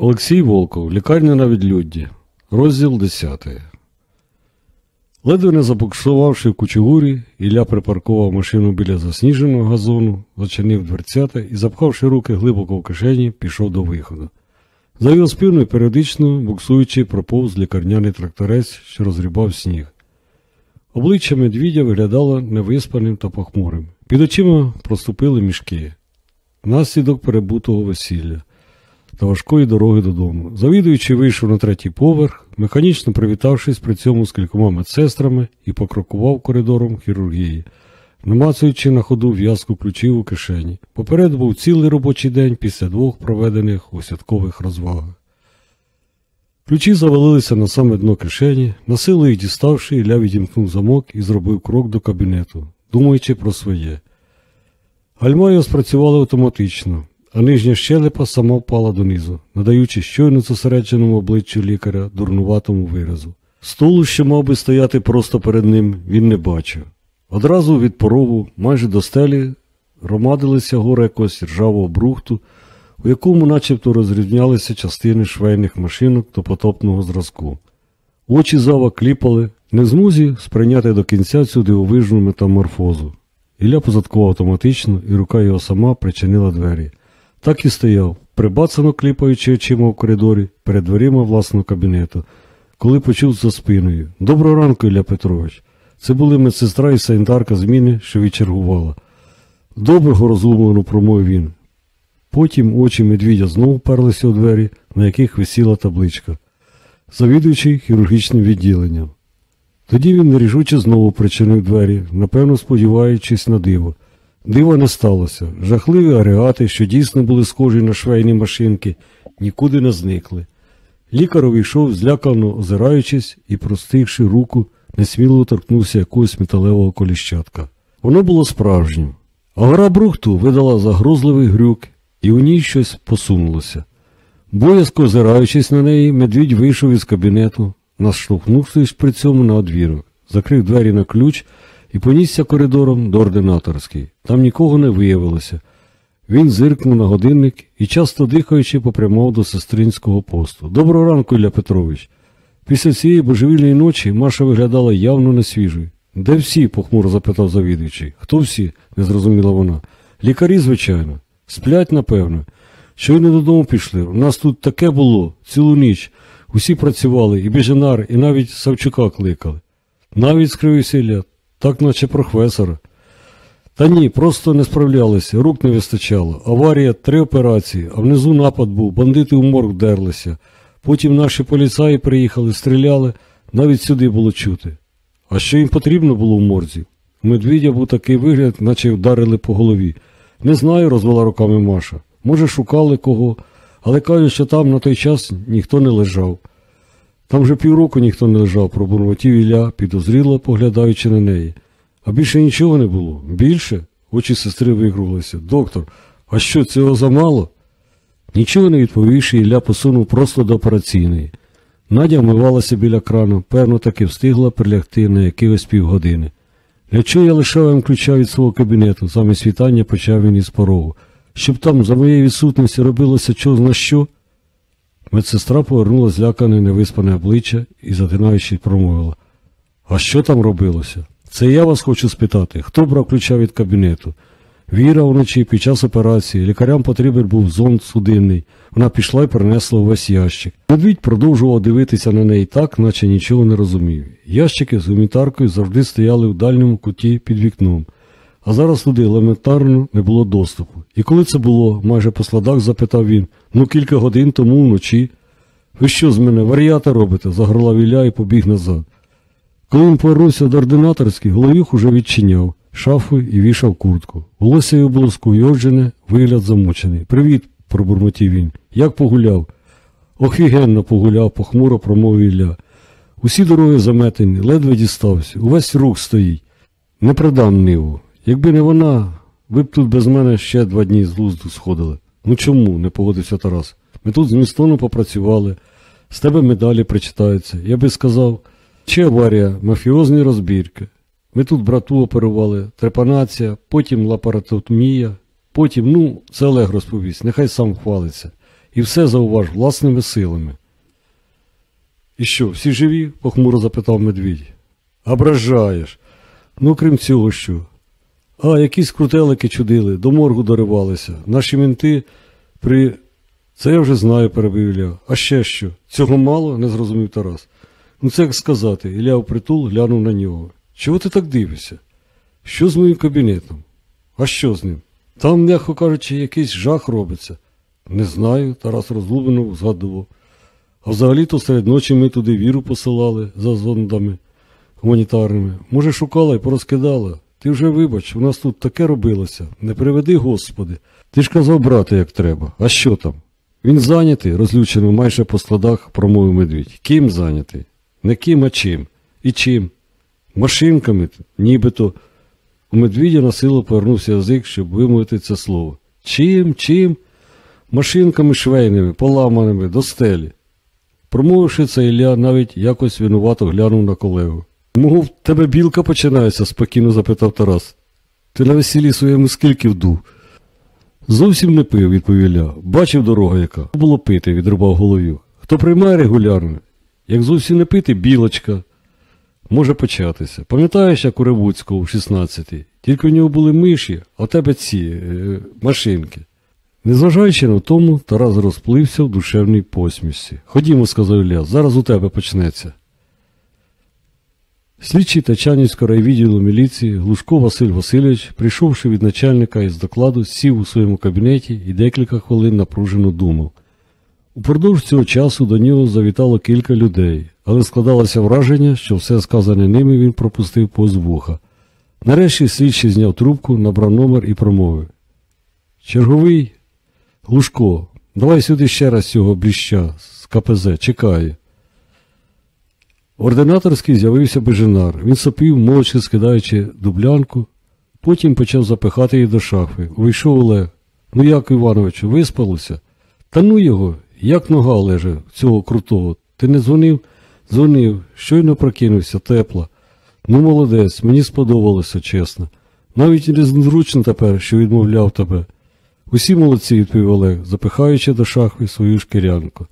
Олексій Волков, лікарня на відлюдді, розділ 10. Ледве не забуксувавши в кучугурі, Ілля припаркував машину біля засніженого газону, зачинив дверцята і, запхавши руки глибоко в кишені, пішов до виходу. За його спиною періодично, буксуючи, проповз лікарняний тракторець, що розрібав сніг. Обличчя медвідя виглядало невиспаним та похмурим. Під очима проступили мішки. Наслідок перебутого весілля та важкої дороги додому. Завідуючий вийшов на третій поверх, механічно привітавшись при цьому з кількома медсестрами і покрокував коридором хірургії, намацуючи на ходу в'язку ключів у кишені. Поперед був цілий робочий день після двох проведених у святкових розвагах. Ключі завалилися на саме дно кишені, насилу їх діставши, Ілля відімкнув замок і зробив крок до кабінету, думаючи про своє. Гальма його спрацювали автоматично, а нижня щелепа сама впала донизу, надаючи щойно зосередженому обличчю лікаря дурнуватому виразу. Столу, що мав би стояти просто перед ним, він не бачив. Одразу від порову, майже до стелі, громадилися гори якогось ржавого брухту, у якому начебто розрізнялися частини швейних машинок до потопного зразку. Очі зава кліпали, не в змозі сприйняти до кінця цю дивовижну метаморфозу. Ілля позадкував автоматично, і рука його сама причинила двері. Так і стояв, прибацано кліпаючи очима в коридорі перед дверима власного кабінету, коли почув за спиною Доброго ранку, Ілля Петрович. Це були медсестра і санітарка зміни, що відчергувала. Доброго розумлено промовив він. Потім очі медвідя знову вперлися у двері, на яких висіла табличка, завідуючий хірургічним відділенням. Тоді він нерішуче знову причинив двері, напевно, сподіваючись на диво. Дива не сталося. Жахливі агрегати, що дійсно були схожі на швейні машинки, нікуди не зникли. Лікар увійшов, злякано озираючись і, простигши руку, несміло торкнувся якогось металевого коліщатка. Воно було справжнім. А гора брухту видала загрозливий грюк, і у ній щось посунулося. Боязко озираючись на неї, медвідь вийшов із кабінету, наштовхнувшись при цьому на одвірок, закрив двері на ключ і понісся коридором до ординаторської. Там нікого не виявилося. Він зиркнув на годинник і, часто дихаючи, попрямував до сестринського посту. Доброго ранку, Ілля Петрович. Після цієї божевільної ночі Маша виглядала явно несвіжою. Де всі? похмуро запитав завідуючий. Хто всі? не зрозуміла вона. Лікарі, звичайно. Сплять, напевно. Щойно додому пішли. У нас тут таке було цілу ніч. Усі працювали, і біженар, і навіть Савчука кликали. Навіть скривився Ілля, так наче професора. Та ні, просто не справлялися, рук не вистачало. Аварія, три операції, а внизу напад був, бандити у морг вдерлися. Потім наші поліцаї приїхали, стріляли, навіть сюди було чути. А що їм потрібно було в морзі? У медвідя був такий вигляд, наче вдарили по голові. Не знаю, розвела руками Маша. Може, шукали кого, але кажуть, що там на той час ніхто не лежав. Там вже півроку ніхто не лежав, пробурмотів Ілля, підозріло поглядаючи на неї. А більше нічого не було. Більше? Очі сестри вигрулися. Доктор, а що, цього замало? Нічого не відповівши, Ілля посунув просто до операційної. Надя вмивалася біля крану, певно, таки встигла прилягти на якихось півгодини. Для чого я лишав вам ключа від свого кабінету, замість вітання почав він із порогу. Щоб там за моєї відсутності робилося чого на що? Медсестра повернула злякане невиспане обличчя і, затинаючись, промовила. А що там робилося? Це я вас хочу спитати, хто брав ключа від кабінету? Віра вночі під час операції, лікарям потрібен був зонд судинний. Вона пішла і принесла увесь ящик. Медвідь продовжував дивитися на неї так, наче нічого не розумів. Ящики з гумітаркою завжди стояли в дальньому куті під вікном, а зараз туди елементарно не було доступу. І коли це було, майже по сладах запитав він, ну кілька годин тому вночі. Ви що з мене, варіата робите? загорлав Ілля і побіг назад. Коли він повернувся до ординаторських, головюх уже відчиняв шафу і вішав куртку. Волосся його було скуйоджене, вигляд замучений. Привіт, пробурмотів він. Як погуляв? Охвігенно погуляв, похмуро промовив Ілля. Усі дороги заметені, ледве дістався, увесь рух стоїть. Не продам ниву. Якби не вона, ви б тут без мене ще два дні з лузду сходили. Ну чому? не погодився Тарас. Ми тут змістовно попрацювали, з тебе медалі причитаються. Я би сказав, чи аварія, мафіозні розбірки. Ми тут брату оперували, трепанація, потім лапаротомія, потім, ну, це Олег розповість, нехай сам хвалиться. І все зауваж власними силами. І що, всі живі? похмуро запитав медвідь. Ображаєш. Ну, крім цього, що? А, якісь крутелики чудили, до моргу доривалися. Наші менти при. Це я вже знаю, перебив Ілля. А ще що? Цього мало? не зрозумів Тарас. Ну це як сказати, Ілля впритул глянув на нього. Чого ти так дивишся? Що з моїм кабінетом? А що з ним? Там, м'яко кажучи, якийсь жах робиться. Не знаю, Тарас розгублено згадував. А взагалі-то серед ночі ми туди віру посилали за зондами гуманітарними. Може, шукала і порозкидала. Ти вже вибач, у нас тут таке робилося. Не приведи, Господи. Ти ж казав брати, як треба. А що там? Він зайнятий, розлючено майже по складах промовив медвідь. Ким зайнятий? Не ким, а чим? І чим? Машинками, нібито. У медвідя на силу повернувся язик, щоб вимовити це слово. Чим, чим? Машинками швейними, поламаними, до стелі. Промовивши це, Ілля навіть якось винувато глянув на колегу. Мов, в тебе білка починається? спокійно запитав Тарас. Ти на весіллі своєму скільки вдув? Зовсім не пив, відповів Ілля. Бачив дорога яка. Було пити, відрубав головю. Хто приймає регулярно? Як зовсім не пити, білочка. Може початися. Пам'ятаєш, як у Ревуцького в 16-й? Тільки у нього були миші, а в тебе ці е, машинки. Незважаючи на тому, Тарас розплився в душевній посмішці. Ходімо, сказав Ілля, зараз у тебе почнеться. Слідчий Тачанівського райвідділу міліції Глушко Василь Васильович, прийшовши від начальника із докладу, сів у своєму кабінеті і декілька хвилин напружено думав. Упродовж цього часу до нього завітало кілька людей, але складалося враження, що все сказане ними він пропустив повз вуха. Нарешті слідчий зняв трубку, набрав номер і промовив. Черговий Глушко, давай сюди ще раз цього бліща з КПЗ, чекаю. Ординаторський з'явився Бежинар. Він сопів, молчки скидаючи дублянку, потім почав запихати її до шафи. Увійшов Олег. Ну як, Івановичу, виспалося? Та ну його, як нога лежа цього крутого. Ти не дзвонив? Дзвонив, щойно прокинувся, тепло. Ну, молодець, мені сподобалося, чесно. Навіть незручно тепер, що відмовляв тебе. Усі молодці, відповів Олег, запихаючи до шахви свою шкірянку.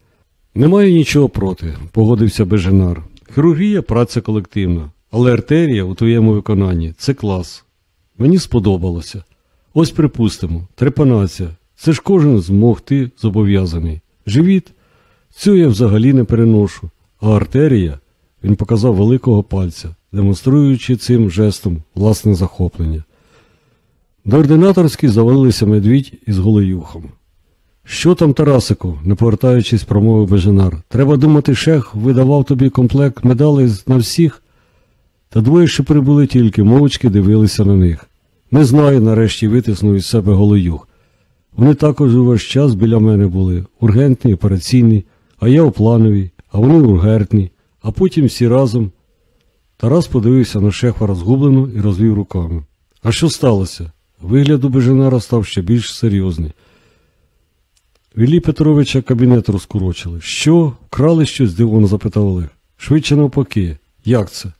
Немає нічого проти, погодився Беженар. Хірургія праця колективна, але артерія у твоєму виконанні це клас. Мені сподобалося. Ось припустимо, трепанація. Це ж кожен змогти зобов'язаний. Живіт, цю я взагалі не переношу. А артерія, він показав великого пальця, демонструючи цим жестом власне захоплення. До ординаторської завалилися медвідь із голоюхом. Що там, Тарасику, не повертаючись, промовив Беженар. Треба думати, шех видавав тобі комплект медалей на всіх. Та двоє ще прибули тільки, мовчки дивилися на них. Не знаю, нарешті витиснув із себе голоюх. Вони також увесь час біля мене були, ургентні, операційні, а я у плановій, а вони ургентні, а потім всі разом. Тарас подивився на шефа розгублено і розвів руками. А що сталося? Вигляд у Беженара став ще більш серйозний. Віллі Петровича кабінет розкурочили. Що? Крали щось? здивовано запитав Олег. Швидше навпаки. Як це?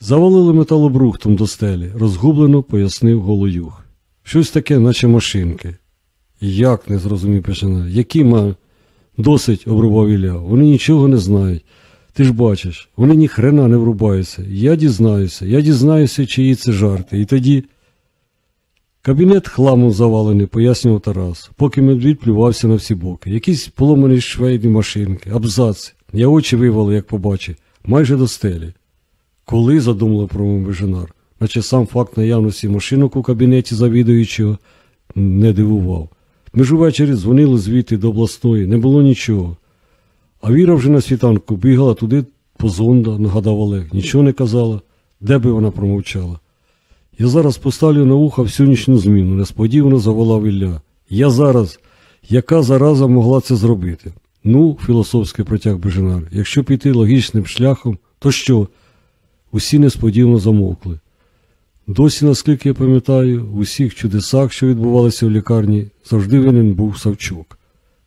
Завалили металобрухтом до стелі, розгублено пояснив Голоюх. Щось таке, наче машинки. Як не зрозумів Печена? Які ма. Досить, обрубав Ілля. Вони нічого не знають. Ти ж бачиш, вони ні хрена не врубаються. Я дізнаюся, я дізнаюся, чиї це жарти. І тоді. Кабінет хламом завалений, пояснював Тарас, поки медвідь плювався на всі боки. Якісь поломані швейні машинки, абзац. Я очі вивали, як побачив, майже до стелі. Коли, задумала промовив Беженар, наче сам факт наявності машинок у кабінеті завідуючого не дивував. Ми ж увечері дзвонили звідти до обласної, не було нічого. А Віра вже на світанку бігала туди по зонда, нагадав Олег, нічого не казала, де би вона промовчала. Я зараз поставлю на вуха всю нічну зміну, несподівано заволав Ілля. Я зараз, яка зараза могла це зробити? Ну, філософський протяг Беженар, якщо піти логічним шляхом, то що? Усі несподівано замовкли. Досі, наскільки я пам'ятаю, в усіх чудесах, що відбувалися в лікарні, завжди винен був Савчук.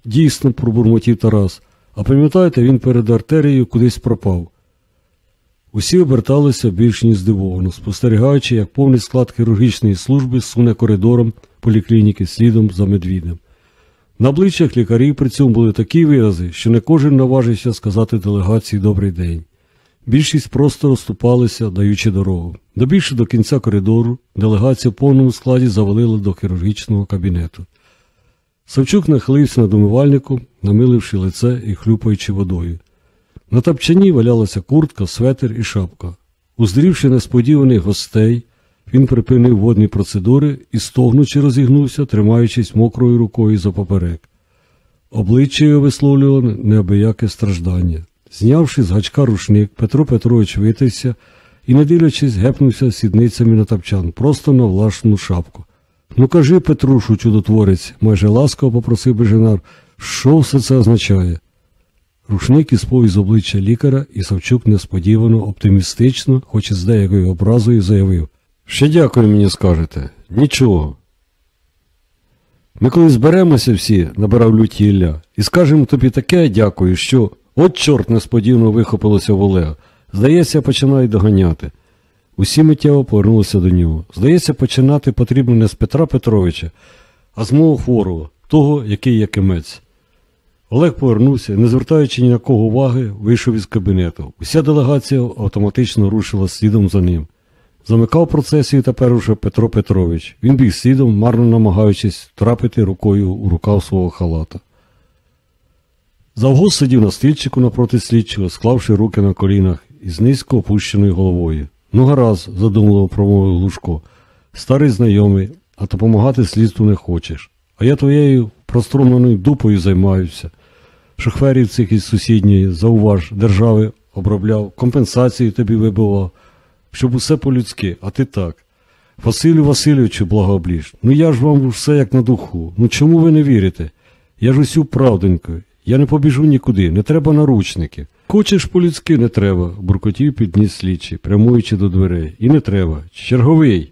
Дійсно, пробурмотів Тарас, а пам'ятаєте, він перед артерією кудись пропав. Усі оберталися більш ніж здивовано, спостерігаючи, як повний склад хірургічної служби суне коридором поліклініки слідом за медвідем. На обличчях лікарів при цьому були такі вирази, що не кожен наважився сказати делегації добрий день. Більшість просто розступалися, даючи дорогу. Добільше до кінця коридору делегація в повному складі завалила до хірургічного кабінету. Савчук нахилився над умивальником, намиливши лице і хлюпаючи водою. На тапчані валялася куртка, светр і шапка. Уздрівши несподіваних гостей, він припинив водні процедури і, стогнучи, розігнувся, тримаючись мокрою рукою за поперек. Обличчя його висловлювало неабияке страждання. Знявши з гачка рушник, Петро Петрович витився і, не дивлячись, гепнувся сідницями на тапчан, просто на влашну шапку. Ну кажи, Петрушу, чудотворець, майже ласково попросив Беженар, що все це означає? Рушник із з обличчя лікаря, і Савчук несподівано, оптимістично, хоч і з деякою образою, заявив Ще дякую мені скажете. Нічого. Ми коли зберемося всі, набирав люті Ілля, і скажемо тобі таке дякую, що от чорт несподівано вихопилося в Олега. Здається, починає доганяти. Усі миттєво повернулися до нього. Здається, починати потрібно не з Петра Петровича, а з мого хворого, того, який є кимець. Олег повернувся, не звертаючи ні на кого уваги, вийшов із кабінету. Уся делегація автоматично рушила слідом за ним. Замикав процесію тепер уже Петро Петрович. Він біг слідом, марно намагаючись трапити рукою у рукав свого халата. Завгоз сидів на стільчику напроти слідчого, склавши руки на колінах із низько опущеною головою. Ну, гаразд, задумливо промовив Лужко. Старий знайомий, а допомагати слідству не хочеш. А я твоєю простромленою дупою займаюся. Шахверів цих із сусідньої, зауваж, держави обробляв, компенсації тобі вибивав, щоб усе по-людськи, а ти так. Василю Васильовичу, благообліж, ну я ж вам все як на духу. Ну чому ви не вірите? Я ж усю правденько, я не побіжу нікуди, не треба наручників. Хочеш по-людськи не треба, буркотів підніс слідчий, прямуючи до дверей. І не треба. Черговий.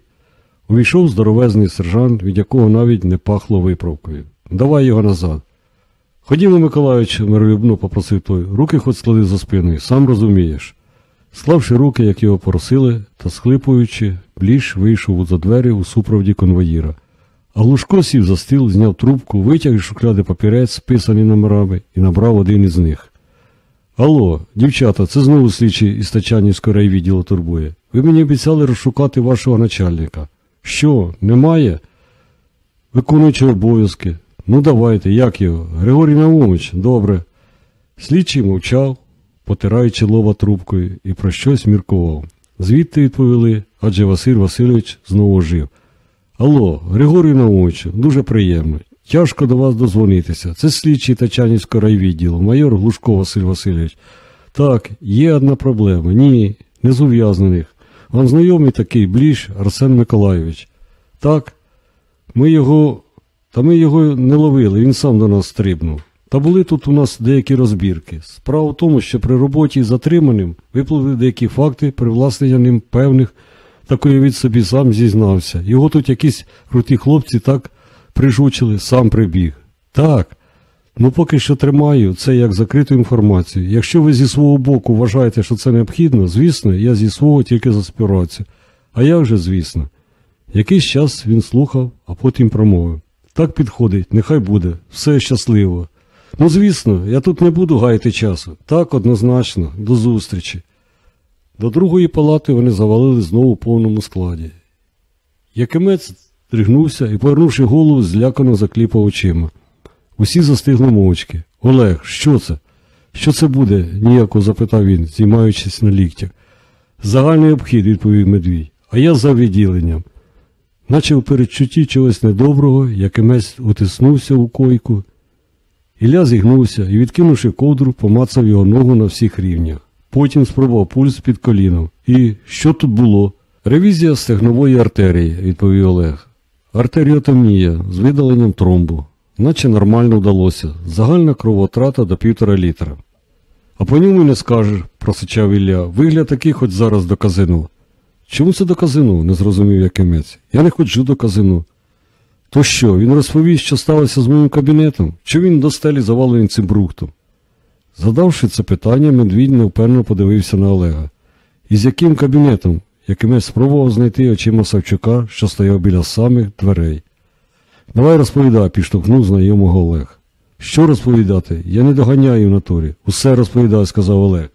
Увійшов здоровезний сержант, від якого навіть не пахло виправкою. Давай його назад. Ходімо, Миколаївич, миролюбно попросив той, руки хоч склади за спиною, сам розумієш. Склавши руки, як його просили, та схлипуючи, бліж вийшов за двері у супроводі конвоїра. А Глушко сів за стіл, зняв трубку, витяг із шукляди папірець, списаний номерами, і набрав один із них. Алло, дівчата, це знову слідчий із Тачанівського райвідділу турбує. Ви мені обіцяли розшукати вашого начальника. Що, немає? Виконуючи обов'язки. Ну давайте, як його? Григорій Наумович, добре. Слідчий мовчав, потираючи лоба трубкою, і про щось міркував. Звідти відповіли, адже Василь Васильович знову жив. Алло, Григорій Наумовичу, дуже приємно. Тяжко до вас дозвонитися. Це слідчий Тачанівського райвідділу, майор Глушко Василь Васильович. Так, є одна проблема. Ні, не з ув'язнених. Вам знайомий такий бліж Арсен Миколайович. Так, ми його. Та ми його не ловили, він сам до нас стрибнув. Та були тут у нас деякі розбірки. Справа в тому, що при роботі з затриманим випливли деякі факти привласнення ним певних, такої від собі сам зізнався. Його тут якісь круті хлопці так прижучили, сам прибіг. Так. Ну поки що тримаю це як закриту інформацію. Якщо ви зі свого боку вважаєте, що це необхідно, звісно, я зі свого тільки за. А я вже, звісно. Якийсь час він слухав, а потім промовив. Так підходить, нехай буде, все щасливо. Ну, звісно, я тут не буду гаяти часу. Так, однозначно, до зустрічі. До другої палати вони завалили знову в повному складі. Якимець дригнувся і, повернувши голову, злякано закліпав очима. Усі застигли мовчки. Олег, що це? Що це буде? ніяко запитав він, зіймаючись на ліктях. Загальний обхід, відповів медвідь, а я за відділенням. Наче в передчутті чогось недоброго, якимець утиснувся у койку. Ілля зігнувся і, відкинувши ковдру, помацав його ногу на всіх рівнях. Потім спробував пульс під коліном. І що тут було? Ревізія стегнової артерії, відповів Олег. Артеріотомія з видаленням тромбу. Наче нормально вдалося. Загальна кровотрата до півтора літра. А по ньому не скажеш, просичав Ілля. Вигляд такий хоч зараз до казино. Чому це до казино? не зрозумів Якимець. Я не ходжу до казино. То що, він розповість, що сталося з моїм кабінетом, чи він до стелі завалений цим брухтом? Задавши це питання, медвідь невпевно подивився на Олега. І з яким кабінетом? Якимець спробував знайти очима Савчука, що стояв біля самих дверей. Давай розповідай, підштовхнув знайомого Олег. Що розповідати? Я не доганяю в натурі. Усе розповідаю, сказав Олег.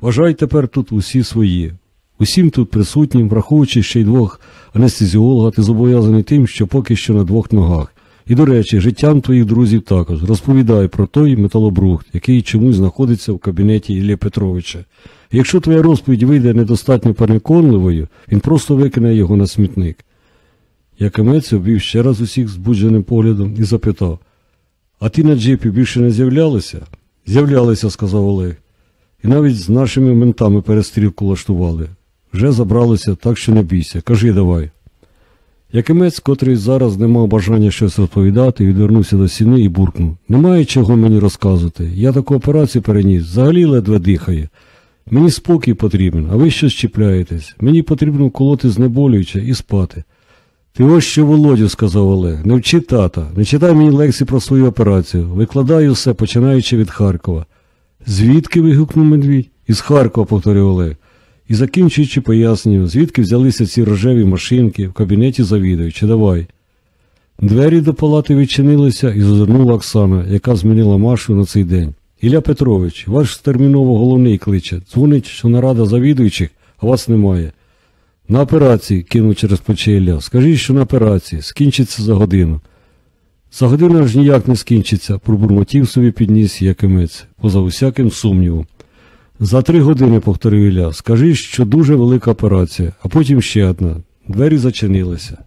Вважай тепер тут усі свої. Усім тут присутнім, враховуючи ще й двох анестезіолога, ти зобов'язаний тим, що поки що на двох ногах. І, до речі, життям твоїх друзів також. Розповідай про той металобрухт, який чомусь знаходиться в кабінеті Іллі Петровича. Якщо твоя розповідь вийде недостатньо переконливою, він просто викине його на смітник. Якимець обвів ще раз усіх збудженим поглядом і запитав А ти на джипі більше не з'являлися? З'являлися, сказав Олег. І навіть з нашими ментами перестрілку влаштували. Вже забралися, так що не бійся. Кажи давай. Якимець, котрий зараз не мав бажання щось розповідати, відвернувся до стіни і буркнув. Немає чого мені розказувати. Я таку операцію переніс, взагалі ледве дихає. Мені спокій потрібен, а ви щось чіпляєтесь. Мені потрібно вколоти знеболююче і спати. Ти ось що Володю, сказав Олег, не вчи тата, не читай мені лекції про свою операцію. Викладаю все, починаючи від Харкова. Звідки? вигукнув медвідь? Із Харкова, повторив Олег. І закінчуючи пояснюю, звідки взялися ці рожеві машинки в кабінеті завідуючи. Давай. Двері до палати відчинилися і зазирнула Оксана, яка змінила Машу на цей день. Ілля Петрович, ваш терміново головний кличе. Дзвонить, що нарада завідуючих, а вас немає. На операції, кинув через плече Ілля. Скажіть, що на операції, скінчиться за годину. За годину аж ніяк не скінчиться, пробурмотів собі підніс Якимець, поза усяким сумнівом. За три години, повторив Ілля, скажи, що дуже велика операція, а потім ще одна. Двері зачинилися.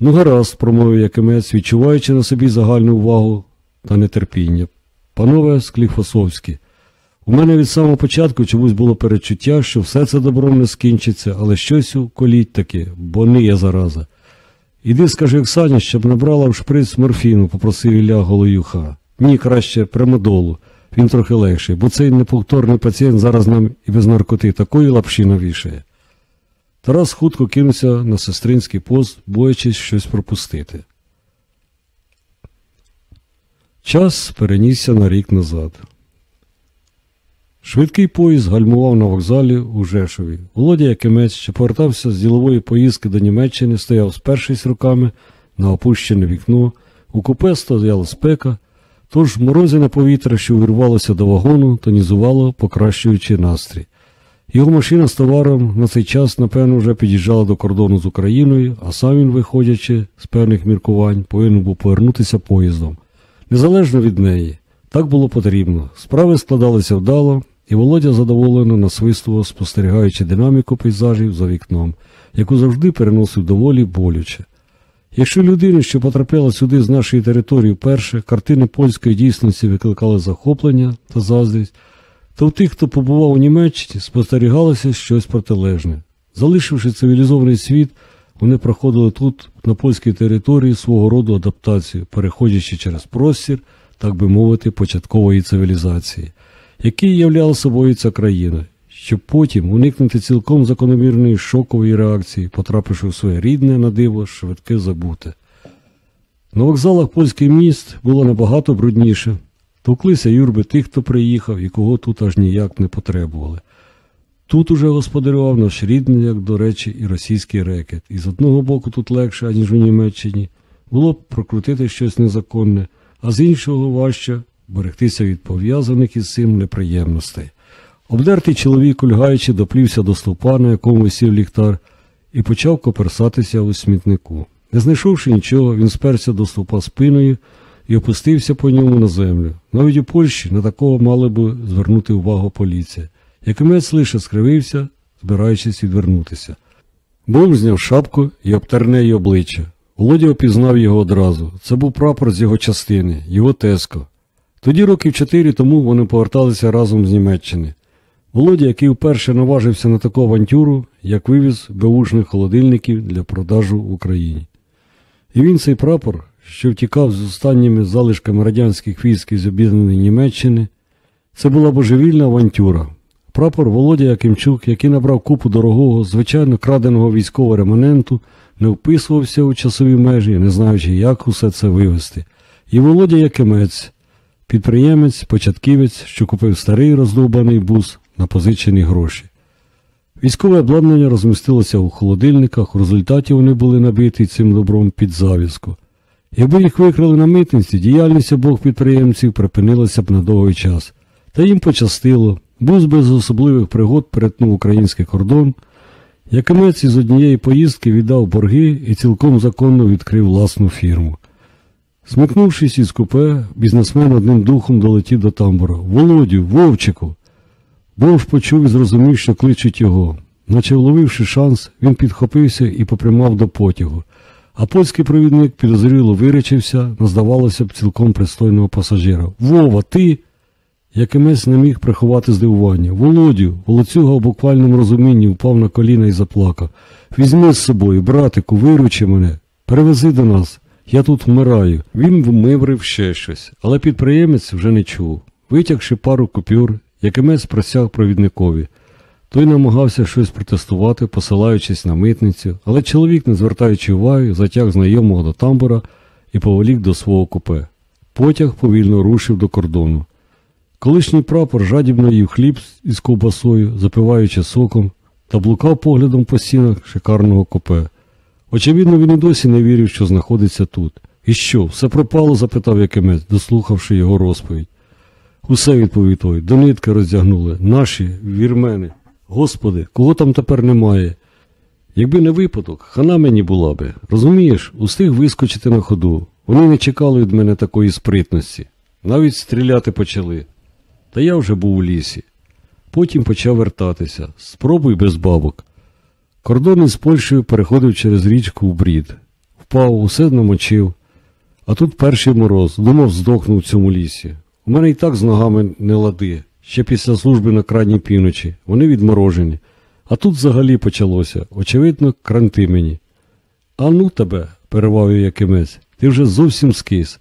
Ну, гаразд, промовив Якимець, відчуваючи на собі загальну увагу та нетерпіння. Панове Скліфосовські, у мене від самого початку чомусь було перечуття, що все це добром не скінчиться, але щось уколіть таки, бо не є зараза. Іди скажи Оксані, щоб набрала в шприц морфіну, попросив Ілля Голоюха. Ні, краще прямодолу. Він трохи легший, бо цей неповторний пацієнт зараз нам і без наркоти такої лапші навішає. Тарас хутко кинувся на сестринський пост, боячись щось пропустити. Час перенісся на рік назад. Швидкий поїзд гальмував на вокзалі у Жешові. Володя Якимець, що повертався з ділової поїздки до Німеччини, стояв спершись руками на опущене вікно, у купе стояла спека, тож морозяне повітря, що увірвалося до вагону, тонізувало, покращуючи настрій. Його машина з товаром на цей час, напевно, вже під'їжджала до кордону з Україною, а сам він, виходячи з певних міркувань, повинен був повернутися поїздом. Незалежно від неї. Так було потрібно. Справи складалися вдало, і Володя задоволено насвистував, спостерігаючи динаміку пейзажів за вікном, яку завжди переносив доволі болюче. Якщо людина, що потрапляла сюди з нашої території вперше, картини польської дійсності викликали захоплення та заздрість, то в тих, хто побував у Німеччині, спостерігалося щось протилежне. Залишивши цивілізований світ, вони проходили тут, на польській території, свого роду адаптацію, переходячи через простір, так би мовити, початкової цивілізації, який являла собою ця країна, щоб потім уникнути цілком закономірної шокової реакції, потрапивши в своє рідне на диво, швидке забуте. На вокзалах польських міст було набагато брудніше. Товклися юрби тих, хто приїхав і кого тут аж ніяк не потребували. Тут уже господарював наш рідний, як до речі, і російський рекет. І з одного боку тут легше, аніж у Німеччині, було б прокрутити щось незаконне, а з іншого важче берегтися від пов'язаних із цим неприємностей. Обдертий чоловік, ульгаючи, доплівся до стовпа, на якому висів ліхтар, і почав коперсатися у смітнику. Не знайшовши нічого, він сперся до стовпа спиною і опустився по ньому на землю. Навіть у Польщі на такого мали би звернути увагу поліція. Якимець лише скривився, збираючись відвернутися. Бом зняв шапку і обтер неї обличчя. Володя опізнав його одразу. Це був прапор з його частини, його теско. Тоді років чотири тому вони поверталися разом з Німеччини. Володя, який вперше наважився на таку авантюру, як вивіз беушних холодильників для продажу в Україні. І він цей прапор, що втікав з останніми залишками радянських військ із об'єднаної Німеччини, це була божевільна авантюра. Прапор Володя Якимчук, який набрав купу дорогого, звичайно краденого військового реманенту, не вписувався у часові межі, не знаючи, як усе це вивести. І Володя Якимець, підприємець, початківець, що купив старий роздовбаний бус на позичені гроші. Військове обладнання розмістилося у холодильниках, у результаті вони були набиті цим добром під завіску. Якби їх викрали на митниці, діяльність обох підприємців припинилася б на довгий час. Та їм пощастило, бус без особливих пригод перетнув український кордон. Якимець із однієї поїздки віддав борги і цілком законно відкрив власну фірму. Смикнувшись із купе, бізнесмен одним духом долетів до тамбура. Володю, Вовчику. Бомж почув і зрозумів, що кличуть його. Наче вловивши шанс, він підхопився і попрямав до потягу. А польський провідник підозріло виречився на, здавалося б, цілком пристойного пасажира. Вова, ти? Якимець не міг приховати здивування. Володю, волоцюга у буквальному розумінні впав на коліна і заплакав. Візьми з собою, братику, виручи мене, перевези до нас. Я тут вмираю. Він вмиврив ще щось, але підприємець вже не чув. Витягши пару купюр, Якимець просяг провідникові. Той намагався щось протестувати, посилаючись на митницю, але чоловік, не звертаючи уваги, затяг знайомого до тамбура і поволік до свого купе. Потяг повільно рушив до кордону. Колишній прапор жадібно їв хліб із ковбасою, запиваючи соком, та блукав поглядом по стінах шикарного купе. Очевидно, він і досі не вірив, що знаходиться тут. І що, все пропало? запитав Якимець, дослухавши його розповідь. Усе відповів той, до нитки роздягнули, наші вірмени. Господи, кого там тепер немає? Якби не випадок, хана мені була би. Розумієш, устиг вискочити на ходу. Вони не чекали від мене такої спритності. Навіть стріляти почали. Та я вже був у лісі. Потім почав вертатися. Спробуй без бабок. Кордон із Польщею переходив через річку в брід. Впав, усе намочив. А тут перший мороз, думав, здохну в цьому лісі. У мене і так з ногами не лади. Ще після служби на крайній півночі. Вони відморожені. А тут взагалі почалося. Очевидно, кранти мені. А ну тебе, перервав Якимець, ти вже зовсім скис.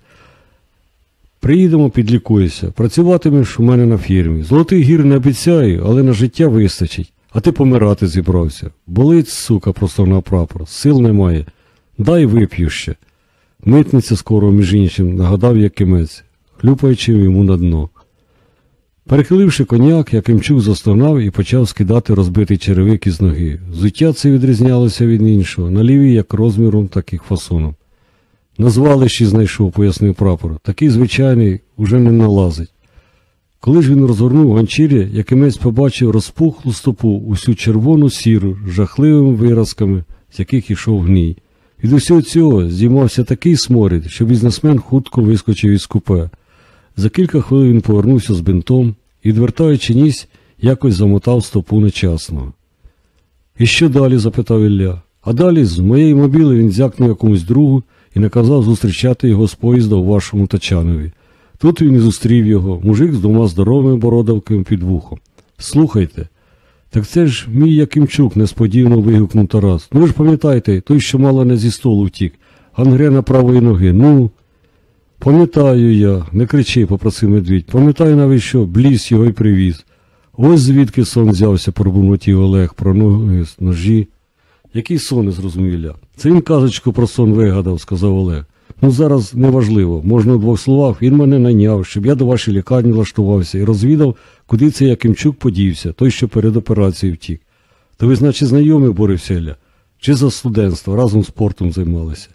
Приїдемо, підлікуєшся. Працюватимеш у мене на фірмі. Золотих гір не обіцяю, але на життя вистачить. А ти помирати зібрався. Болить, сука, просто на прапор. Сил немає. Дай вип'ю ще. Митниця скоро, між іншим, нагадав Якимець, хлюпаючи йому на дно. Перехиливши коняк, Якимчук застогнав і почав скидати розбитий черевик із ноги. Взуття це відрізнялося від іншого, на лівій як розміром, так і фасоном. На звалищі знайшов, пояснив прапор. Такий звичайний уже не налазить. Коли ж він розгорнув ганчір'я, Якимець побачив розпухлу стопу, усю червону сіру, з жахливими виразками, з яких ішов гній. Від усього цього здіймався такий сморід, що бізнесмен хутко вискочив із купе. За кілька хвилин він повернувся з бинтом і, відвертаючи ніс, якось замотав стопу нечасно. І що далі? запитав Ілля. А далі з моєї мобіли він зякнув якомусь другу і наказав зустрічати його з поїзда у вашому Тачанові. Тут він і зустрів його, мужик з двома здоровими бородавками під вухом. Слухайте, так це ж мій Якимчук, несподівано вигукнув Тарас. Ну ви ж пам'ятаєте, той, що мало не зі столу втік, гангрена правої ноги. Ну. Пам'ятаю я, не кричи, попросив медвідь. Пам'ятаю навіть що, бліс його й привіз. Ось звідки сон взявся, пробурмотів Олег про ноги, ножі. Який сон не зрозумів я? Це він казочку про сон вигадав, сказав Олег. Ну зараз неважливо, можна в двох словах, він мене найняв, щоб я до вашої лікарні влаштувався і розвідав, куди цей Якимчук подівся, той, що перед операцією втік. То ви, значить, знайомий Борис? Чи за студентство, разом спортом займалися?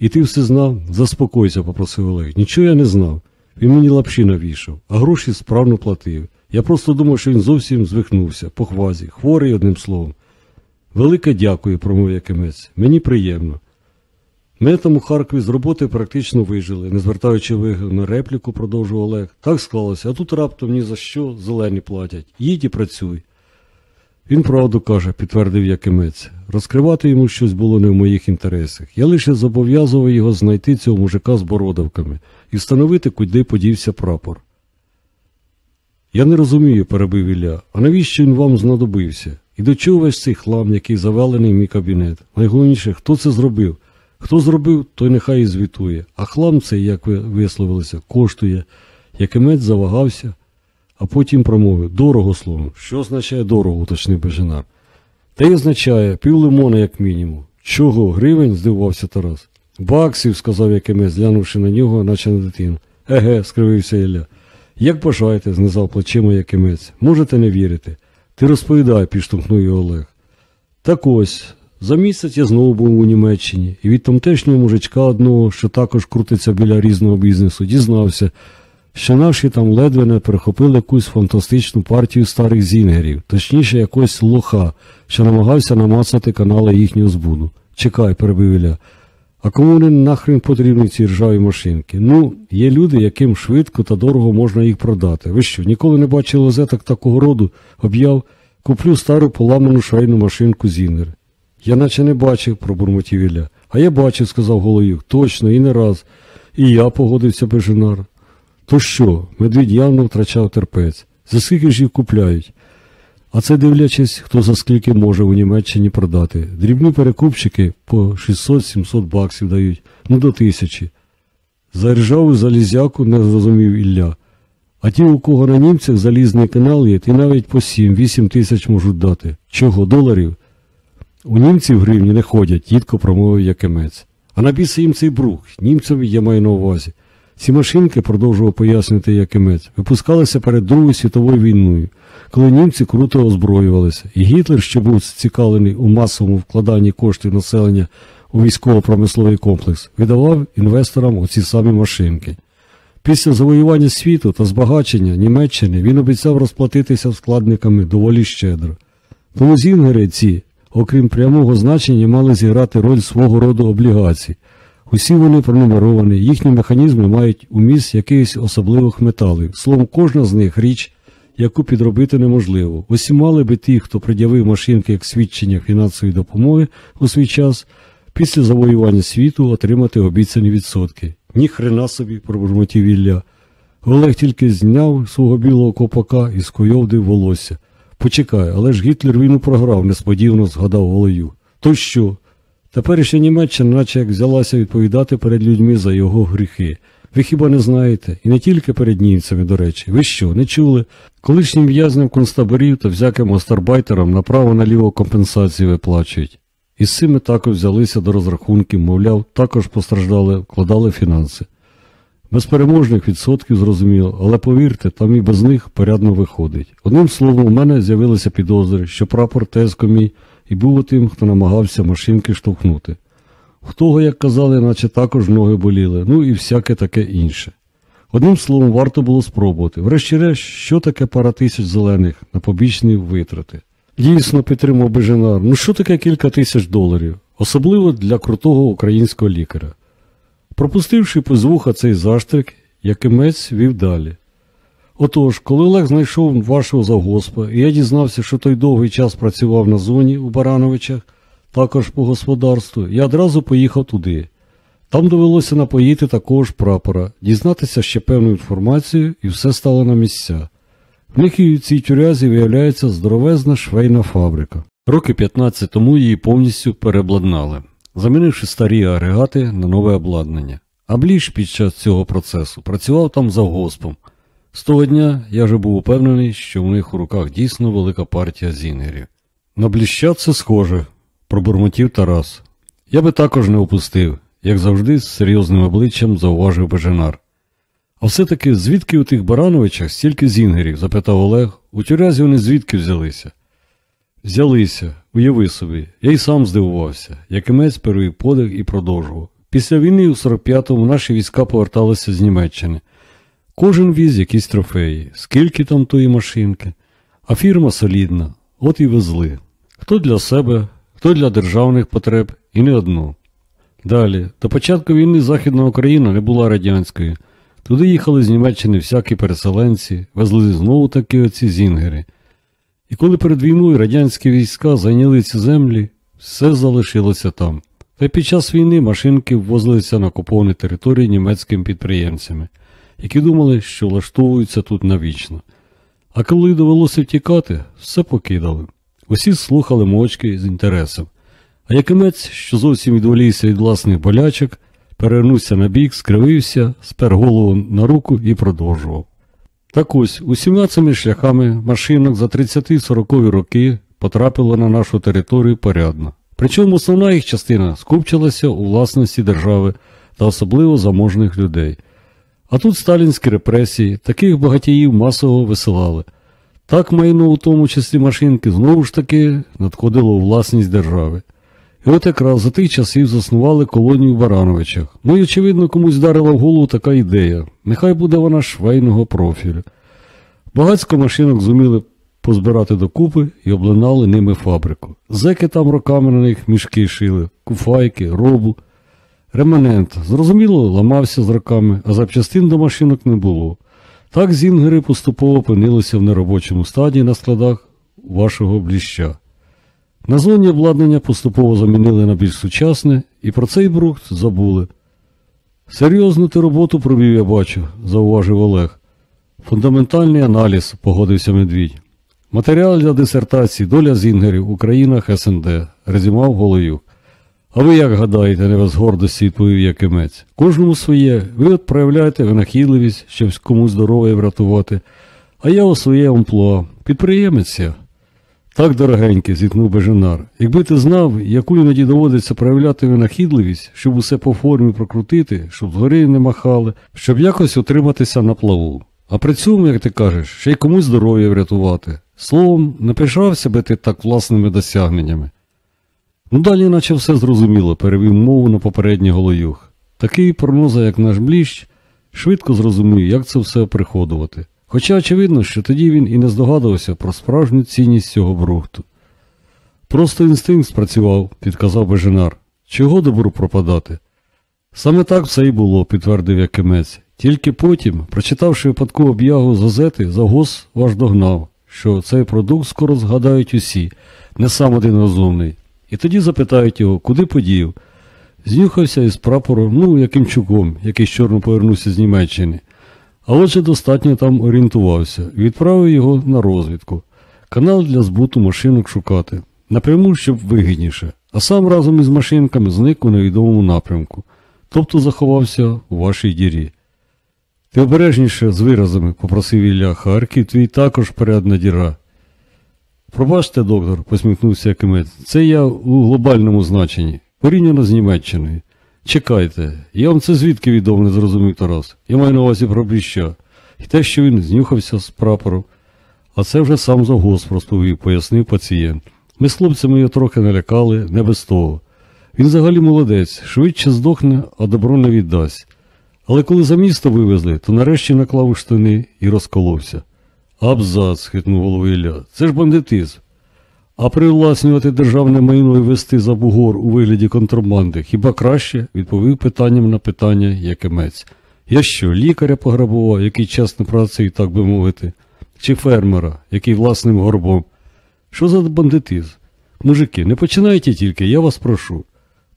І ти все знав? Заспокойся, попросив Олег. Нічого я не знав. Він мені лапші навішав, а гроші справно платив. Я просто думав, що він зовсім звихнувся, по хвазі, хворий одним словом. Велике дякую, промовив Якимець. Мені приємно. Ми там у Харкові з роботи практично вижили, не звертаючи вигляду на репліку, продовжував Олег. Так склалося, а тут раптом ні за що зелені платять. Їдь і працюй. Він правду каже, підтвердив Якимець. Розкривати йому щось було не в моїх інтересах. Я лише зобов'язував його знайти цього мужика з бородавками і встановити, куди подівся прапор. Я не розумію, перебив Ілля, а навіщо він вам знадобився? І до чого весь цей хлам, який завалений в мій кабінет? Найголовніше, хто це зробив? Хто зробив, той нехай і звітує. А хлам цей, як ви висловилися, коштує. Якимець завагався, а потім промовив дорого словом. Що означає дорого, уточнив Бежинар. Та й означає пів лимона, як мінімум. Чого, гривень? здивувався Тарас. Баксів, сказав Якимець, глянувши на нього, наче на дитину. Еге, скривився Ілля. Як бажаєте, знизав плечима Якимець. Можете не вірити. Ти розповідай, підштовхнув його Олег. Так ось, За місяць я знову був у Німеччині, і від тамтешнього мужичка одного, що також крутиться біля різного бізнесу, дізнався, що наші там ледве не перехопили якусь фантастичну партію старих зінгерів, точніше якогось лоха, що намагався намацати канали їхнього збуду. Чекай, перебив Ілля. А кому вони нахрен потрібні ці ржаві машинки? Ну, є люди, яким швидко та дорого можна їх продати. Ви що, ніколи не бачили розеток такого роду? Об'яв, куплю стару поламану швейну машинку Зінер. Я наче не бачив, пробурмотів Ілля. А я бачив, сказав Голоюк. Точно, і не раз. І я погодився Беженар. То що, медвідь явно втрачав терпець. За скільки ж їх купляють? А це дивлячись, хто за скільки може у Німеччині продати. Дрібні перекупщики по 600-700 баксів дають, ну до тисячі. За ржаву залізяку не зрозумів Ілля. А ті, у кого на німцях залізний канал є, ті навіть по 7-8 тисяч можуть дати. Чого, доларів? У німців гривні не ходять, їдко промовив Якимець. А на біси їм цей брух, німцеві я маю на увазі. Ці машинки, продовжував пояснювати Якимець, випускалися перед Другою світовою війною, коли німці круто озброювалися, і Гітлер, що був зацікавлений у масовому вкладанні коштів населення у військово-промисловий комплекс, видавав інвесторам оці самі машинки. Після завоювання світу та збагачення Німеччини він обіцяв розплатитися вкладниками доволі щедро. Тому зінгери ці, окрім прямого значення, мали зіграти роль свого роду облігацій. Усі вони пронумеровані, їхні механізми мають уміст якихось особливих металів. Словом, кожна з них річ, яку підробити неможливо. Усі мали би ті, хто пред'явив машинки як свідчення фінансової допомоги у свій час, після завоювання світу отримати обіцяні відсотки. Ні хрена собі, пробурмотів Ілля. Олег тільки зняв свого білого копака і скойовдив волосся. Почекай, але ж Гітлер війну програв, несподівано згадав Голою. То що? Тепер ще Німеччина, наче як взялася відповідати перед людьми за його гріхи. Ви хіба не знаєте? І не тільки перед німцями, до речі. Ви що, не чули? Колишнім в'язням концтаборів та всяким остарбайтерам направо-наліво компенсації виплачують. І з цими також взялися до розрахунків, мовляв, також постраждали, вкладали фінанси. Без переможних відсотків зрозуміло, але повірте, там і без них порядно виходить. Одним словом, у мене з'явилися підозри, що прапор Теско мій і був тим, хто намагався машинки штовхнути. У того, як казали, наче також ноги боліли, ну і всяке таке інше. Одним словом, варто було спробувати. Врешті-решт, що таке пара тисяч зелених на побічні витрати. Дійсно, підтримав Беженар, ну що таке кілька тисяч доларів, особливо для крутого українського лікаря. Пропустивши повз вуха цей заштрик, Якимець вів далі. Отож, коли Олег знайшов вашого завгоспа, і я дізнався, що той довгий час працював на зоні у Барановичах, також по господарству, я одразу поїхав туди. Там довелося напоїти такого ж прапора, дізнатися ще певну інформацію, і все стало на місця. В них і в цій тюрязі виявляється здоровезна швейна фабрика. Роки 15 тому її повністю перебладнали, замінивши старі агрегати на нове обладнання. А Бліш під час цього процесу працював там завгоспом. З того дня я вже був упевнений, що в них у руках дійсно велика партія зінгерів. На бліща це схоже, пробурмотів Тарас. Я би також не опустив, як завжди, з серйозним обличчям зауважив Беженар. А все-таки звідки у тих Барановичах стільки зінгерів? запитав Олег. У тюрязі вони звідки взялися? Взялися, уяви собі, я й сам здивувався, Якимець перевів подих і продовжував. Після війни у 45-му наші війська поверталися з Німеччини. Кожен віз якісь трофеї, скільки там тої машинки, а фірма солідна, от і везли. Хто для себе, хто для державних потреб і не одну. Далі, до початку війни Західна Україна не була радянською. Туди їхали з Німеччини всякі переселенці, везли знову таки оці зінгери. І коли перед війною радянські війська зайняли ці землі, все залишилося там. Та під час війни машинки ввозилися на окуповані території німецькими підприємцями, які думали, що влаштовуються тут навічно. А коли довелося втікати, все покидали. Усі слухали мовчки з інтересом. А Якимець, що зовсім відволівся від власних болячок, перевернувся на бік, скривився, спер голову на руку і продовжував. Так ось, усіма цими шляхами машинок за 30-40 роки потрапило на нашу територію порядно. Причому основна їх частина скупчилася у власності держави та особливо заможних людей. А тут сталінські репресії, таких багатіїв масово висилали. Так майно, у тому числі машинки, знову ж таки надходило у власність держави. І от якраз за тих часів заснували колонію в Барановичах. Ну і очевидно, комусь вдарила в голову така ідея. Нехай буде вона швейного профілю. Багацько машинок зуміли позбирати докупи і облинали ними фабрику. Зеки там роками на них мішки шили, куфайки, робу. Реманент, зрозуміло, ламався з роками, а запчастин до машинок не було. Так зінгери поступово опинилися в неробочому стадії на складах вашого бліща. На зоні обладнання поступово замінили на більш сучасне, і про цей брухт забули. Серйозну ти роботу провів, я бачу, зауважив Олег. Фундаментальний аналіз, погодився медвідь. Матеріал для дисертації Доля зінгерів у країнах СНД, резюмав Голоюк. А ви як гадаєте, не без гордості відповів Якимець. Кожному своє, ви от проявляєте винахідливість, щоб комусь здоров'я врятувати, а я у своє амплуа. Підприємець я. Так, дорогенький, зіткнув Беженар. Якби ти знав, яку іноді доводиться проявляти винахідливість, щоб усе по формі прокрутити, щоб згори не махали, щоб якось утриматися на плаву. А при цьому, як ти кажеш, ще й комусь здоров'я врятувати. Словом, не пишався би ти так власними досягненнями. Ну далі наче все зрозуміло, перевів мову на попередній голоюх. Такий прогноза, як наш бліщ, швидко зрозумів, як це все приходувати. Хоча очевидно, що тоді він і не здогадувався про справжню цінність цього брухту. Просто інстинкт спрацював, підказав Беженар. Чого добру пропадати? Саме так все і було, підтвердив Якимець. Тільки потім, прочитавши випадкову об'ягу з газети, завгос ваш догнав, що цей продукт скоро згадають усі, не сам один розумний. І тоді запитають його, куди подів. Знюхався із прапором, ну, яким чуком, який чорно повернувся з Німеччини. А отже достатньо там орієнтувався відправив його на розвідку. Канал для збуту машинок шукати. Напряму, щоб вигідніше, а сам разом із машинками зник у невідомому напрямку, тобто заховався у вашій дірі. Ти обережніше з виразами, попросив Ілля Харків, твій також передна діра. Пробачте, доктор, посміхнувся Якимець, це я у глобальному значенні, порівняно з Німеччиною. Чекайте, я вам це звідки відомо не зрозумів Тарас. Я маю на увазі про Бліща. І те, що він знюхався з прапором. А це вже сам завгосп розповів, пояснив пацієнт. Ми з хлопцями його трохи налякали, не без того. Він взагалі молодець, швидше здохне, а добро не віддасть. Але коли за місто вивезли, то нарешті наклав штани і розколовся. Абзац, хитнув головою Ілля. Це ж бандитизм. А привласнювати державне майно і вести за бугор у вигляді контрабанди хіба краще? відповів питанням на питання Якимець. Я що, лікаря пограбував, який чесно працює, так би мовити, чи фермера, який власним горбом. Що за бандитизм? Мужики, не починайте тільки, я вас прошу.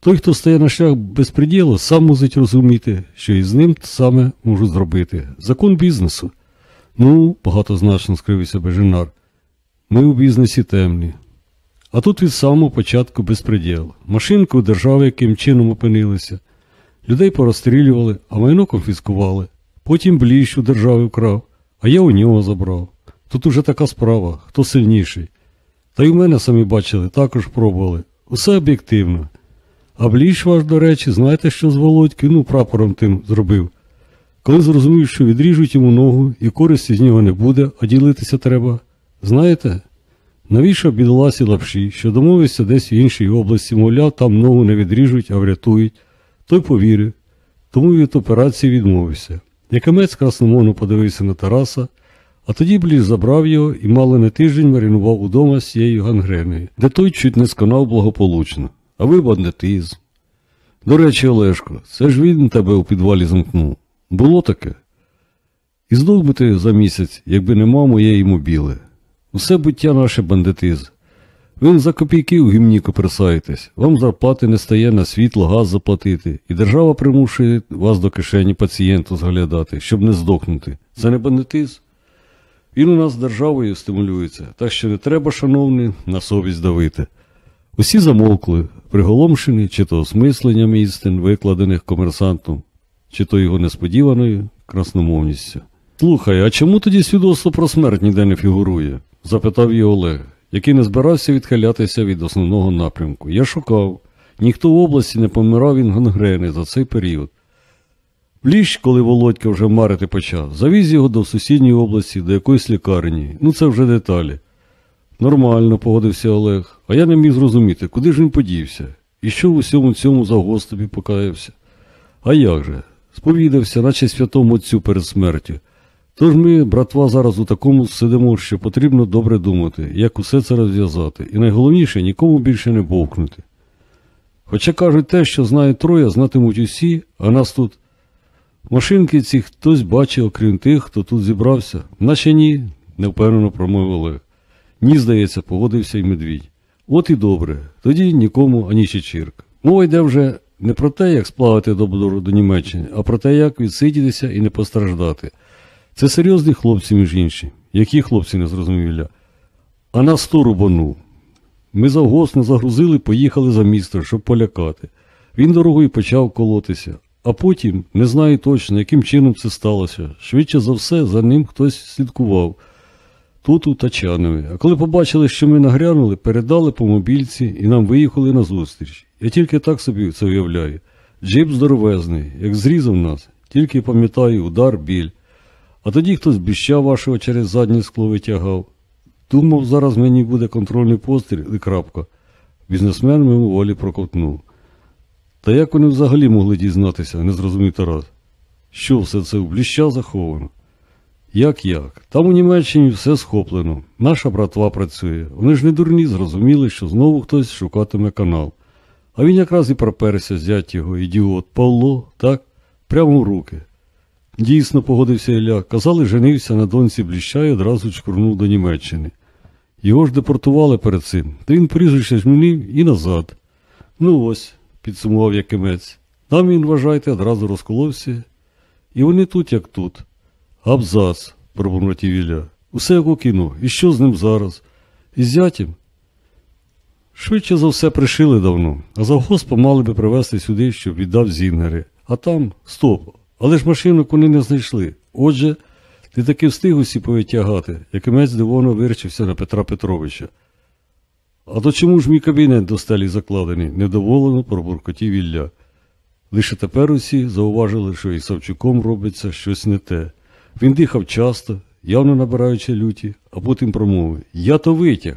Той, хто стає на шлях безпреділу, сам мусить розуміти, що із ним саме можуть зробити. Закон бізнесу. Ну, багатозначно скривився Бежинар. Ми у бізнесі темні. А тут від самого початку безпреділ. Машинки у держави яким чином опинилися. Людей порозстрілювали, а майно конфіскували. Потім бліщ у держави вкрав, а я у нього забрав. Тут уже така справа, хто сильніший. Та й у мене самі бачили, також пробували. Усе об'єктивно. А бліщ ваш, до речі, знаєте, що з Володьки, ну, прапором тим зробив. Коли зрозумів, що відріжуть йому ногу і користі з нього не буде, а ділитися треба. Знаєте? Навіщо бідоласі лапші, що домовився десь в іншій області, мовляв, там ногу не відріжуть, а врятують. Той повірив, тому від операції відмовився. Якамець красномовно подивився на Тараса, а тоді бліж забрав його і мало не тиждень маринував удома з цією гангреною, де той чуть не сконав благополучно. А ви бандитизм. До речі, Олешко, це ж він тебе у підвалі замкнув. Було таке? І здох би ти за місяць, якби не мав моєї мобіли. Усе буття наше бандитизм. Ви за копійки у гімні коперсаєтесь, вам зарплати не стає на світло, газ заплатити, і держава примушує вас до кишені пацієнту зглядати, щоб не здохнути. Це не бандитизм? Він у нас державою стимулюється, так що не треба, шановний, на совість давити. Усі замовкли, приголомшені чи то осмисленням істин, викладених комерсантом, чи то його несподіваною красномовністю. Слухай, а чому тоді свідоцтво про смерть ніде не фігурує? запитав її Олег, який не збирався відхилятися від основного напрямку. Я шукав. Ніхто в області не помирав від гангрени за цей період. Бліщ, коли Володька вже марити почав, завіз його до сусідньої області, до якоїсь лікарні. Ну це вже деталі. Нормально, погодився Олег, а я не міг зрозуміти, куди ж він подівся. І що в усьому цьому завгоз тобі покаявся? А як же? Сповідався, наче святому отцю перед смертю. Тож ми, братва, зараз у такому сидимо, що потрібно добре думати, як усе це розв'язати, і найголовніше нікому більше не бовкнути. Хоча кажуть те, що знають троє, знатимуть усі, а нас тут машинки ці хтось бачив, окрім тих, хто тут зібрався, наче ні, невпевнено промовив Олег. Ні, здається, погодився й медвідь. От і добре, тоді нікому ані чечірк. Мова йде вже не про те, як сплавити добру до Німеччини, а про те, як відсидітися і не постраждати. Це серйозні хлопці, між іншим. Які хлопці не зрозумів Ілля? А нас сто рубанув. Ми завгосно загрузили, поїхали за місто, щоб полякати. Він дорогою почав колотися, а потім не знаю точно, яким чином це сталося. Швидше за все, за ним хтось слідкував. Тут у Тачанові. А коли побачили, що ми нагрянули, передали по мобільці і нам виїхали на зустріч. Я тільки так собі це уявляю. Джип здоровезний, як зрізав нас, тільки пам'ятаю удар, біль. А тоді хтось біща вашого через заднє скло витягав. Думав, зараз мені буде контрольний постріл і крапка. Бізнесмен мимоволі проковтнув. Та як вони взагалі могли дізнатися, не зрозумів Тарас. Що все це в бліща заховано? Як як? Там у Німеччині все схоплено. Наша братва працює. Вони ж не дурні, зрозуміли, що знову хтось шукатиме канал. А він якраз і проперся зять його, ідіот, Павло, так, прямо в руки. Дійсно, погодився Ілля. Казали, женився на доньці Бліща і одразу чкурнув до Німеччини. Його ж депортували перед цим, та він прізвище змінив і назад. Ну ось, підсумував Якимець. Там він, вважайте, одразу розколовся. І вони тут, як тут. Абзац, пробурмотів Ілля. Усе як у кіно. І що з ним зараз? Із зятям? Швидше за все пришили давно, а завгосп мали би привезти сюди, щоб віддав Зінгери. А там стоп. Але ж машинок вони не знайшли. Отже, ти таки встиг усі повитягати, Якимець дивоно вирчився на Петра Петровича. А то чому ж мій кабінет до стелі закладений? недоволено пробуркотів Ілля. Лише тепер усі зауважили, що із Савчуком робиться щось не те. Він дихав часто, явно набираючи люті, а потім промовив Я то витяг.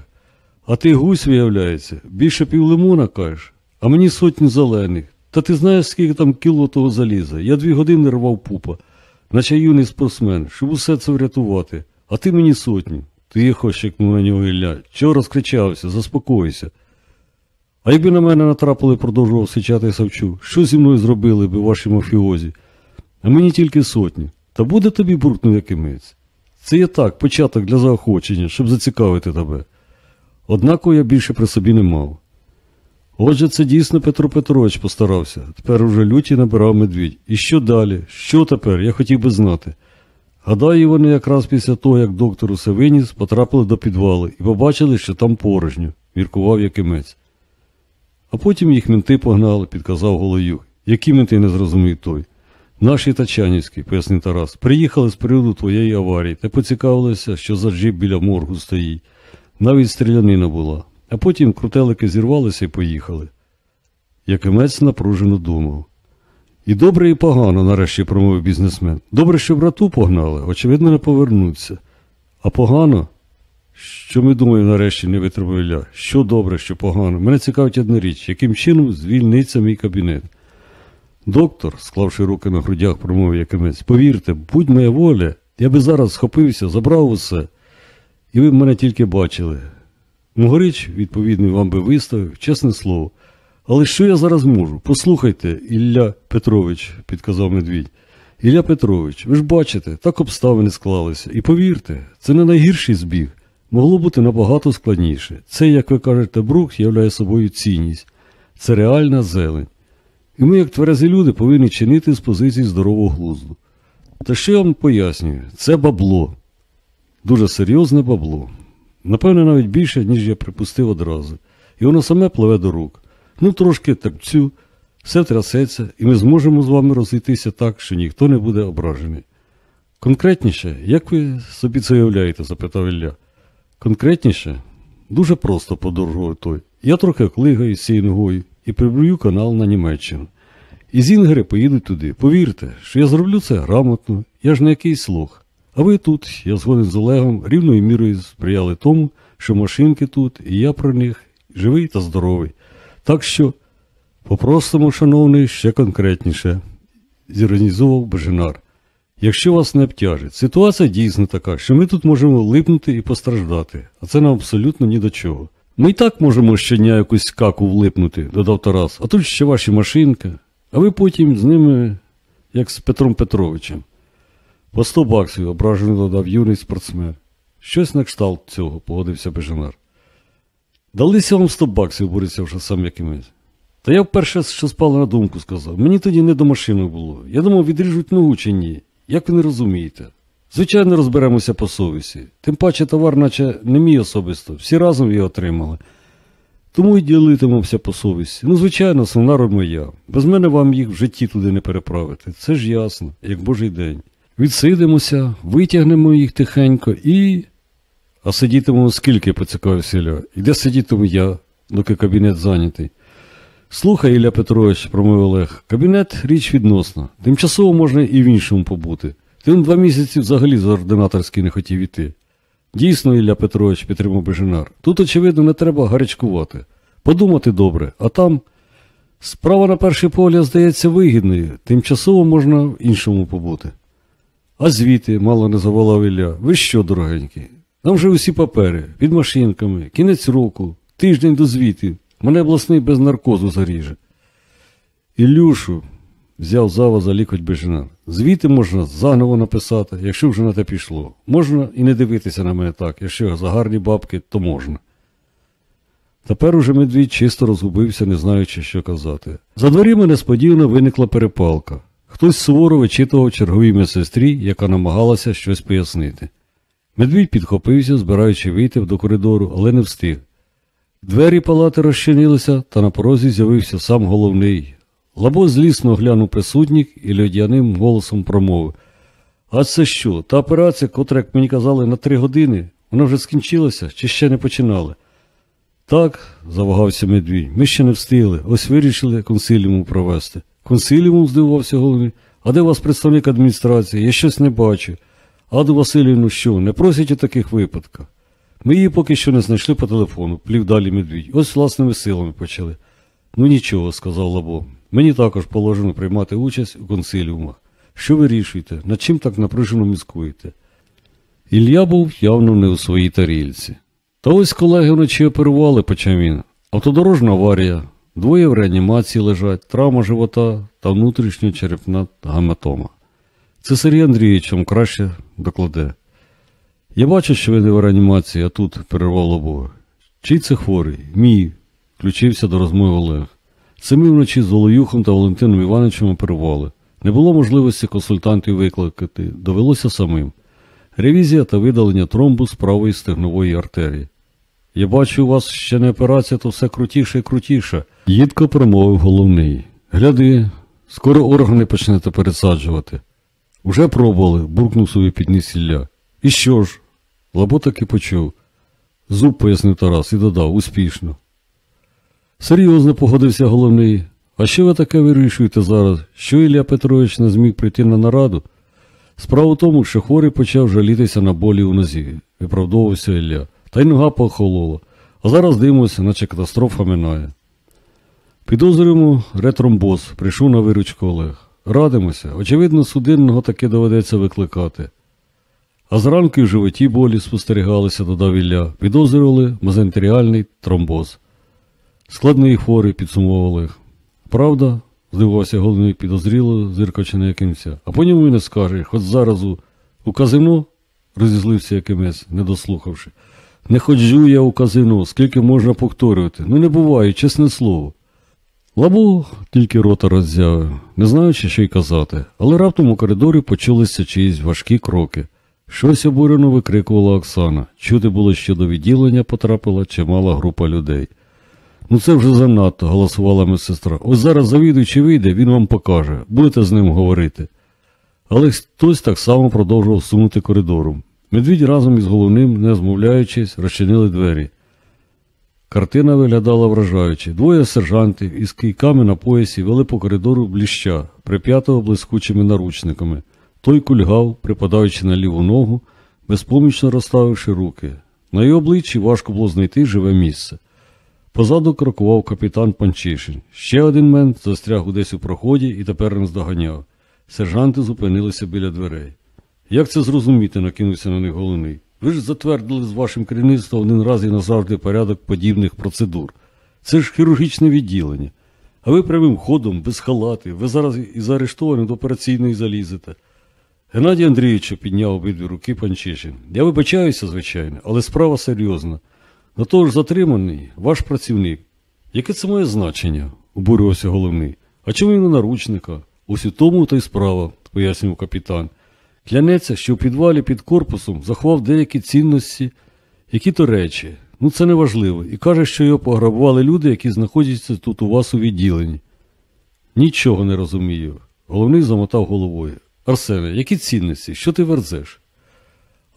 А ти гусь, виявляється, більше півлимона кажеш, а мені сотню зелених. Та ти знаєш, скільки там кіло того заліза? Я дві години рвав пупа, наче юний спортсмен, щоб усе це врятувати. А ти мені сотню. Тихо, щекнув на нього Ілля. Чого розкричався? Заспокойся. А якби на мене натрапили, продовжував сичати Савчук, що зі мною зробили би ваші мафіозі? А мені тільки сотні. Та буде тобі буркнув якимець. Це є так, початок для заохочення, щоб зацікавити тебе. Однако я більше при собі не мав. Отже, це дійсно Петро Петрович постарався. Тепер уже люті набирав медвідь. І що далі? Що тепер? Я хотів би знати. Гадаю, вони якраз після того, як доктор усе виніс, потрапили до підвалу і побачили, що там порожньо, міркував Якимець. А потім їх менти погнали, підказав Голоюк. Які менти не зрозумів той? Наші Тачанівські, пояснив Тарас, приїхали з приводу твоєї аварії та поцікавилися, що за джип біля моргу стоїть. Навіть стрілянина була. А потім крутелики зірвалися і поїхали. Якимець напружено думав. І добре, і погано, нарешті промовив бізнесмен. Добре, що брату погнали, очевидно, не повернуться. А погано? Що ми думаємо, нарешті не витримав Ілля? Що добре, що погано? Мене цікавить одна річ, яким чином звільниться мій кабінет. Доктор, склавши руки на грудях, промовив Якимець, повірте, будь моя воля, я би зараз схопився, забрав усе, і ви б мене тільки бачили. Могорич, відповідний вам би виставив, чесне слово. Але що я зараз можу? Послухайте, Ілля Петрович, підказав медвідь. Ілля Петрович, ви ж бачите, так обставини склалися. І повірте, це не найгірший збіг. Могло бути набагато складніше. Це, як ви кажете, брух являє собою цінність. Це реальна зелень. І ми, як тверезі люди, повинні чинити з позиції здорового глузду. Та що я вам пояснюю, це бабло. Дуже серйозне бабло. Напевне, навіть більше, ніж я припустив одразу. І воно саме пливе до рук. Ну, трошки терпцю, все трясеться, і ми зможемо з вами розійтися так, що ніхто не буде ображений. Конкретніше, як ви собі це уявляєте? запитав Ілля. Конкретніше, дуже просто подорожував той. Я трохи клигаю з цією ногою і прибрую канал на Німеччину. І зінгери поїдуть туди. Повірте, що я зроблю це грамотно, я ж не якийсь слух. А ви тут, я згоден з Олегом, рівною мірою сприяли тому, що машинки тут, і я про них живий та здоровий. Так що, Попросимо, шановний, ще конкретніше, зіронізував Беженар. Якщо вас не обтяжить, ситуація дійсно така, що ми тут можемо липнути і постраждати, а це нам абсолютно ні до чого. Ми і так можемо щодня якусь каку влипнути, додав Тарас, а тут ще ваші машинки, а ви потім з ними, як з Петром Петровичем. По сто баксів ображено додав юний спортсмен. Щось на кшталт цього, погодився Беженар. Далися вам сто баксів, борився вже сам якимось. Та я вперше, що спало на думку, сказав. Мені тоді не до машини було. Я думав, відріжуть ногу чи ні. Як ви не розумієте? Звичайно, розберемося по совісті. Тим паче товар, наче не мій особисто, всі разом його отримали. Тому й ділитимемося по совісті. Ну, звичайно, основна роль моя. Без мене вам їх в житті туди не переправити. Це ж ясно, як божий день. Відсидимося, витягнемо їх тихенько і. А сидітимемо скільки, поцікавився Ілля. І де сидітиму я, доки кабінет зайнятий. Слухай, Ілля Петрович, промовив Олег, кабінет річ відносна. Тимчасово можна і в іншому побути. Он два місяці взагалі з ординаторський не хотів іти. Дійсно, Ілля Петрович, підтримав Беженар. Тут, очевидно, не треба гарячкувати. Подумати добре, а там справа на перший погляд здається вигідною, тимчасово можна в іншому побути. А звіти, мало не заволав Ілля. Ви що, дорогенькі? Там вже усі папери, під машинками, кінець року, тиждень до звітів. Мене обласний без наркозу заріже. Ілюшу, взяв зава за лікоть Бежинар. Звіти можна заново написати, якщо вже на те пішло. Можна і не дивитися на мене так, якщо за гарні бабки, то можна. Тепер уже медвідь чисто розгубився, не знаючи, що казати. За дверима несподівано виникла перепалка. Хтось суворо вичитував черговій медсестрі, яка намагалася щось пояснити. Медвідь підхопився, збираючи вийти до коридору, але не встиг. Двері палати розчинилися, та на порозі з'явився сам головний. Лабо злісно глянув присутніх і льодяним голосом промовив. А це що? Та операція, котра, як мені казали, на три години, вона вже скінчилася чи ще не починали? Так, завагався медвідь, ми ще не встигли, ось вирішили консиліуму провести. Консиліуму, здивувався головний. А де у вас представник адміністрації? Я щось не бачу. Аду Васильівну що, не просять у таких випадках? Ми її поки що не знайшли по телефону, плів далі медвідь. Ось власними силами почали. Ну нічого, сказав Лабо. Мені також положено приймати участь у консиліумах. Що вирішуєте? Над чим так напружено міскуєте? Ілля був явно не у своїй тарільці. Та ось колеги вночі оперували, почав він. Автодорожна аварія, двоє в реанімації лежать, травма живота та внутрішньочерепна гематома. Це Сергій Андрійович вам краще докладе. Я бачу, що ви не в реанімації, а тут перервав лобове. Чий це хворий? Мій, включився до розмови Олег. Ми вночі з Волоюхом та Валентином Івановичем оперували. Не було можливості консультантів викликати, довелося самим. Ревізія та видалення тромбу з правої стегнової артерії. Я бачу, у вас ще не операція, то все крутіше і крутіше, їдко промовив головний. Гляди, скоро органи почнете пересаджувати. Уже пробували, буркнув собі підніс Ілля. І що ж? Лабо таки почув. Зуб пояснив Тарас і додав успішно. Серйозно погодився головний. А що ви таке вирішуєте зараз? Що Ілля Петрович не зміг прийти на нараду? Справа в тому, що хворий почав жалітися на болі у нозі, виправдовувався Ілля, та й нога похолола, а зараз дивимося, наче катастрофа минає. Підозрюємо ретромбоз, прийшов на виручку Олег. Радимося, очевидно, судинного таки доведеться викликати. А зранку й в животі болі спостерігалися, додав Ілля, підозрювали мезентеріальний тромбоз. Складний хворий, підсумував Олег. Правда? здивувався головний підозріло, зиркачи на якимся. А по ньому й не скаже, хоч зараз у, казино, розізлився якимось, не дослухавши. Не ходжу я у казино, скільки можна повторювати. Ну не буває, чесне слово. Лабу тільки рота роззявив, не знаючи, що й казати, але раптом у коридорі почулися чиїсь важкі кроки. Щось обурено викрикувала Оксана. Чути було, що до відділення потрапила чимала група людей. Ну це вже занадто, голосувала медсестра. Ось зараз завідуючий вийде, він вам покаже, будете з ним говорити. Але хтось так само продовжував сунути коридором. Медвідь разом із головним, не змовляючись, розчинили двері. Картина виглядала вражаюче. Двоє сержантів із кийками на поясі вели по коридору бліща, прип'ятого блискучими наручниками. Той кульгав, припадаючи на ліву ногу, безпомічно розставивши руки. На його обличчі важко було знайти живе місце. Позаду крокував капітан Панчишин. Ще один мент застряг десь у проході і тепер нас доганяв. Сержанти зупинилися біля дверей. Як це зрозуміти, накинувся на них головний. Ви ж затвердили з вашим керівництвом один раз і назавжди порядок подібних процедур. Це ж хірургічне відділення. А ви прямим ходом, без халати, ви зараз із заарештованим до операційної залізете. Геннадій Андрійович підняв обидві руки Панчишин. Я вибачаюся, звичайно, але справа серйозна. На того затриманий ваш працівник. Яке це має значення? обурювався головний. А чому він на наручника? Ось у тому та й справа, пояснював капітан. Клянеться, що в підвалі під корпусом заховав деякі цінності, які то речі. Ну це не важливо. І каже, що його пограбували люди, які знаходяться тут у вас у відділенні. Нічого не розумію. Головний замотав головою. Арсене, які цінності? Що ти верзеш?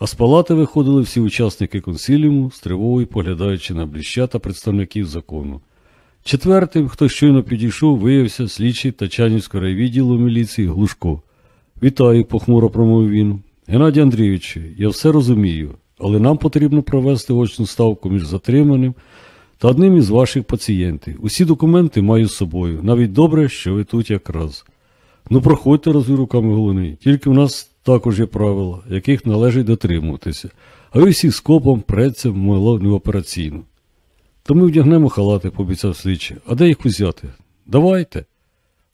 А з палати виходили всі учасники консиліуму, з тривогою поглядаючи на бліща та представників закону. Четвертим, хто щойно підійшов, виявився слідчий Тачанівського райвідділу міліції Глушко. Вітаю, похмуро промовив він. Геннадій Андрійович, я все розумію, але нам потрібно провести очну ставку між затриманим та одним із ваших пацієнтів. Усі документи маю з собою. Навіть добре, що ви тут якраз. Ну, проходьте, розвів руками головний. Тільки в нас також є правила, яких належить дотримуватися. А всі скопом преться в маловну операційну. То ми вдягнемо халати, пообіцяв слідчий. А де їх узяти? Давайте.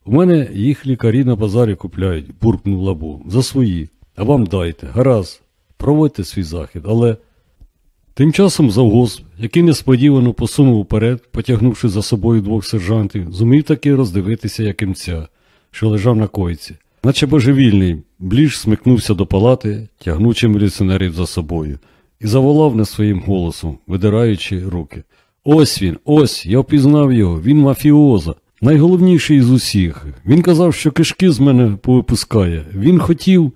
У мене їх лікарі на базарі купляють, буркнув лабу. За свої. А вам дайте. Гаразд. Проводьте свій захід, але. Тим часом завгосп, який несподівано посунув уперед, потягнувши за собою двох сержантів, зумів таки роздивитися якимця, що лежав на койці. Наче божевільний, бліж смикнувся до палати, тягнучи міліціонерів за собою, і заволав не своїм голосом, видираючи руки. Ось він, ось, я впізнав його, він мафіоза. Найголовніший із усіх. Він казав, що кишки з мене повипускає. Він хотів.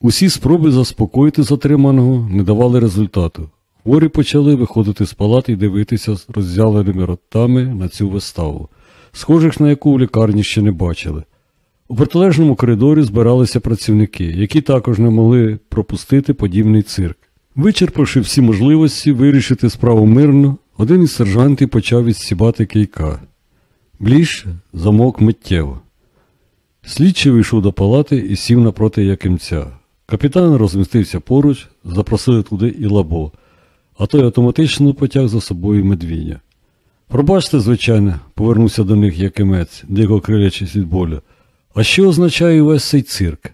Усі спроби заспокоїти затриманого не давали результату. Хворі почали виходити з палати і дивитися з роззявленими ротами на цю виставу, схожих на яку в лікарні ще не бачили. У протилежному коридорі збиралися працівники, які також не могли пропустити подібний цирк. Вичерпавши всі можливості вирішити справу мирно, один із сержантів почав відсібати кийка. Бліж замок миттєво. Слідчий вийшов до палати і сів напроти Якимця. Капітан розмістився поруч, запросили туди і лабо, а той автоматично потяг за собою медвідя. Пробачте, звичайно, повернувся до них Якимець, дико крилячись від болю. А що означає увесь цей цирк?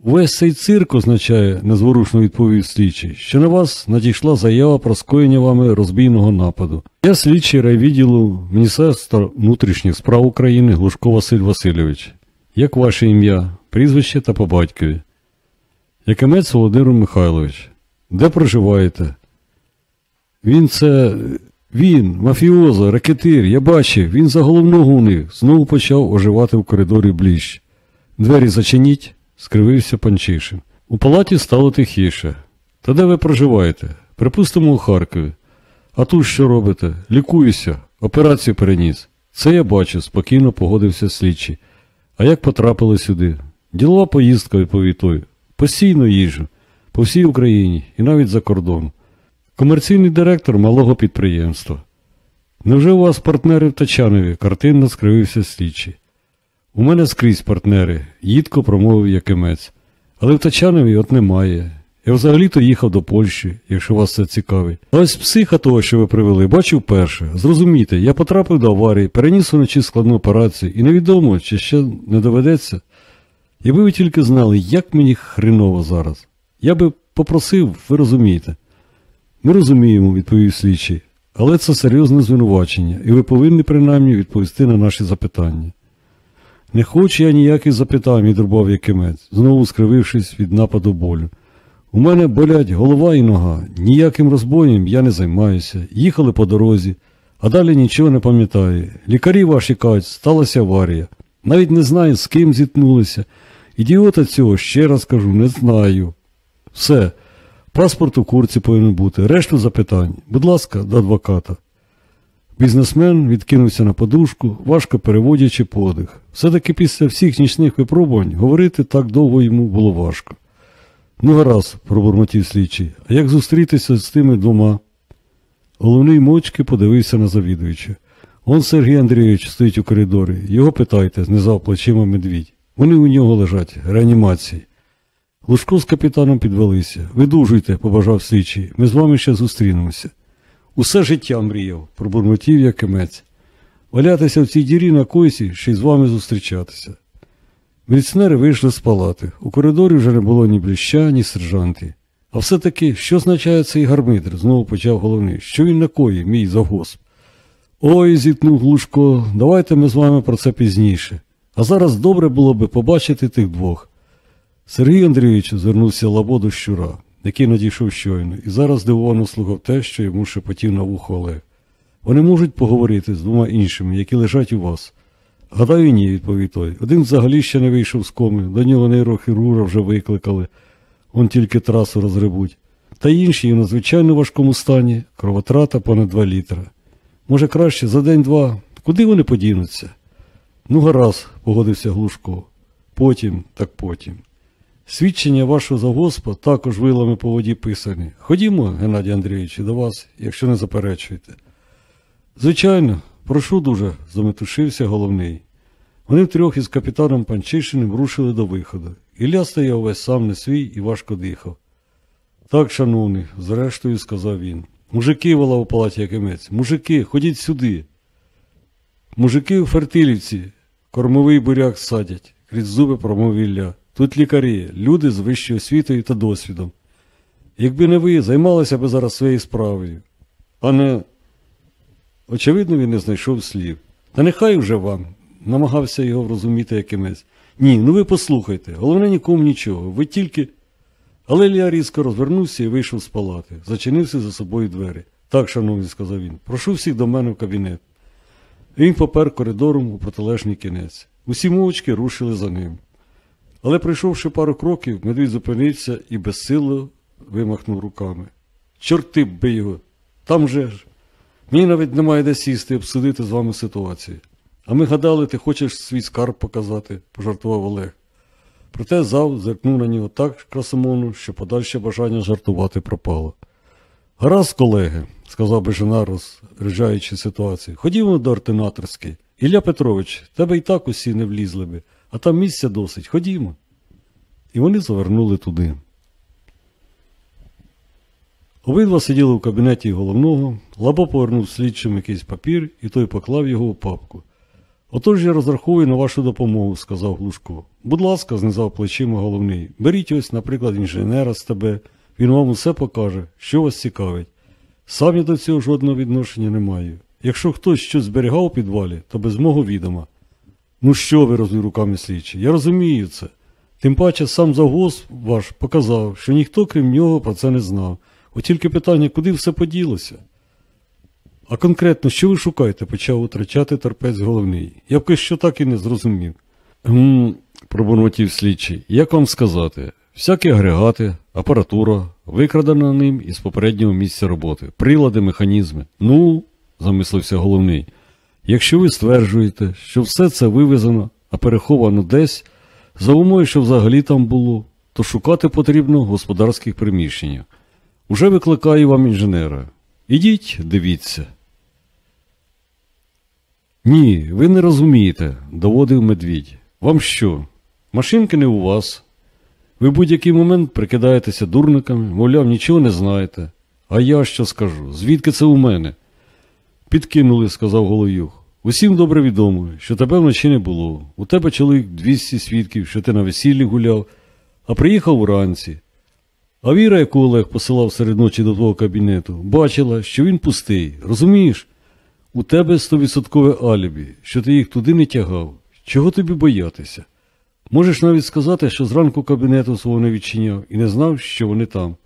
Увесь цей цирк означає, незворушно відповів слідчий, що на вас надійшла заява про скоєння вами розбійного нападу. Я слідчий райвідділу Міністерства внутрішніх справ України Глушко Василь Васильович. Як ваше ім'я, прізвище та по батькові? Якимець Володимир Михайлович. Де проживаєте? Він це. Він, мафіоза, ракетир, я бачив, він за головного у знову почав оживати в коридорі ближче. Двері зачиніть, скривився Панчишин. У палаті стало тихіше. Та де ви проживаєте? Припустимо, у Харкові. А тут що робите? Лікуюся, операцію переніс. Це я бачу, спокійно погодився слідчий. А як потрапили сюди? Ділова поїздка, відповів той. Постійно їжджу. По всій Україні і навіть за кордон. Комерційний директор малого підприємства. Невже у вас партнери в Тачанові? картинно скривився слідчий. У мене скрізь партнери, їдко промовив Якимець. Але в Тачанові от немає. Я взагалі-то їхав до Польщі, якщо вас це цікавить. А ось психа того, що ви привели, бачив перше. Зрозумійте, я потрапив до аварії, переніс вночі складну операцію, і невідомо, чи ще не доведеться. Якби ви тільки знали, як мені хреново зараз. Я би попросив, ви розумієте. Ми розуміємо, відповів слідчий, але це серйозне звинувачення, і ви повинні принаймні відповісти на наші запитання. Не хочу я ніяких запитань, відрубав Якимець, знову скривившись від нападу болю. У мене болять голова і нога, ніяким розбоєм я не займаюся. Їхали по дорозі, а далі нічого не пам'ятаю. Лікарі ваші кажуть, сталася аварія. Навіть не знаю, з ким зіткнулися. Ідіота цього, ще раз кажу, не знаю. Все. Паспорт у курці повинен бути, решту запитань. Будь ласка, до адвоката. Бізнесмен відкинувся на подушку, важко переводячи подих. Все-таки після всіх нічних випробувань говорити так довго йому було важко. Ну, гаразд, пробурмотів слідчий, а як зустрітися з тими двома? Головний мовчки подивився на завідувача. Он Сергій Андрійович стоїть у коридорі. Його питайте, знизав плечима медвідь. Вони у нього лежать, реанімації. Лужко з капітаном підвелися. Видужуйте, побажав слідчий. Ми з вами ще зустрінемося. Усе життя мріяв, пробурмотів якимець. Валятися в цій дірі на койсі, ще й з вами зустрічатися. Міліціонери вийшли з палати. У коридорі вже не було ні бліща, ні сержанти. А все-таки, що означає цей гармидр? знову почав головний. Що він накоїв, мій завгосп? Ой, зіткнув Глушко, давайте ми з вами про це пізніше. А зараз добре було би побачити тих двох. Сергій Андрійович звернувся лабо щура, який надійшов щойно, і зараз здивовано слухав те, що йому шепотів на вухо Олег. Вони можуть поговорити з двома іншими, які лежать у вас. Гадаю, ні, відповів той. Один взагалі ще не вийшов з коми, до нього нейрохірурга вже викликали, он тільки трасу розгребуть. Та інші в надзвичайно важкому стані, кровотрата понад два літра. Може, краще за день-два. Куди вони подінуться? Ну, гаразд, погодився Глушко. Потім, так потім. Свідчення вашого завгоспа також вилами по воді писані. Ходімо, Геннадій Андрійович, до вас, якщо не заперечуєте. Звичайно, прошу дуже, заметушився головний. Вони втрьох із капітаном Панчишиним рушили до виходу. Ілля стояв весь сам не свій і важко дихав. Так, шановний, зрештою сказав він. Мужики волав у палаті Якимець, мужики, ходіть сюди. Мужики у Фертилівці, кормовий буряк садять, крізь зуби промовив Ілля. Тут лікарі, люди з вищою освітою та досвідом. Якби не ви, займалися би зараз своєю справою. А не. Очевидно, він не знайшов слів. Та нехай вже вам, намагався його врозуміти якимець. Ні, ну ви послухайте, головне нікому нічого, ви тільки. Але Ілля різко розвернувся і вийшов з палати, зачинився за собою двері. Так, шановний, сказав він, прошу всіх до мене в кабінет. Він попер коридором у протилежний кінець. Усі мовчки рушили за ним. Але пройшовши пару кроків, медвідь зупинився і безсило вимахнув руками. Чорти би його! Там же ж. Мені навіть немає де сісти і обсудити з вами ситуацію. А ми гадали, ти хочеш свій скарб показати, пожартував Олег. Проте зав зеркнув на нього так красомовно, що подальше бажання жартувати пропало. Гаразд, колеги, сказав Бежина, розряджаючи ситуацію. Ходімо до ординаторської. Ілля Петрович, тебе і так усі не влізли би, а там місця досить. Ходімо. І вони завернули туди. Обидва сиділи в кабінеті головного, лабо повернув слідчим якийсь папір, і той поклав його у папку. Отож я розраховую на вашу допомогу, сказав Глушко. Будь ласка, знизав плечима головний. Беріть ось, наприклад, інженера з тебе. Він вам усе покаже, що вас цікавить. Сам я до цього жодного відношення не маю. Якщо хтось щось зберігав у підвалі, то без мого відома. Ну що ви, розвів руками слідчі, я розумію це. Тим паче сам завгосп ваш показав, що ніхто, крім нього, про це не знав. От тільки питання, куди все поділося? А конкретно, що ви шукаєте, почав утрачати терпець головний. Я б що так і не зрозумів. Гм, пробурмотів слідчий. Як вам сказати? Всякі агрегати, апаратура, викрадена ним із попереднього місця роботи, прилади, механізми. Ну, замислився головний. Якщо ви стверджуєте, що все це вивезено, а переховано десь, за умовою, що взагалі там було, то шукати потрібно господарських приміщеннях. Уже викликаю вам інженера. Ідіть, дивіться. Ні, ви не розумієте, доводив медвідь. Вам що? Машинки не у вас. Ви будь-який момент прикидаєтеся дурниками, мовляв, нічого не знаєте. А я що скажу? Звідки це у мене? Підкинули, сказав Головюх. Усім добре відомо, що тебе вночі не було. У тебе чоловік 200 свідків, що ти на весіллі гуляв, а приїхав уранці. А Віра, яку Олег посилав серед ночі до твого кабінету, бачила, що він пустий. Розумієш? У тебе стовідсоткове алібі, що ти їх туди не тягав. Чого тобі боятися? Можеш навіть сказати, що зранку кабінету свого не відчиняв і не знав, що вони там.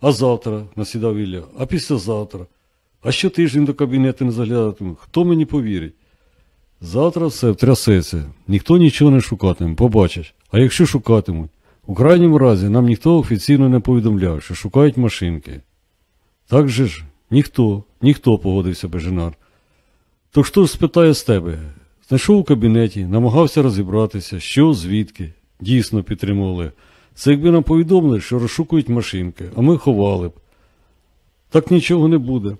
А завтра, насідав Ілля, а післязавтра. А що тиждень до кабінету не заглядатиме? Хто мені повірить? Завтра все втрясеться, ніхто нічого не шукатиме, побачиш. А якщо шукатимуть? У крайньому разі нам ніхто офіційно не повідомляв, що шукають машинки. Так же ж, ніхто, ніхто погодився Бежинар. То хто ж спитає з тебе? Знайшов у кабінеті, намагався розібратися, що, звідки. Дійсно підтримували. Це якби нам повідомили, що розшукують машинки, а ми ховали б. Так нічого не буде.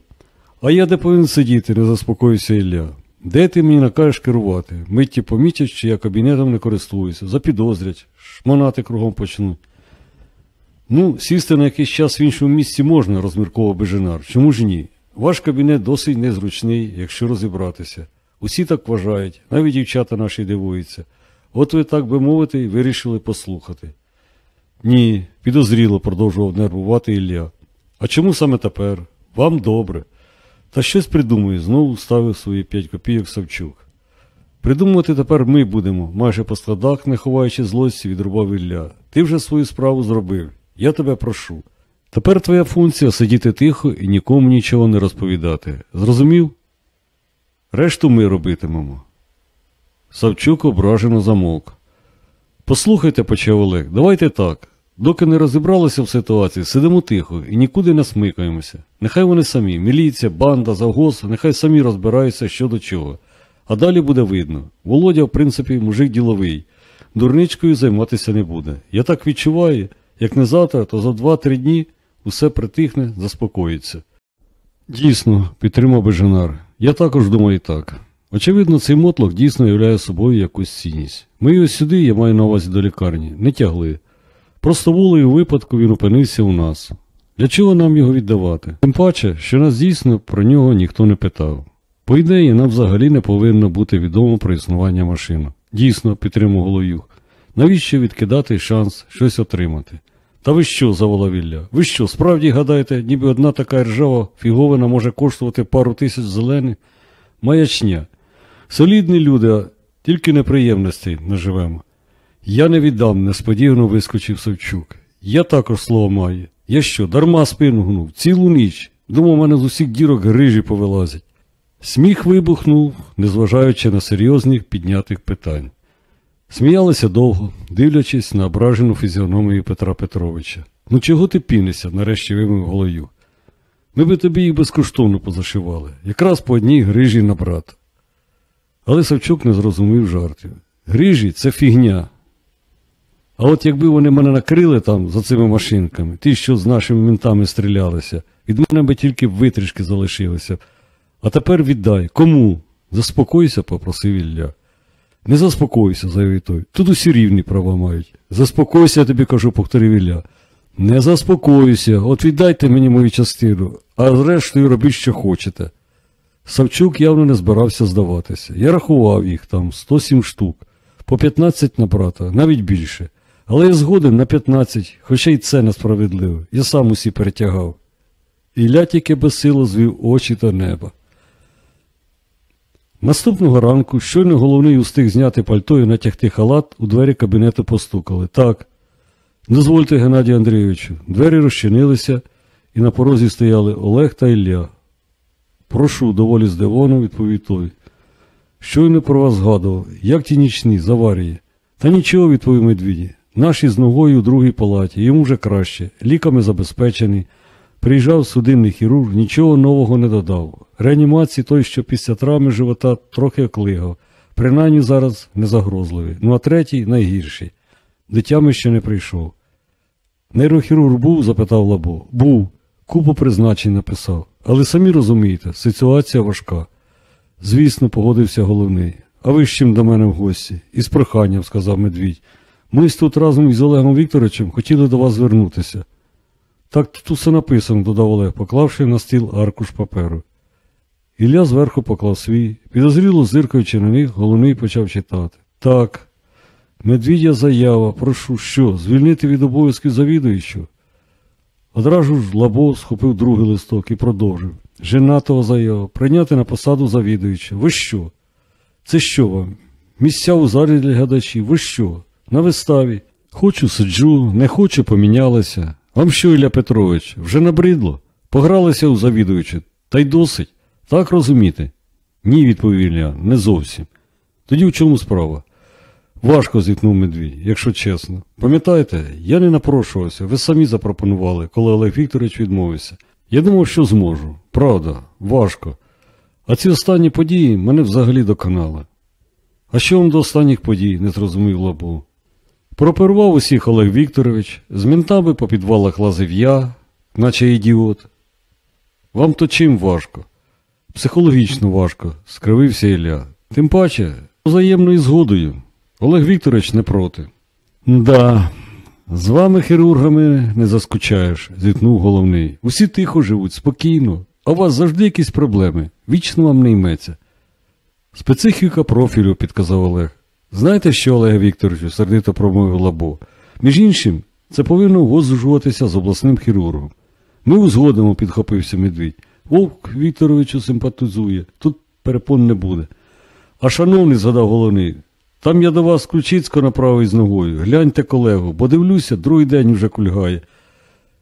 А я де повинен сидіти, не заспокоївся Ілля. Де ти мені накажеш керувати? Митті помітять, що я кабінетом не користуюся, запідозрять, шмонати кругом почнуть. Ну, сісти на якийсь час в іншому місці можна, розмірковував Беженар. Чому ж ні? Ваш кабінет досить незручний, якщо розібратися. Усі так вважають, навіть дівчата наші дивуються. От ви, так би мовити, вирішили послухати. Ні, підозріло, продовжував нервувати Ілля. А чому саме тепер? Вам добре. Та щось придумаю, знову ставив свої п'ять копійок Савчук. Придумувати тепер ми будемо, майже по складах, не ховаючи злості, відрубав Ілля. Ти вже свою справу зробив. Я тебе прошу. Тепер твоя функція сидіти тихо і нікому нічого не розповідати. Зрозумів? Решту ми робитимемо. Савчук ображено замовк. Послухайте, почав Олег, давайте так. Доки не розібралися в ситуації, сидимо тихо і нікуди не смикаємося. Нехай вони самі, міліція, банда, завгоз, нехай самі розбираються що до чого. А далі буде видно. Володя, в принципі, мужик діловий. Дурничкою займатися не буде. Я так відчуваю, як не завтра, то за два-три дні усе притихне, заспокоїться. Дійсно, підтримав Бежанар. Я також думаю так. Очевидно, цей мотлох дійсно являє собою якусь цінність. Ми його сюди, я маю на увазі до лікарні, не тягли. Просто волею випадку він опинився у нас. Для чого нам його віддавати? Тим паче, що нас дійсно про нього ніхто не питав. По ідеї, нам взагалі не повинно бути відомо про існування машини. Дійсно, підтримав Головюх. Навіщо відкидати шанс щось отримати? Та ви що, заволав Ілля? Ви що, справді гадаєте, ніби одна така ржава фіговина може коштувати пару тисяч зелених? Маячня. Солідні люди, а тільки неприємностей наживемо. Я не віддам, несподівано вискочив Савчук. Я також слово маю. Я що, дарма спину гнув, цілу ніч. Думав, мене з усіх дірок грижі повилазять. Сміх вибухнув, незважаючи на серйозних піднятих питань. Сміялися довго, дивлячись на ображену фізіономію Петра Петровича. Ну чого ти пінешся, нарешті вимив голою. Ми би тобі їх безкоштовно позашивали, якраз по одній грижі на брата. Але Савчук не зрозумів жартів. Грижі це фігня. А от якби вони мене накрили там за цими машинками, ті, що з нашими ментами стрілялися, від мене би тільки витрішки залишилися. А тепер віддай. Кому? Заспокойся, попросив Ілля. Не заспокойся, заявив той. Тут усі рівні права мають. Заспокойся, я тобі кажу, повторив Ілля. Не заспокоюся, от віддайте мені мою частину, а зрештою робіть, що хочете. Савчук явно не збирався здаватися. Я рахував їх там 107 штук, по 15 на брата, навіть більше. Але я згоден на 15, хоча й це несправедливо. Я сам усі перетягав. Ілля тільки безсило звів очі до неба. Наступного ранку щойно головний устиг зняти пальто і натягти халат, у двері кабінету постукали. Так. Дозвольте, Геннадій Андрійовичу. Двері розчинилися, і на порозі стояли Олег та Ілля. Прошу, доволі здивовано, відповів той. Щойно про вас згадував, як ті нічні, з аварії. Та нічого, відповів медвіді. Наші з ногою у другій палаті, йому вже краще, ліками забезпечений. Приїжджав судинний хірург, нічого нового не додав. Реанімації той, що після травми живота трохи оклигав, принаймні зараз незагрозливий. Ну а третій найгірший. Дитями ще не прийшов. Нейрохірург був? запитав Лабо. Був. Купу призначень написав. Але самі розумієте, ситуація важка. Звісно, погодився головний. А ви з чим до мене в гості? Із проханням, сказав медвідь. Ми тут разом із Олегом Вікторовичем хотіли до вас звернутися. Так тут усе написано, додав Олег, поклавши на стіл аркуш паперу. Ілля зверху поклав свій, підозріло зиркаючи на них, головний почав читати. Так, медвідя заява, прошу, що, звільнити від обов'язків завідуючого? Одразу ж Лабо схопив другий листок і продовжив. Женатого заява, прийняти на посаду завідуючого. Ви що? Це що вам? Місця у залі для глядачів, ви що? На виставі. Хочу сиджу, не хочу помінялися. Вам що, Ілля Петрович, вже набридло? Погралися у завідуючи, та й досить. Так розуміти? Ні, відповів Ілля, не зовсім. Тоді в чому справа? Важко зіткнув медвідь, якщо чесно. Пам'ятаєте, я не напрошувався, ви самі запропонували, коли Олег Вікторович відмовився. Я думав, що зможу. Правда, важко. А ці останні події мене взагалі доконали. А що вам до останніх подій, не зрозумів Лабу. Проперував усіх Олег Вікторович, з ментами по підвалах лазив я, наче ідіот. Вам то чим важко? Психологічно важко, скривився Ілля. Тим паче, взаємною згодою. Олег Вікторович не проти. Да, з вами, хірургами, не заскучаєш, зітнув головний. Усі тихо живуть, спокійно, а у вас завжди якісь проблеми. Вічно вам не йметься. Специфіка профілю, підказав Олег. Знаєте що, Олег Вікторовичу, сердито промовив Лабо. Між іншим, це повинно узгоджуватися з обласним хірургом. Ми узгодимо, підхопився медвідь. Вовк Вікторовичу симпатизує, тут перепон не буде. А шановний, згадав головний, там я до вас Ключицько направив з ногою. Гляньте, колегу, бо дивлюся, другий день вже кульгає.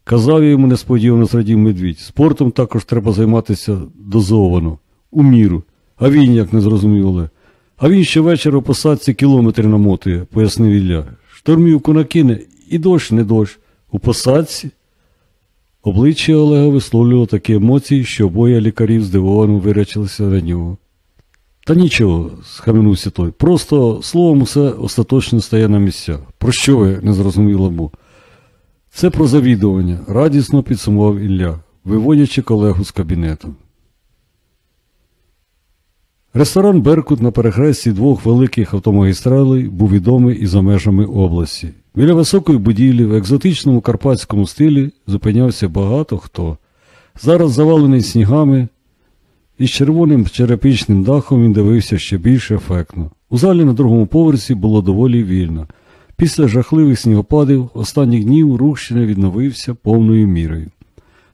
Казав я йому несподівано зрадів медвідь. Спортом також треба займатися дозовано, у міру. А він як не зрозумів Олег. А він щовечора у посадці кілометри намотує, пояснив Ілля. Штормівку накине і дощ не дощ. У посадці. Обличчя Олега висловлювало такі емоції, що обоє лікарів здивовано вирячилися на нього. Та нічого, схаменувся той. Просто словом усе остаточно стає на місця. Про що ви не зрозумів Лабу? Це про завідування, радісно підсумував Ілля, виводячи колегу з кабінету. Ресторан Беркут на перехресті двох великих автомагістралей був відомий і за межами області. Біля високої будівлі в екзотичному карпатському стилі зупинявся багато хто. Зараз завалений снігами і з червоним черепичним дахом він дивився ще більш ефектно. У залі на другому поверсі було доволі вільно. Після жахливих снігопадів останніх днів рух ще не відновився повною мірою.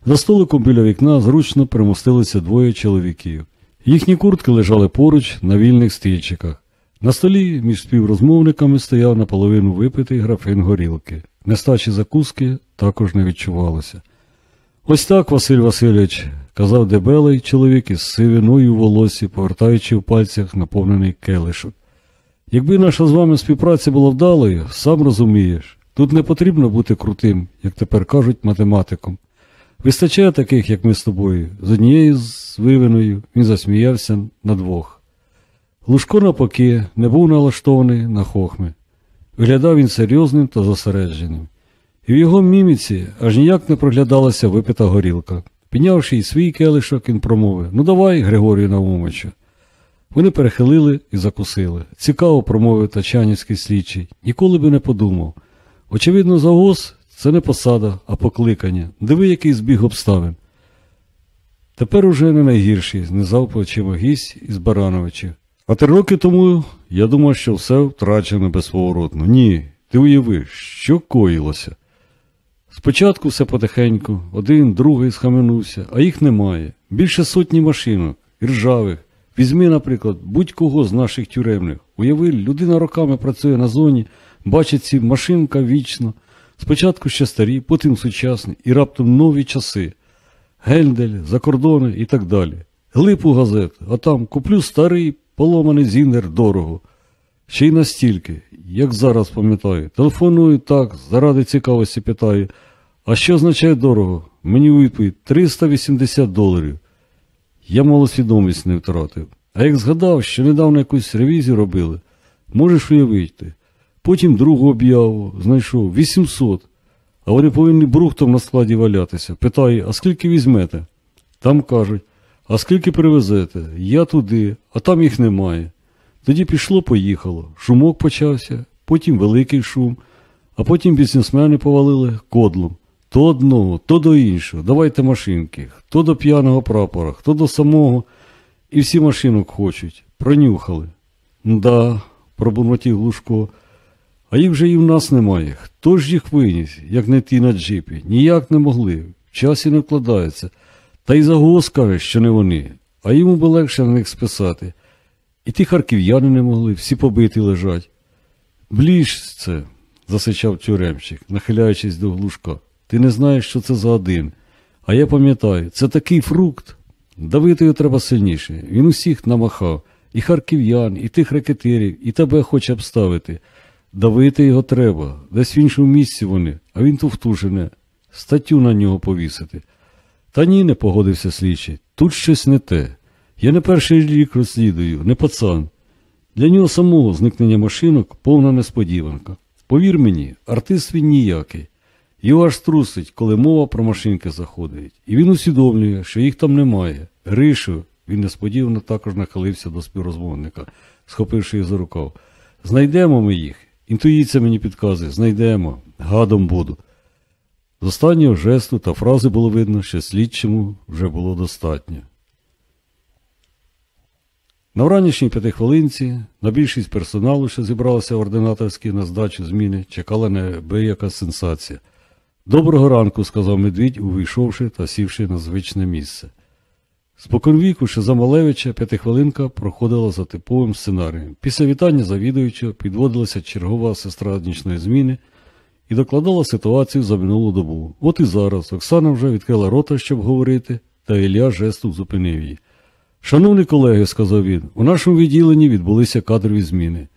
За столиком біля вікна зручно примостилися двоє чоловіків. Їхні куртки лежали поруч на вільних стільчиках. На столі між співрозмовниками стояв наполовину випитий графин горілки. Нестачі закуски також не відчувалося. Ось так, Василь Васильович, казав дебелий чоловік із сивиною в волосі, повертаючи в пальцях наповнений келишок. Якби наша з вами співпраця була вдалою, сам розумієш, тут не потрібно бути крутим, як тепер кажуть, математиком. Вистачає таких, як ми з тобою. З однією з вивиною він засміявся на двох. Лужко навпаки не був налаштований на хохми. Виглядав він серйозним та зосередженим. І в його міміці аж ніяк не проглядалася випита горілка. Піднявши й свій келишок, він промовив Ну давай, Григорію Наумовичу. Вони перехилили і закусили. Цікаво промовив Тачанівський слідчий. Ніколи би не подумав. Очевидно, завоз це не посада, а покликання. Диви, який збіг обставин. Тепер уже не найгірший, знизав плечима гість із Барановичів. А три роки тому я думав, що все втрачено безповоротно. Ні, ти уяви, що коїлося. Спочатку все потихеньку, один, другий схаменувся, а їх немає. Більше сотні машинок, ржавих. Візьми, наприклад, будь-кого з наших тюремних. Уяви, людина роками працює на зоні, бачить ці машинка вічно. Спочатку ще старі, потім сучасні і раптом нові часи. Гендель, закордони і так далі. Глип у газет, а там куплю старий поломаний зінер дорого. Ще й настільки, як зараз пам'ятаю, телефоную так, заради цікавості питаю, а що означає дорого? Мені у відповідь 380 доларів. Я малосвідомість не втратив. А як згадав, що недавно якусь ревізію робили, можеш уявити. Потім другу об'яву знайшов 800, а вони повинні брухтом на складі валятися. Питаю, а скільки візьмете? Там кажуть, а скільки привезете? Я туди, а там їх немає. Тоді пішло, поїхало. Шумок почався, потім великий шум, а потім бізнесмени повалили кодлом. То одного, то до іншого. Давайте машинки. Хто до п'яного прапора, хто до самого. І всі машинок хочуть. Пронюхали. Да, пробурмотів Глушко. А їх вже і в нас немає. Хто ж їх виніс, як не ті на джипі? Ніяк не могли. В часі не вкладається. Та й загос каже, що не вони, а йому би легше на них списати. І ті харків'яни не могли, всі побиті лежать. Бліж це, засичав тюремщик, нахиляючись до глушка. Ти не знаєш, що це за один. А я пам'ятаю, це такий фрукт. Давити його треба сильніше. Він усіх намахав, і харків'ян, і тих ракетирів, і тебе хоче обставити. Давити його треба, десь в іншому місці вони, а він туфтужене. Статтю на нього повісити. Та ні, не погодився слідчий. Тут щось не те. Я не перший рік розслідую, не пацан. Для нього самого зникнення машинок повна несподіванка. Повір мені, артист він ніякий. Його аж трусить, коли мова про машинки заходить. І він усвідомлює, що їх там немає. Гришу, Він несподівано також нахилився до співрозмовника, схопивши її за рукав. Знайдемо ми їх. Інтуїція мені підказує, знайдемо, гадом буду. З останнього жесту та фрази було видно, що слідчому вже було достатньо. На вранішній п'ятихвилинці на більшість персоналу, що зібралося в ординаторській на здачу зміни, чекала неабияка сенсація. Доброго ранку, сказав медвідь, увійшовши та сівши на звичне місце. Споконвіку, що за Малевича п'ятихвилинка проходила за типовим сценарієм. Після вітання завідуючого підводилася чергова сестра нічної зміни і докладала ситуацію за минулу добу. От і зараз Оксана вже відкрила рота, щоб говорити, та Ілля жестом зупинив її. Шановні колеги, сказав він, у нашому відділенні відбулися кадрові зміни.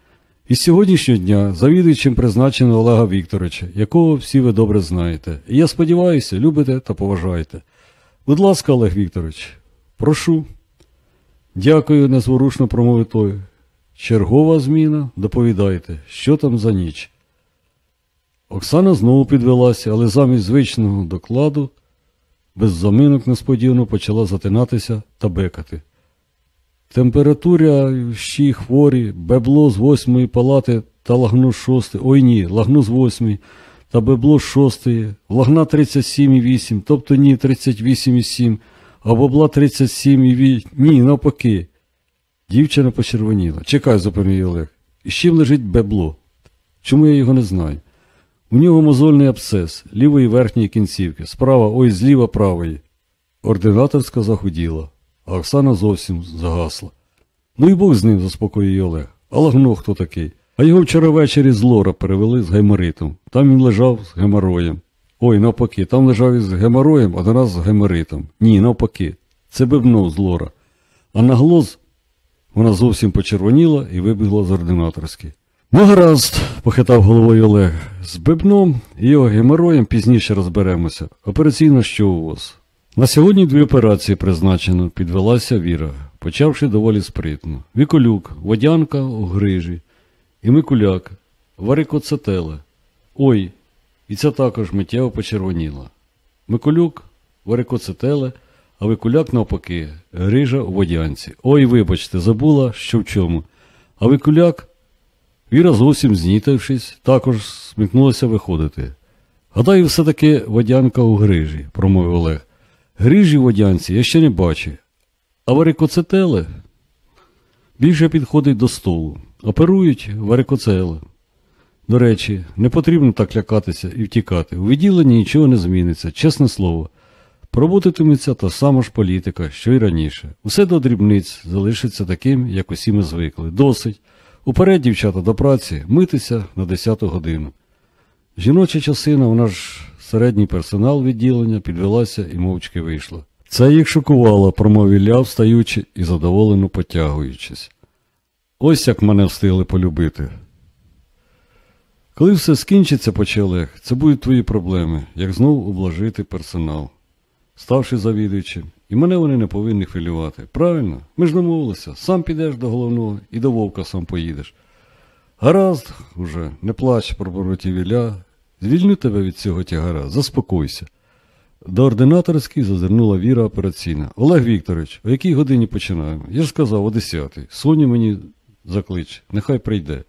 Із сьогоднішнього дня завідуючим призначено Олега Вікторовича, якого всі ви добре знаєте. І я сподіваюся, любите та поважаєте. Будь ласка, Олег Вікторович, прошу. Дякую, незворушно промовив той. Чергова зміна, доповідайте, що там за ніч. Оксана знову підвелася, але замість звичного докладу без заминок несподівано почала затинатися та бекати. Температура щі хворі, бебло з восьмої палати та лагно з шостої. Ой ні, лагно з восьмої та бебло з шостої, лагна 37,8, тобто ні 38,7, а бабла 37,8. Ні, навпаки. Дівчина почервоніла. Чекай, зупинив Олег. І з чим лежить бебло? Чому я його не знаю? У нього мозольний абсцес лівої верхньої кінцівки, справа, ой, зліва правої. Ординаторська захуділа, а Оксана зовсім загасла. Ну і Бог з ним, заспокоює Олег. А лагно хто такий? А його вчора ввечері з лора перевели з гайморитом. Там він лежав з геморроєм. Ой, навпаки, там лежав із геморроєм, а до нас з геморитом. Ні, навпаки. Це бивно з лора. А на глоз вона зовсім почервоніла і вибігла з ординаторської. Ну, гаразд, похитав головою Олег. З бибном і його геморроєм пізніше розберемося. Операційно що у вас? На сьогодні дві операції призначено, підвелася Віра, почавши доволі спритно. Віколюк, водянка у грижі, і Микуляк, варикоцетеле. Ой, і це також миттєво почервоніла. Миколюк, варикоцетеле, а Викуляк навпаки, грижа у водянці. Ой, вибачте, забула, що в чому. А Викуляк Віра, зовсім знітившись, також смікнулася виходити. Гадаю, все-таки водянка у грижі, промовив Олег. Грижі в водянці я ще не бачив. А варикоцетели більше підходить до столу. Оперують варикоцели. До речі, не потрібно так лякатися і втікати. У відділенні нічого не зміниться, чесне слово. Пробутитиметься та сама ж політика, що й раніше. Усе до дрібниць залишиться таким, як усі ми звикли. Досить. Уперед, дівчата, до праці, митися на 10 годину. Жіноча часина, вона ж середній персонал відділення, підвелася і мовчки вийшла. Це їх шокувало, промовив Ілля, встаючи і задоволено потягуючись. Ось як мене встигли полюбити. Коли все скінчиться, почав це будуть твої проблеми, як знову облажити персонал. Ставши завідуючим, і мене вони не повинні хвилювати. Правильно, ми ж домовилися, сам підеш до головного і до вовка сам поїдеш. Гаразд, уже, не плач, пробормотів Ілля, звільню тебе від цього тягара, заспокойся. До ординаторської зазирнула Віра операційна. Олег Вікторович, о якій годині починаємо? Я ж сказав, о 10 Соня мені заклич, нехай прийде.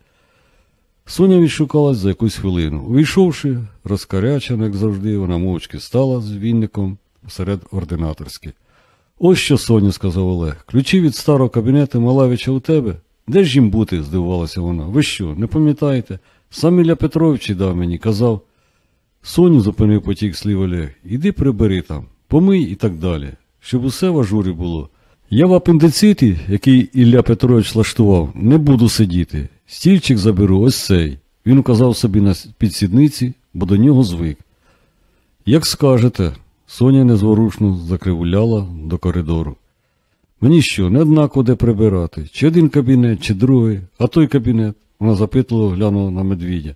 Соня відшукалась за якусь хвилину. Увійшовши, розкарячена, як завжди, вона мовчки стала з вінником серед ординаторських. Ось що, Соня, сказав Олег. Ключі від старого кабінету Малевича у тебе? Де ж їм бути? здивувалася вона. Ви що, не пам'ятаєте? Сам Ілля Петрович дав мені, казав. Соню зупинив потік слів Олег. Іди прибери там, помий і так далі, щоб усе в ажурі було. Я в апендициті, який Ілля Петрович влаштував, не буду сидіти. Стільчик заберу ось цей. Він указав собі на підсідниці, бо до нього звик. Як скажете, Соня незворушно закривуляла до коридору. Мені що, не однаково де прибирати, чи один кабінет, чи другий, а той кабінет, вона запитливо глянула на медвідя.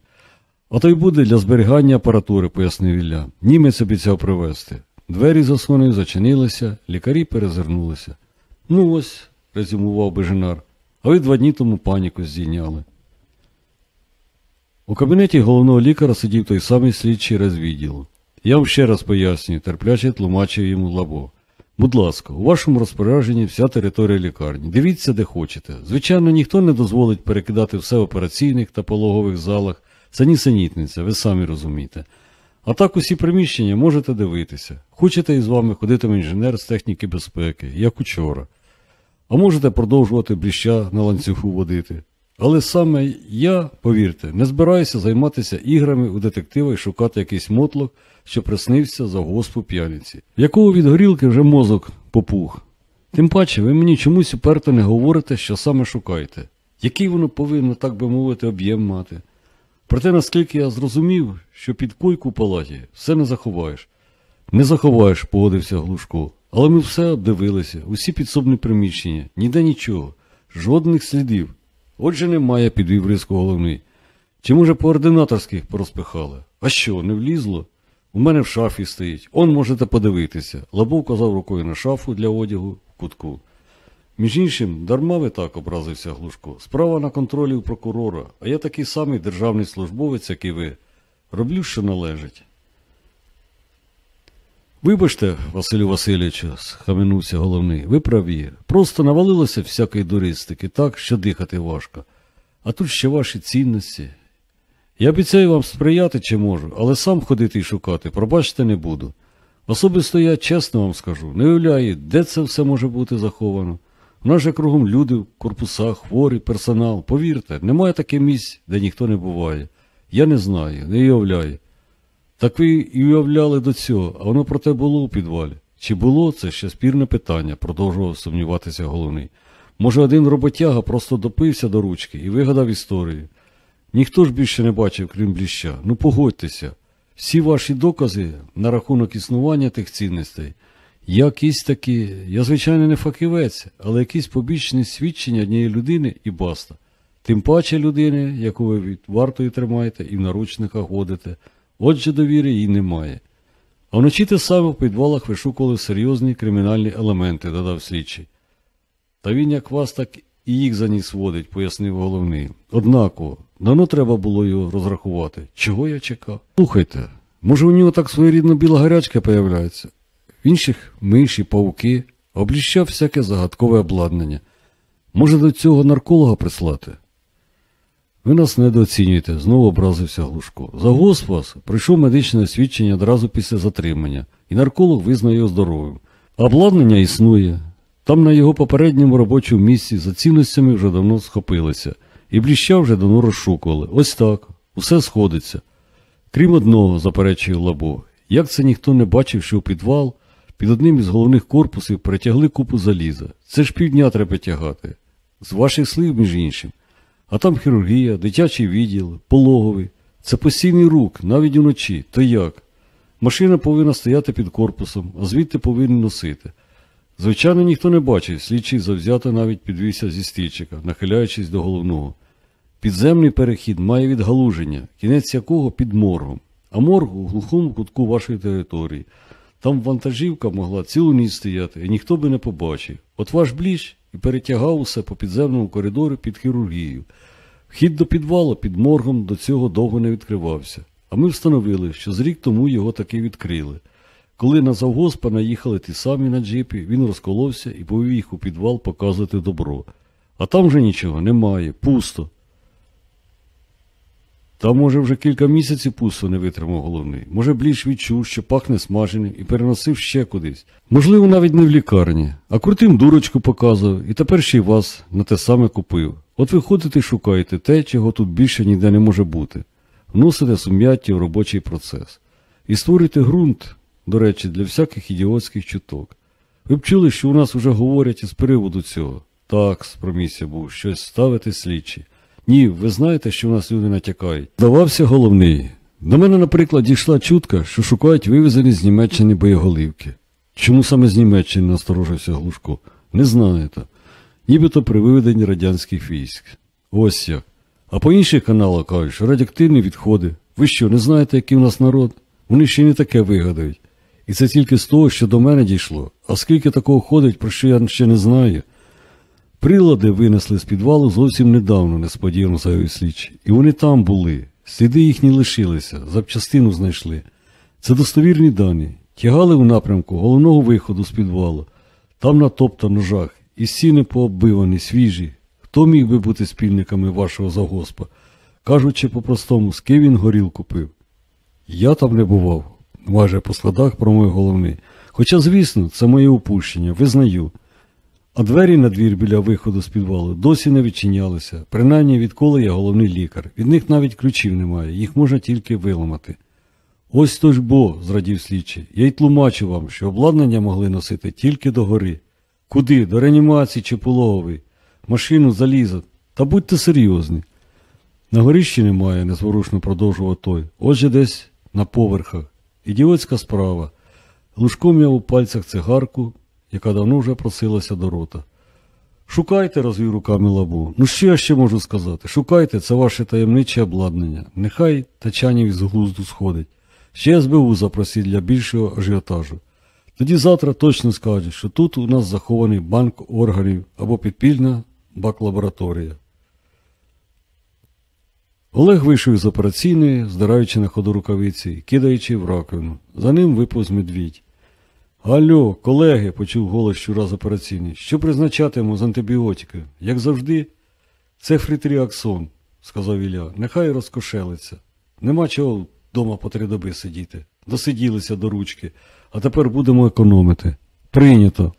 А той буде для зберігання апаратури, пояснив Ілля. Німець обіцяв привезти. Двері за заслони зачинилися, лікарі перезирнулися. Ну ось, резюмував Бежинар, а ви два дні тому паніку здійняли. У кабінеті головного лікаря сидів той самий слідчий розвідділу. Я вам ще раз пояснюю, терпляче тлумачив йому лабо. Будь ласка, у вашому розпорядженні вся територія лікарні. Дивіться, де хочете. Звичайно, ніхто не дозволить перекидати все в операційних та пологових залах. Це нісенітниця, ви самі розумієте. А так усі приміщення можете дивитися. Хочете і з вами ходитиме інженер з техніки безпеки, як учора. А можете продовжувати бліща на ланцюгу водити. Але саме я, повірте, не збираюся займатися іграми у детектива і шукати якийсь мотлок, що приснився за госпу п'яниці, якого від горілки вже мозок попух. Тим паче, ви мені чомусь уперто не говорите, що саме шукаєте. Який воно повинно, так би мовити, об'єм мати. Проте, наскільки я зрозумів, що під койку палаті все не заховаєш. Не заховаєш, погодився Глушко. Але ми все обдивилися, усі підсобні приміщення, ніде нічого, жодних слідів. Отже, немає, підвів риску головний. Чи, може, по ординаторських порозпихали? А що, не влізло? У мене в шафі стоїть. Он можете подивитися. Лабов казав рукою на шафу для одягу в кутку. Між іншим, дарма ви так образився Глушко. Справа на контролі у прокурора, а я такий самий державний службовець, як і ви. Роблю, що належить. Вибачте, Василю Васильовичу, схаменувся головний, ви праві. Просто навалилося всякої дуристики, так, що дихати важко. А тут ще ваші цінності. Я обіцяю вам сприяти чи можу, але сам ходити і шукати, пробачте не буду. Особисто я чесно вам скажу, не уявляю, де це все може бути заховано. У нас же кругом люди в корпусах, хворі, персонал. Повірте, немає таких місць, де ніхто не буває. Я не знаю, не уявляю. Так ви і уявляли до цього, а воно проте було у підвалі. Чи було це ще спірне питання, продовжував сумніватися головний. Може, один роботяга просто допився до ручки і вигадав історію. Ніхто ж більше не бачив, крім бліща. Ну погодьтеся, всі ваші докази на рахунок існування тих цінностей, якісь такі, я, звичайно, не фахівець, але якісь побічні свідчення однієї людини і баста. Тим паче людини, яку ви від вартою тримаєте і в наручниках водите. Отже, довіри їй немає. А вночі те саме в підвалах вишукували серйозні кримінальні елементи, додав слідчий. Та він як вас, так і їх за ніс водить, пояснив головний. Однаково, давно треба було його розрахувати. Чого я чекав? Слухайте, може у нього так своєрідно біла гарячка появляється? В інших миші, павуки, обліщав всяке загадкове обладнання. Може до цього нарколога прислати? Ви нас недооцінюєте, знову образився Глушко. За гос вас прийшов медичне освідчення одразу після затримання, і нарколог визнав його здоровим. Обладнання існує. Там на його попередньому робочому місці за цінностями вже давно схопилися, і бліща вже давно розшукували. Ось так, усе сходиться. Крім одного, заперечує Лабо, як це ніхто не бачив, що у підвал під одним із головних корпусів перетягли купу заліза. Це ж півдня треба тягати. З ваших слів, між іншим. А там хірургія, дитячий відділ, пологовий. Це постійний рук, навіть уночі. То як? Машина повинна стояти під корпусом, а звідти повинні носити. Звичайно, ніхто не бачив, слідчий завзято навіть підвівся зі стільчика, нахиляючись до головного. Підземний перехід має відгалуження, кінець якого під моргом, а морг у глухому кутку вашої території. Там вантажівка могла цілу ніч стояти, і ніхто би не побачив. От ваш бліж і перетягав усе по підземному коридору під хірургію. Вхід до підвалу під моргом до цього довго не відкривався, а ми встановили, що з рік тому його таки відкрили. Коли на завгоспа наїхали ті самі на джипі, він розколовся і повів їх у підвал показувати добро. А там вже нічого немає, пусто. Там, може, вже кілька місяців пусто не витримав головний. Може, бліж відчув, що пахне смаженим і переносив ще кудись. Можливо, навіть не в лікарні, а крутим дурочку показував і тепер ще й вас на те саме купив. От ви ходите і шукаєте те, чого тут більше ніде не може бути. Вносите сум'яття в робочий процес. І створюєте ґрунт, до речі, для всяких ідіотських чуток. Ви б чули, що у нас уже говорять із приводу цього. Так, спромісся був, щось ставити слідчі. Ні, ви знаєте, що в нас люди натякають. Здавався головний. До мене, наприклад, дійшла чутка, що шукають вивезені з Німеччини боєголівки. Чому саме з Німеччини насторожився Глушко? Не знаєте. Нібито при виведенні радянських військ. Ось як. А по інших каналах кажуть, що радіоактивні відходи. Ви що, не знаєте, який у нас народ? Вони ще не таке вигадають. І це тільки з того, що до мене дійшло. А скільки такого ходить, про що я ще не знаю. Прилади винесли з підвалу зовсім недавно, несподівано заявив слідчий. І вони там були. Сліди їхні лишилися, запчастину знайшли. Це достовірні дані. Тягали у напрямку головного виходу з підвалу. Там натоптано жах, і стіни пооббивані, свіжі. Хто міг би бути спільниками вашого загоспа? Кажучи по-простому, з ким він горілку пив. Я там не бував, майже по складах промовив головний. Хоча, звісно, це моє упущення, визнаю. А двері на двір біля виходу з підвалу досі не відчинялися, принаймні відколи я головний лікар. Від них навіть ключів немає, їх можна тільки виламати. Ось то ж бо, зрадів слідчий, я й тлумачу вам, що обладнання могли носити тільки до гори. Куди? До реанімації чи пологовий? Машину залізо. Та будьте серйозні. На горищі немає, незворушно продовжував той. Отже десь на поверхах. Ідіотська справа. Лужком я у пальцях цигарку, яка давно вже просилася до рота. Шукайте, розвів руками лабу. Ну що я ще можу сказати? Шукайте, це ваше таємниче обладнання. Нехай тачанів із глузду сходить. Ще СБУ запросіть для більшого ажіотажу. Тоді завтра точно скажуть, що тут у нас захований банк органів або підпільна бак-лабораторія. Олег вийшов із операційної, здираючи на ходу рукавиці і кидаючи в раковину. За ним виповз медвідь. Алло, колеги, почув голос щура з операційний. Що призначатимемо з антибіотики? Як завжди, це фритріаксон, сказав Ілля. Нехай розкошелиться. Нема чого вдома по три доби сидіти. Досиділися до ручки, а тепер будемо економити. Прийнято.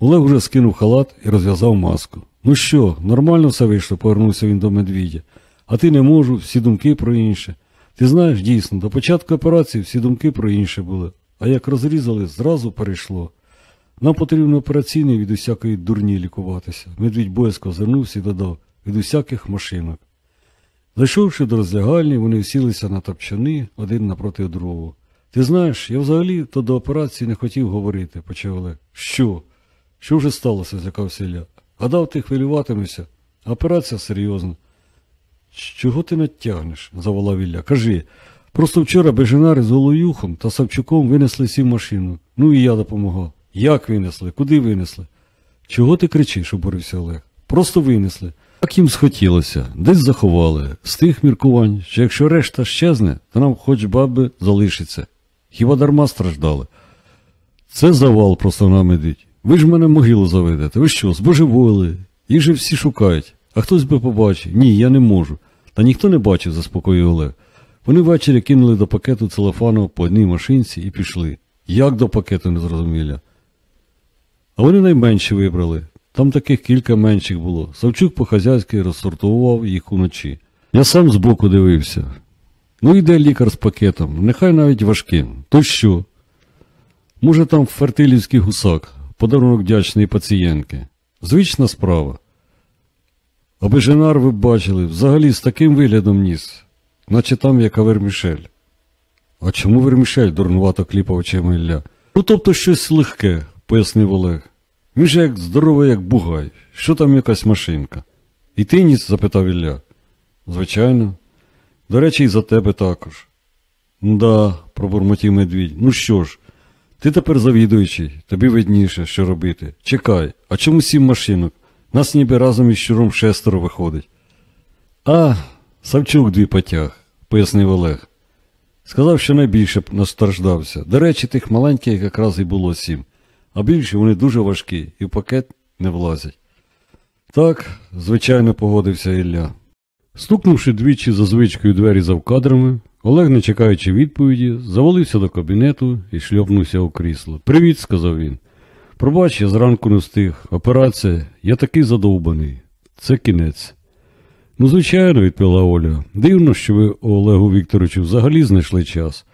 Олег уже скинув халат і розв'язав маску. Ну що, нормально все вийшло, повернувся він до медвідя. А ти не можу, всі думки про інше. Ти знаєш, дійсно, до початку операції всі думки про інше були, а як розрізали, зразу перейшло. Нам потрібно операційний від усякої дурні лікуватися. Медвідь боязко озирнувся і додав від усяких машинок. Зайшовши до роздягальні, вони сілися на топчани один напроти другого. Ти знаєш, я взагалі то до операції не хотів говорити, почав Олег. Що? Що вже сталося? злякався Ілля. Гадав, ти хвилюватимешся. Операція серйозна. Чого ти натягнеш? заволав Ілля. Кажи. Просто вчора Бежинари з Голоюхом та Савчуком винесли сів машину. Ну і я допомагав. Як винесли? Куди винесли? Чого ти кричиш? обурився Олег. Просто винесли. Так їм схотілося, десь заховали, з тих міркувань, що якщо решта щезне, то нам хоч баби залишиться. Хіба дарма страждали? Це завал просто на медить. Ви ж мене могилу заведете. Ви що, збожеволили? Їх же всі шукають. А хтось би побачив. Ні, я не можу. Та ніхто не бачив, заспокоїв Олег. Вони ввечері кинули до пакету целофану по одній машинці і пішли. Як до пакету не зрозуміля. А вони найменші вибрали. Там таких кілька менших було. Савчук по-хазяйськи розсортував їх уночі. Я сам збоку дивився. Ну йде лікар з пакетом, нехай навіть важким. То що? Може, там фертилівський гусак, подарунок вдячної пацієнтки. Звична справа. Аби женар ви бачили, взагалі з таким виглядом ніс, наче там яка вермішель. А чому вермішель? дурнувато кліпав очима Ілля. Ну тобто щось легке, пояснив Олег. Він же як здоровий, як бугай. Що там якась машинка? І ти ніс? запитав Ілля. Звичайно. До речі, і за тебе також. Да, пробурмотів медвідь. Ну що ж, ти тепер завідуючий, тобі видніше, що робити. Чекай, а чому сім машинок? Нас ніби разом із щуром шестеро виходить. А, Савчук дві потяг, пояснив Олег. Сказав, що найбільше б настраждався. До речі, тих маленьких якраз і було сім, а більше вони дуже важкі і в пакет не влазять. Так, звичайно, погодився Ілля. Стукнувши двічі за звичкою двері завкадрами, Олег, не чекаючи відповіді, завалився до кабінету і шльопнувся у крісло. Привіт, сказав він. Пробач, я зранку не встиг. Операція, я такий задовбаний. Це кінець. Ну, звичайно, відповіла Оля. Дивно, що ви, Олегу Вікторовичу, взагалі знайшли час.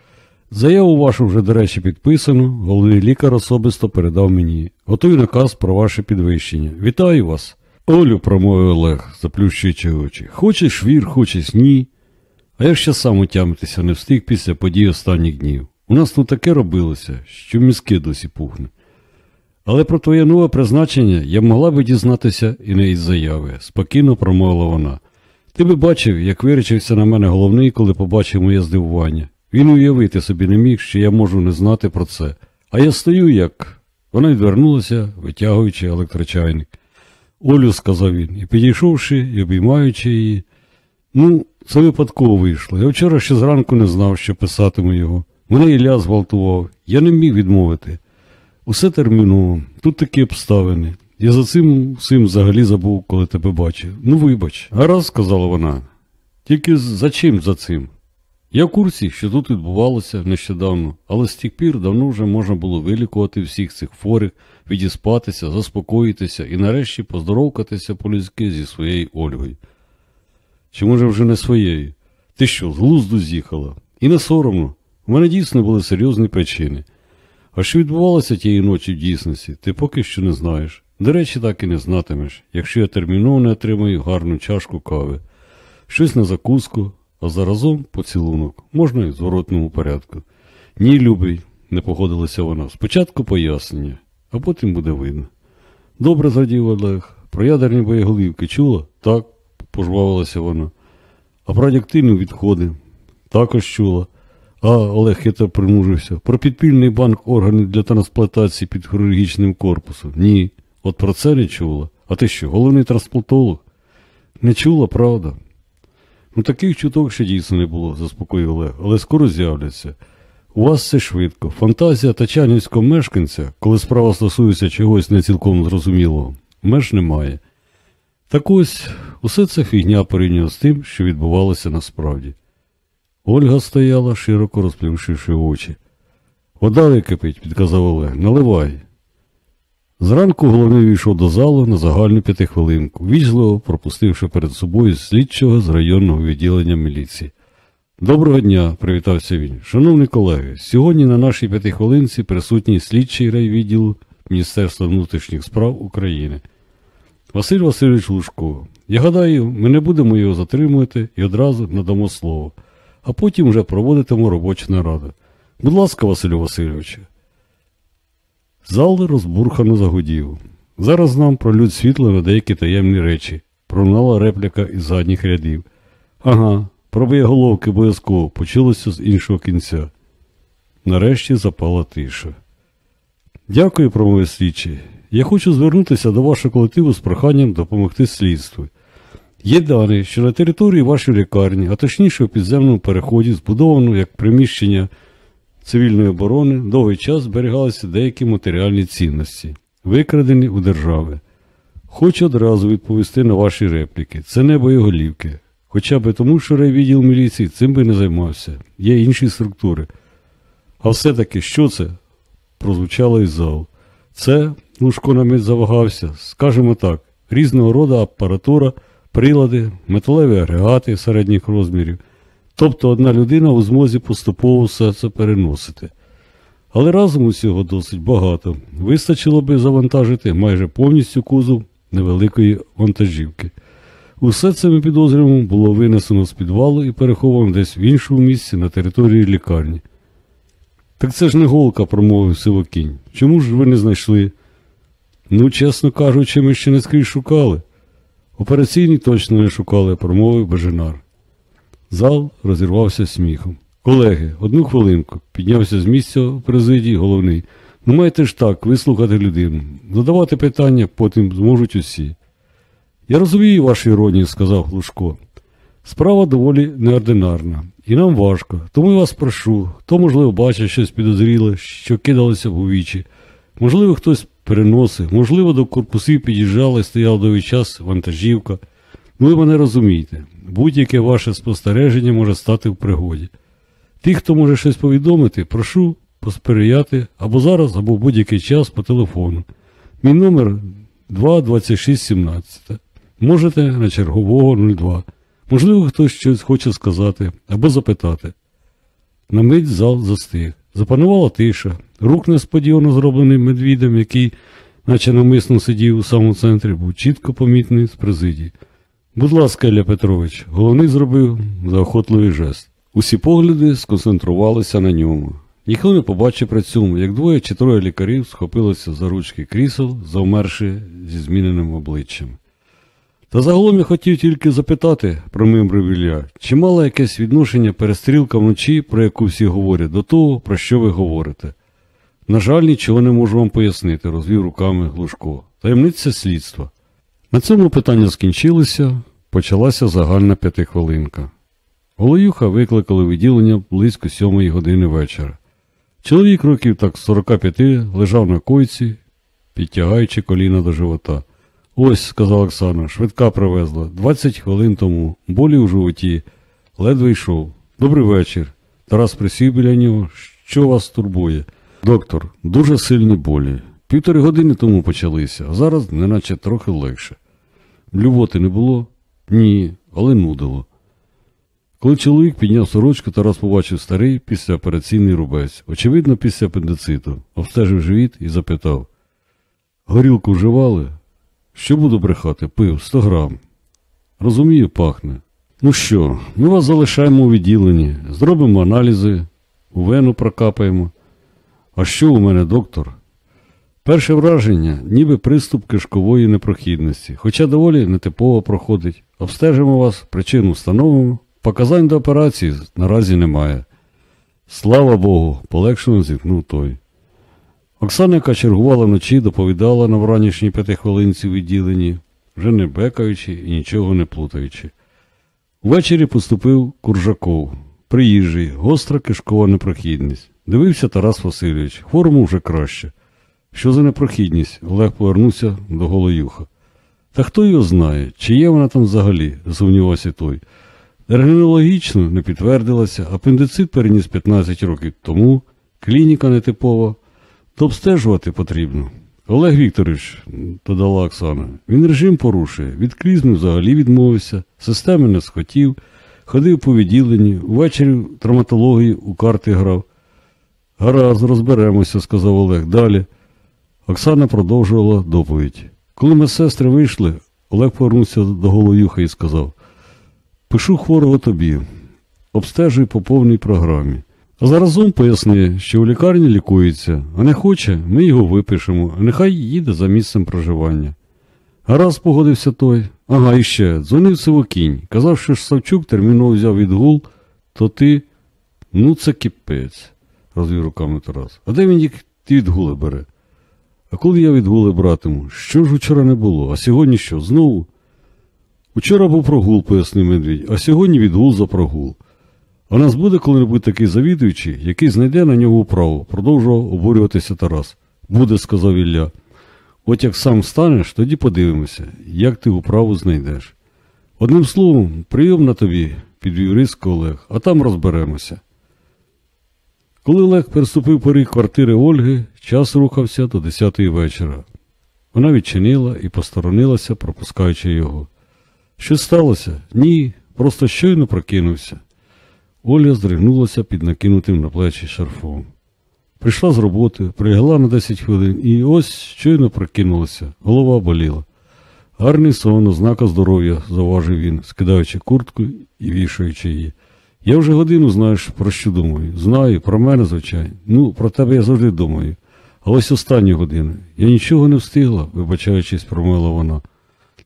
Заяву вашу вже, до речі, підписано, головний лікар особисто передав мені. Готовий наказ про ваше підвищення. Вітаю вас. Олю, промовив Олег, заплющуючи очі. Хочеш вір, хочеш ні. А я ще сам утямитися не встиг після подій останніх днів. У нас тут таке робилося, що мізки досі пухне. Але про твоє нове призначення я могла би дізнатися і не із заяви, спокійно промовила вона. Ти би бачив, як вирічився на мене головний, коли побачив моє здивування. Він уявити собі не міг, що я можу не знати про це. А я стою як. Вона відвернулася, витягуючи електрочайник. Олю, сказав він, і підійшовши і обіймаючи її. Ну, це випадково вийшло. Я вчора ще зранку не знав, що писатиму його. Мене Ілля зґвалтував, я не міг відмовити. Усе терміново, тут такі обставини. Я за цим всім взагалі забув, коли тебе бачив. Ну, вибач. Гаразд, сказала вона. Тільки за чим за цим? Я в курсі, що тут відбувалося нещодавно, але з тих пір давно вже можна було вилікувати всіх цих хворих, відіспатися, заспокоїтися і нарешті поздоровкатися по-людськи зі своєю Ольгою. Чи може вже не своєю? Ти що, з глузду з'їхала? І не соромно. У мене дійсно були серйозні причини. А що відбувалося тієї ночі в дійсності, ти поки що не знаєш. До речі, так і не знатимеш, якщо я терміново не отримаю гарну чашку кави, щось на закуску, а заразом поцілунок, можна і в зворотному порядку. Ні, любий, не погодилася вона. Спочатку пояснення, а потім буде видно. Добре, зрадів Олег. Про ядерні боєголівки чула? Так, пожвавилася вона. А про радіоактивні відходи також чула. А, Олег хитро примужився. Про підпільний банк органів для трансплантації під хірургічним корпусом. Ні. От про це не чула. А ти що, головний трансплантолог? Не чула, правда. Ну таких чуток ще дійсно не було, заспокоїв Олег, але скоро з'являться. У вас все швидко. Фантазія тачанівського мешканця, коли справа стосується чогось не цілком зрозумілого, меж немає. Так ось усе це фігня порівняно з тим, що відбувалося насправді. Ольга стояла, широко розплющивши очі. Вода википить, підказав Олег, наливай. Зранку головний війшов до залу на загальну п'ятихвилинку, вічливо пропустивши перед собою слідчого з районного відділення міліції. Доброго дня, привітався він. Шановні колеги, сьогодні на нашій п'ятихвилинці присутній слідчий райвідділу Міністерства внутрішніх справ України. Василь Васильович Лужко. Я гадаю, ми не будемо його затримувати і одразу надамо слово, а потім вже проводитимемо робочу нараду. Будь ласка, Василю Васильовичу. Зал розбурхано загудів. Зараз нам пролють світло на деякі таємні речі. Пролунала репліка із задніх рядів. Ага, пробиє головки обов'язково, почулося з іншого кінця. Нарешті запала тиша. Дякую, промовив слідчий. Я хочу звернутися до вашого колективу з проханням допомогти слідству. Є дані, що на території вашої лікарні, а точніше у підземному переході, збудовано як приміщення цивільної оборони, довгий час зберігалися деякі матеріальні цінності, викрадені у держави. Хочу одразу відповісти на ваші репліки. Це не боєголівки. Хоча б тому, що райвідділ міліції цим би не займався. Є інші структури. А все-таки що це? прозвучало із залу. Це, Лужко на мить завагався, скажімо так, різного роду апаратура, прилади, металеві агрегати середніх розмірів. Тобто одна людина у змозі поступово все це переносити. Але разом усього досить багато. Вистачило би завантажити майже повністю кузов невеликої вантажівки. Усе це ми підозрюємо було винесено з підвалу і переховано десь в іншому місці на території лікарні. Так це ж не голка, промовив сивокінь. Чому ж ви не знайшли? Ну, чесно кажучи, ми ще не скрізь шукали. Операційні точно не шукали, промовив Бежинар. Зал розірвався сміхом. Колеги, одну хвилинку, піднявся з місця у президії головний. Ну маєте ж так, вислухати людину. Задавати питання потім зможуть усі. Я розумію вашу іронію, сказав Глушко. Справа доволі неординарна, і нам важко, тому я вас прошу, хто, можливо, бачить щось підозріле, що кидалося в у вічі. Можливо, хтось переносив, можливо, до корпусів під'їжджала і стояла довгий час вантажівка. Ви мене розумієте, будь-яке ваше спостереження може стати в пригоді. Тих, хто може щось повідомити, прошу посприяти або зараз, або в будь-який час по телефону. Мій номер 22617. Можете на чергового 02. Можливо, хтось щось хоче сказати або запитати. На мить зал застиг. Запанувала тиша, рук несподівано зроблений медвідем, який, наче намисно сидів у самому центрі, був чітко помітний з президії. Будь ласка, Ілля Петрович, головний зробив заохотливий жест. Усі погляди сконцентрувалися на ньому. Ніхто не побачив при цьому, як двоє чи троє лікарів схопилися за ручки крісел, завмерши зі зміненим обличчям. Та загалом я хотів тільки запитати, промимрив Ілля, чи мала якесь відношення перестрілка вночі, про яку всі говорять, до того, про що ви говорите? На жаль, нічого не можу вам пояснити, розвів руками Глушко. Таємниця слідства. На цьому питання скінчилися, почалася загальна п'ятихвилинка. Голоюха викликали відділення близько сьомої години вечора. Чоловік років так 45 лежав на койці, підтягаючи коліна до живота. Ось, сказала Оксана, швидка привезла. 20 хвилин тому. Болі у животі. Ледве йшов. Добрий вечір. Тарас присів біля нього. Що вас турбує? Доктор, дуже сильні болі. Півтори години тому почалися, а зараз неначе трохи легше. Блювоти не було? Ні, але нудило. Коли чоловік підняв сорочку, Тарас побачив старий післяопераційний рубець, очевидно, після апендициту, обстежив живіт і запитав: Горілку вживали? Що буду брехати? Пив 100 грам. Розумію, пахне. Ну що, ми вас залишаємо у відділенні, зробимо аналізи, у вену прокапаємо. А що у мене, доктор? Перше враження, ніби приступ кишкової непрохідності, хоча доволі нетипово проходить. Обстежимо вас, причину встановимо. Показань до операції наразі немає. Слава Богу, полегшено зіткнув той. Оксана, яка чергувала вночі, доповідала на вранішній п'ятихвилинці у відділенні, вже не бекаючи і нічого не плутаючи. Ввечері поступив Куржаков, приїжджий, гостра кишкова непрохідність. Дивився Тарас Васильович, хворому вже краще. Що за непрохідність? Олег повернувся до Голоюха. Та хто його знає, чи є вона там взагалі, засумнівався той. Рентгенологічно не підтвердилася, апендицит переніс 15 років тому, клініка нетипова, то обстежувати потрібно. Олег Вікторович, додала Оксана, він режим порушує, від клізми взагалі відмовився, системи не схотів, ходив по відділенні, увечері травматології у карти грав. Гаразд, розберемося, сказав Олег. Далі. Оксана продовжувала доповідь. Коли медсестри вийшли, Олег повернувся до Голоюха і сказав: Пишу хворого тобі, обстежуй по повній програмі. А заразом поясни, що у лікарні лікується, а не хоче, ми його випишемо, нехай їде за місцем проживання. Гаразд погодився той. Ага, і ще, дзвонив Сивокінь. Казав, що ж Савчук терміново взяв відгул, то ти. Ну, це кипець, розвів руками Тарас. А де він їх відгули бере? А коли я відгули братиму, що ж вчора не було, а сьогодні що? Знову? Учора був прогул, пояснив медвідь, а сьогодні відгул за прогул. А нас буде коли-небудь такий завідуючий, який знайде на нього управу, продовжував обурюватися Тарас. Буде, сказав Ілля. От як сам станеш, тоді подивимося, як ти управу знайдеш. Одним словом, прийом на тобі, підвів риск Олег, а там розберемося. Коли Олег переступив поріг квартири Ольги, час рухався до десятої вечора. Вона відчинила і посторонилася, пропускаючи його. Що сталося? Ні, просто щойно прокинувся. Оля здригнулася під накинутим на плечі шарфом. Прийшла з роботи, прилягла на 10 хвилин і ось щойно прокинулася, голова боліла. Гарний сон, ознака здоров'я, зауважив він, скидаючи куртку і вішаючи її. Я вже годину знаєш, про що думаю. Знаю, про мене, звичайно. Ну, про тебе я завжди думаю. А ось останні години. Я нічого не встигла, вибачаючись, промила вона.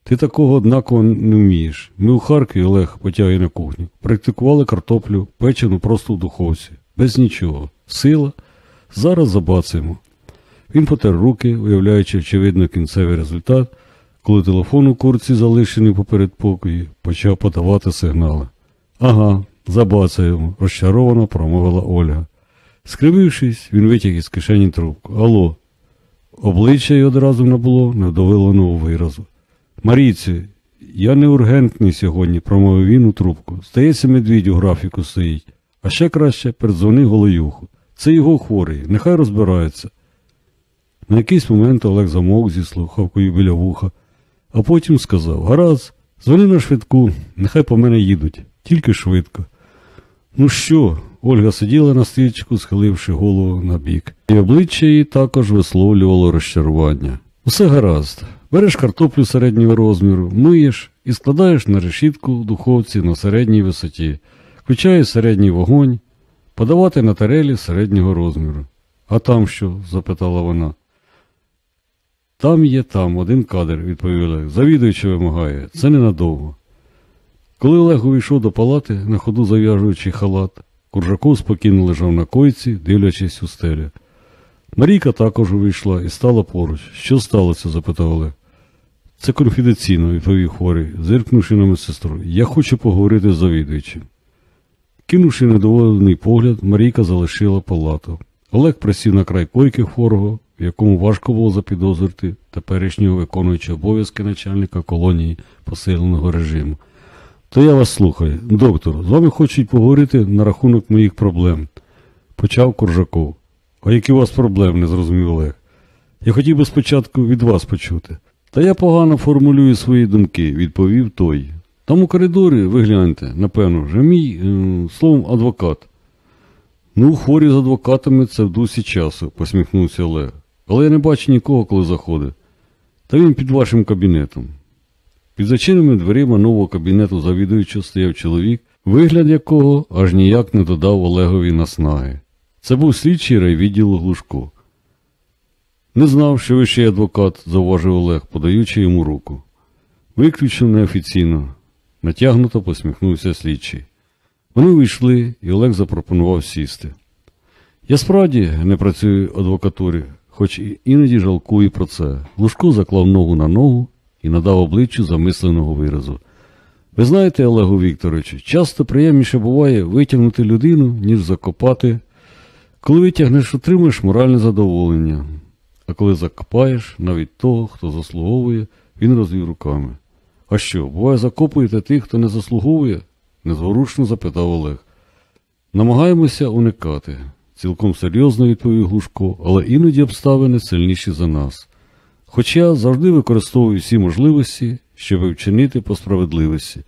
Ти такого однаково не вмієш. Ми у Харкові, Олег потягає на кухню, практикували картоплю, печену просто в духовці, без нічого. Сила. Зараз забацаємо. Він потер руки, уявляючи очевидно кінцевий результат, коли телефон у курці, залишений поперед покої, почав подавати сигнали. Ага, забацаємо, розчаровано промовила Ольга. Скривившись, він витяг із кишені трубку. Алло. Обличчя й одразу набуло невдоволеного виразу. Маріці, я не ургентний сьогодні, промовив він у трубку. Здається, медвідь у графіку стоїть. А ще краще передзвони голоюху. Це його хворий, нехай розбирається. На якийсь момент Олег замовк зі слухавкою біля вуха, а потім сказав Гаразд, дзвони на швидку, нехай по мене їдуть, тільки швидко. Ну що? Ольга сиділа на стільчику, схиливши голову на бік, і обличчя її також висловлювало розчарування. Усе гаразд. Береш картоплю середнього розміру, миєш і складаєш на решітку в духовці на середній висоті, включаєш середній вогонь, подавати на тарелі середнього розміру. А там що? запитала вона. Там є там один кадр, відповів Олег. Завідуючи вимагає, це ненадовго. Коли Олег увійшов до палати, на ходу зав'яжуючи халат, Куржаков спокійно лежав на койці, дивлячись у стелю. Марійка також увійшла і стала поруч. Що сталося? запитав Олег. Це конфіденційно, відповів хворий, зиркнувши на медсестру. Я хочу поговорити з завідуючим. Кинувши недоволений погляд, Марійка залишила палату. Олег присів на край койки хворого, в якому важко було запідозрити теперішнього виконуючого обов'язки начальника колонії посиленого режиму. То я вас слухаю. Доктор, з вами хочуть поговорити на рахунок моїх проблем. Почав Коржаков. А які у вас проблеми, не зрозумів Олег. Я хотів би спочатку від вас почути. Та я погано формулюю свої думки, відповів той. Там у коридорі, ви гляньте, напевно, вже мій, е, словом, адвокат. Ну, хворі з адвокатами це в дусі часу, посміхнувся Олег. Але я не бачу нікого, коли заходить. Та він під вашим кабінетом. Під зачиненими дверима нового кабінету завідуючого стояв чоловік, вигляд якого аж ніяк не додав Олегові наснаги. Це був слідчий райвідділу Глушко. Не знав, що ви ще адвокат, зауважив Олег, подаючи йому руку. Виключно неофіційно, натягнуто посміхнувся слідчий. Вони вийшли, і Олег запропонував сісти. Я справді не працюю в адвокатурі, хоч іноді жалкую про це. Лужко заклав ногу на ногу і надав обличчю замисленого виразу. Ви знаєте, Олегу Вікторовичу, часто приємніше буває витягнути людину, ніж закопати. Коли витягнеш, отримаєш моральне задоволення, а коли закопаєш навіть того, хто заслуговує, він розвів руками. А що, буває, закопуєте тих, хто не заслуговує? незворушно запитав Олег. Намагаємося уникати, цілком серйозно відповів Глушко, але іноді обставини сильніші за нас. Хоча завжди використовую всі можливості, щоб вчинити по справедливості.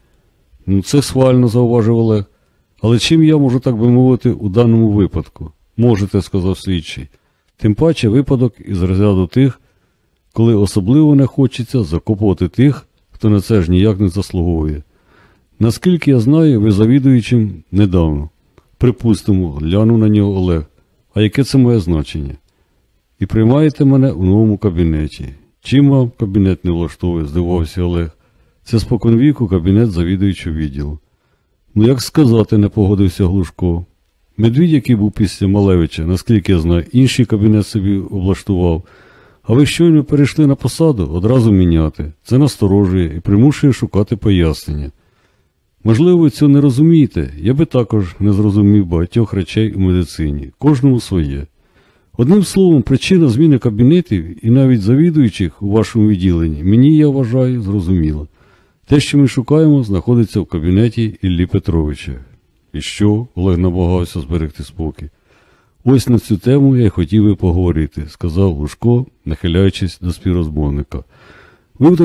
Ну, це схвально, зауважив Олег. Але чим я можу так би мовити у даному випадку? Можете, сказав слідчий. Тим паче випадок із розряду тих, коли особливо не хочеться закопувати тих, хто на це ж ніяк не заслуговує. Наскільки я знаю, ви завідуючим недавно. Припустимо, глянув на нього Олег. А яке це моє значення? І приймаєте мене у новому кабінеті. Чим вам кабінет не влаштовує, здивувався Олег. Це споконвіку кабінет завідуючого відділу. Ну, як сказати, не погодився Глушко. Медвідь, який був після Малевича, наскільки я знаю, інший кабінет собі облаштував. А ви щойно перейшли на посаду, одразу міняти. Це насторожує і примушує шукати пояснення. Можливо, ви цього не розумієте, я би також не зрозумів багатьох речей у медицині, кожному своє. Одним словом, причина зміни кабінетів і навіть завідуючих у вашому відділенні, мені, я вважаю, зрозуміла. Те, що ми шукаємо, знаходиться в кабінеті Іллі Петровича. І що? Олег намагався зберегти спокій. Ось на цю тему я й хотів би поговорити, сказав Лужко, нахиляючись до співрозмовника. Ви в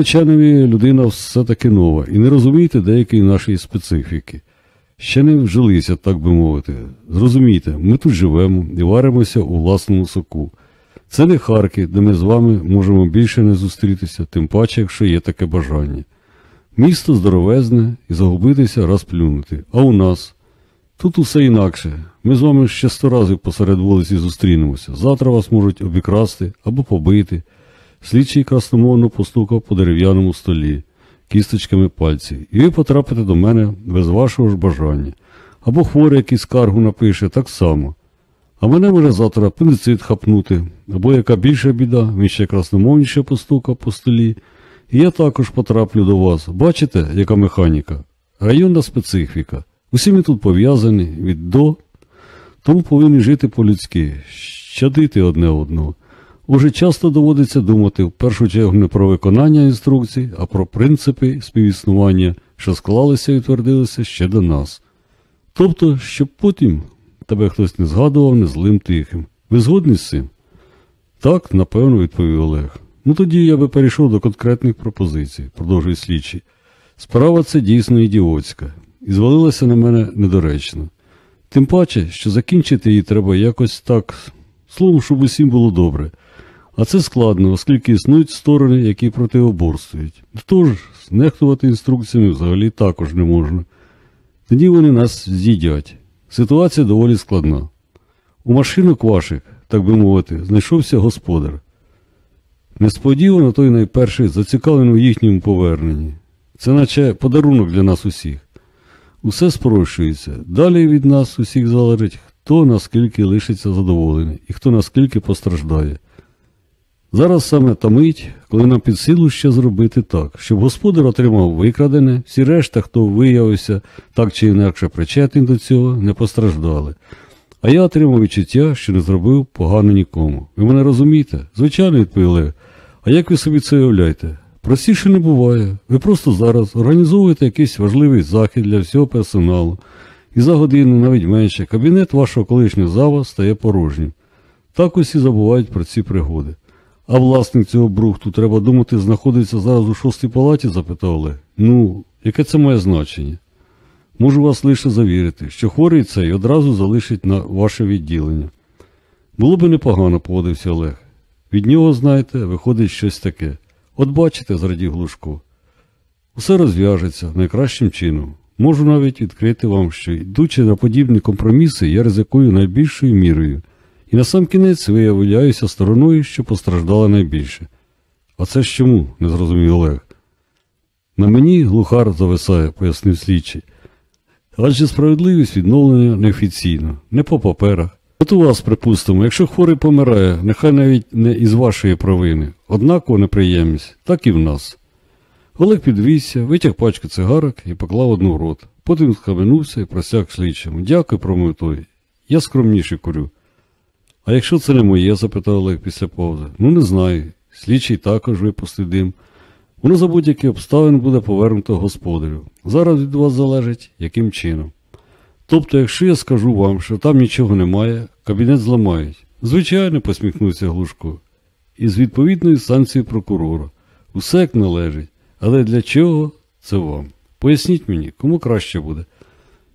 людина все-таки нова і не розумієте деякої нашої специфіки. Ще не вжилися, так би мовити. Зрозумійте, ми тут живемо і варимося у власному соку. Це не Харків, де ми з вами можемо більше не зустрітися, тим паче, якщо є таке бажання. Місто здоровезне і загубитися раз плюнути. А у нас? Тут усе інакше. Ми з вами ще сто разів посеред вулиці зустрінемося. Завтра вас можуть обікрасти або побити. Слідчий красномовно постукав по дерев'яному столі кісточками пальців, і ви потрапите до мене без вашого ж бажання. Або хворий якийсь скаргу напише так само. А мене може завтра пеницит хапнути, або яка більша біда, він ще красномовніше постукав по столі. І я також потраплю до вас. Бачите, яка механіка? Районна специфіка. Усі ми тут пов'язані від до, тому повинні жити по-людськи, щадити одне одного. Уже часто доводиться думати в першу чергу не про виконання інструкцій, а про принципи співіснування, що склалися і твердилися ще до нас. Тобто, щоб потім тебе хтось не згадував не злим тихим. Ви згодні з цим? Так, напевно, відповів Олег. Ну тоді я би перейшов до конкретних пропозицій, продовжує слідчий. Справа це дійсно ідіотська, і звалилася на мене недоречно. Тим паче, що закінчити її треба якось так, словом, щоб усім було добре. А це складно, оскільки існують сторони, які протиоборствують. Тож, знехтувати інструкціями взагалі також не можна. Тоді вони нас з'їдять. Ситуація доволі складна. У машинок ваших, так би мовити, знайшовся господар. Несподівано той найперший зацікавлений у їхньому поверненні. Це наче подарунок для нас усіх. Усе спрощується. Далі від нас усіх залежить, хто наскільки лишиться задоволений і хто наскільки постраждає. Зараз саме та мить, коли нам під силу ще зробити так, щоб господар отримав викрадене, всі решта, хто виявився так чи інакше причетний до цього, не постраждали. А я отримав відчуття, що не зробив погано нікому. Ви мене розумієте? Звичайно, відповів Олег. А як ви собі це уявляєте? Простіше не буває. Ви просто зараз організовуєте якийсь важливий захід для всього персоналу, і за годину, навіть менше, кабінет вашого колишнього зава стає порожнім. Так усі забувають про ці пригоди. А власник цього брухту, треба думати, знаходиться зараз у шостій палаті? запитав Олег. Ну, яке це має значення? Можу вас лише завірити, що хворий цей одразу залишить на ваше відділення. Було би непогано, погодився Олег. Від нього, знаєте, виходить щось таке. От бачите, зрадів Глушко. Усе розв'яжеться найкращим чином. Можу навіть відкрити вам, що йдучи на подібні компроміси, я ризикую найбільшою мірою, і на сам кінець виявляюся стороною, що постраждала найбільше. А це ж чому? не зрозумів Олег. На мені глухар зависає, пояснив слідчий. Адже справедливість відновлення неофіційно, не по паперах. От у вас, припустимо, якщо хворий помирає, нехай навіть не із вашої провини, однаково неприємність, так і в нас. Олег підвівся, витяг пачку цигарок і поклав одну в рот. Потім схаменувся і просяк слідчому. Дякую, промив той. Я скромніше курю. А якщо це не моє? запитав Олег після паузи. Ну не знаю. Слідчий також випустив дим. Воно за будь-які обставин буде повернуто господарю. Зараз від вас залежить, яким чином. Тобто, якщо я скажу вам, що там нічого немає, кабінет зламають. Звичайно, посміхнувся Глушко. І з відповідною санкцією прокурора. Усе як належить. Але для чого це вам? Поясніть мені, кому краще буде.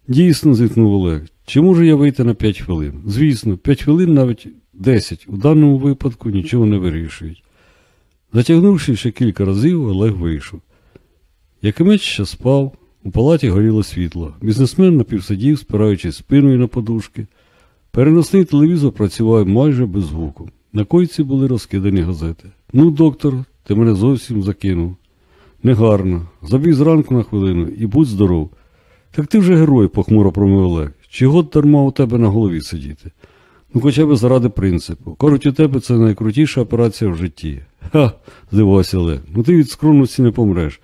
Дійсно, зіткнув Олег. Чи можу я вийти на 5 хвилин? Звісно, 5 хвилин навіть 10 у даному випадку нічого не вирішують. Затягнувши ще кілька разів, Олег вийшов. Якимець ще спав, у палаті горіло світло. Бізнесмен напівсидів, спираючись спиною на подушки. Переносний телевізор працював майже без звуку. На койці були розкидані газети. Ну, доктор, ти мене зовсім закинув. Негарно. Забіг зранку на хвилину і будь здоров. Так ти вже герой, похмуро промив Олег. Чого дарма у тебе на голові сидіти? Ну, хоча б заради принципу. Кажуть, у тебе це найкрутіша операція в житті. Ха, здивувався Олег. Ну ти від скромності не помреш.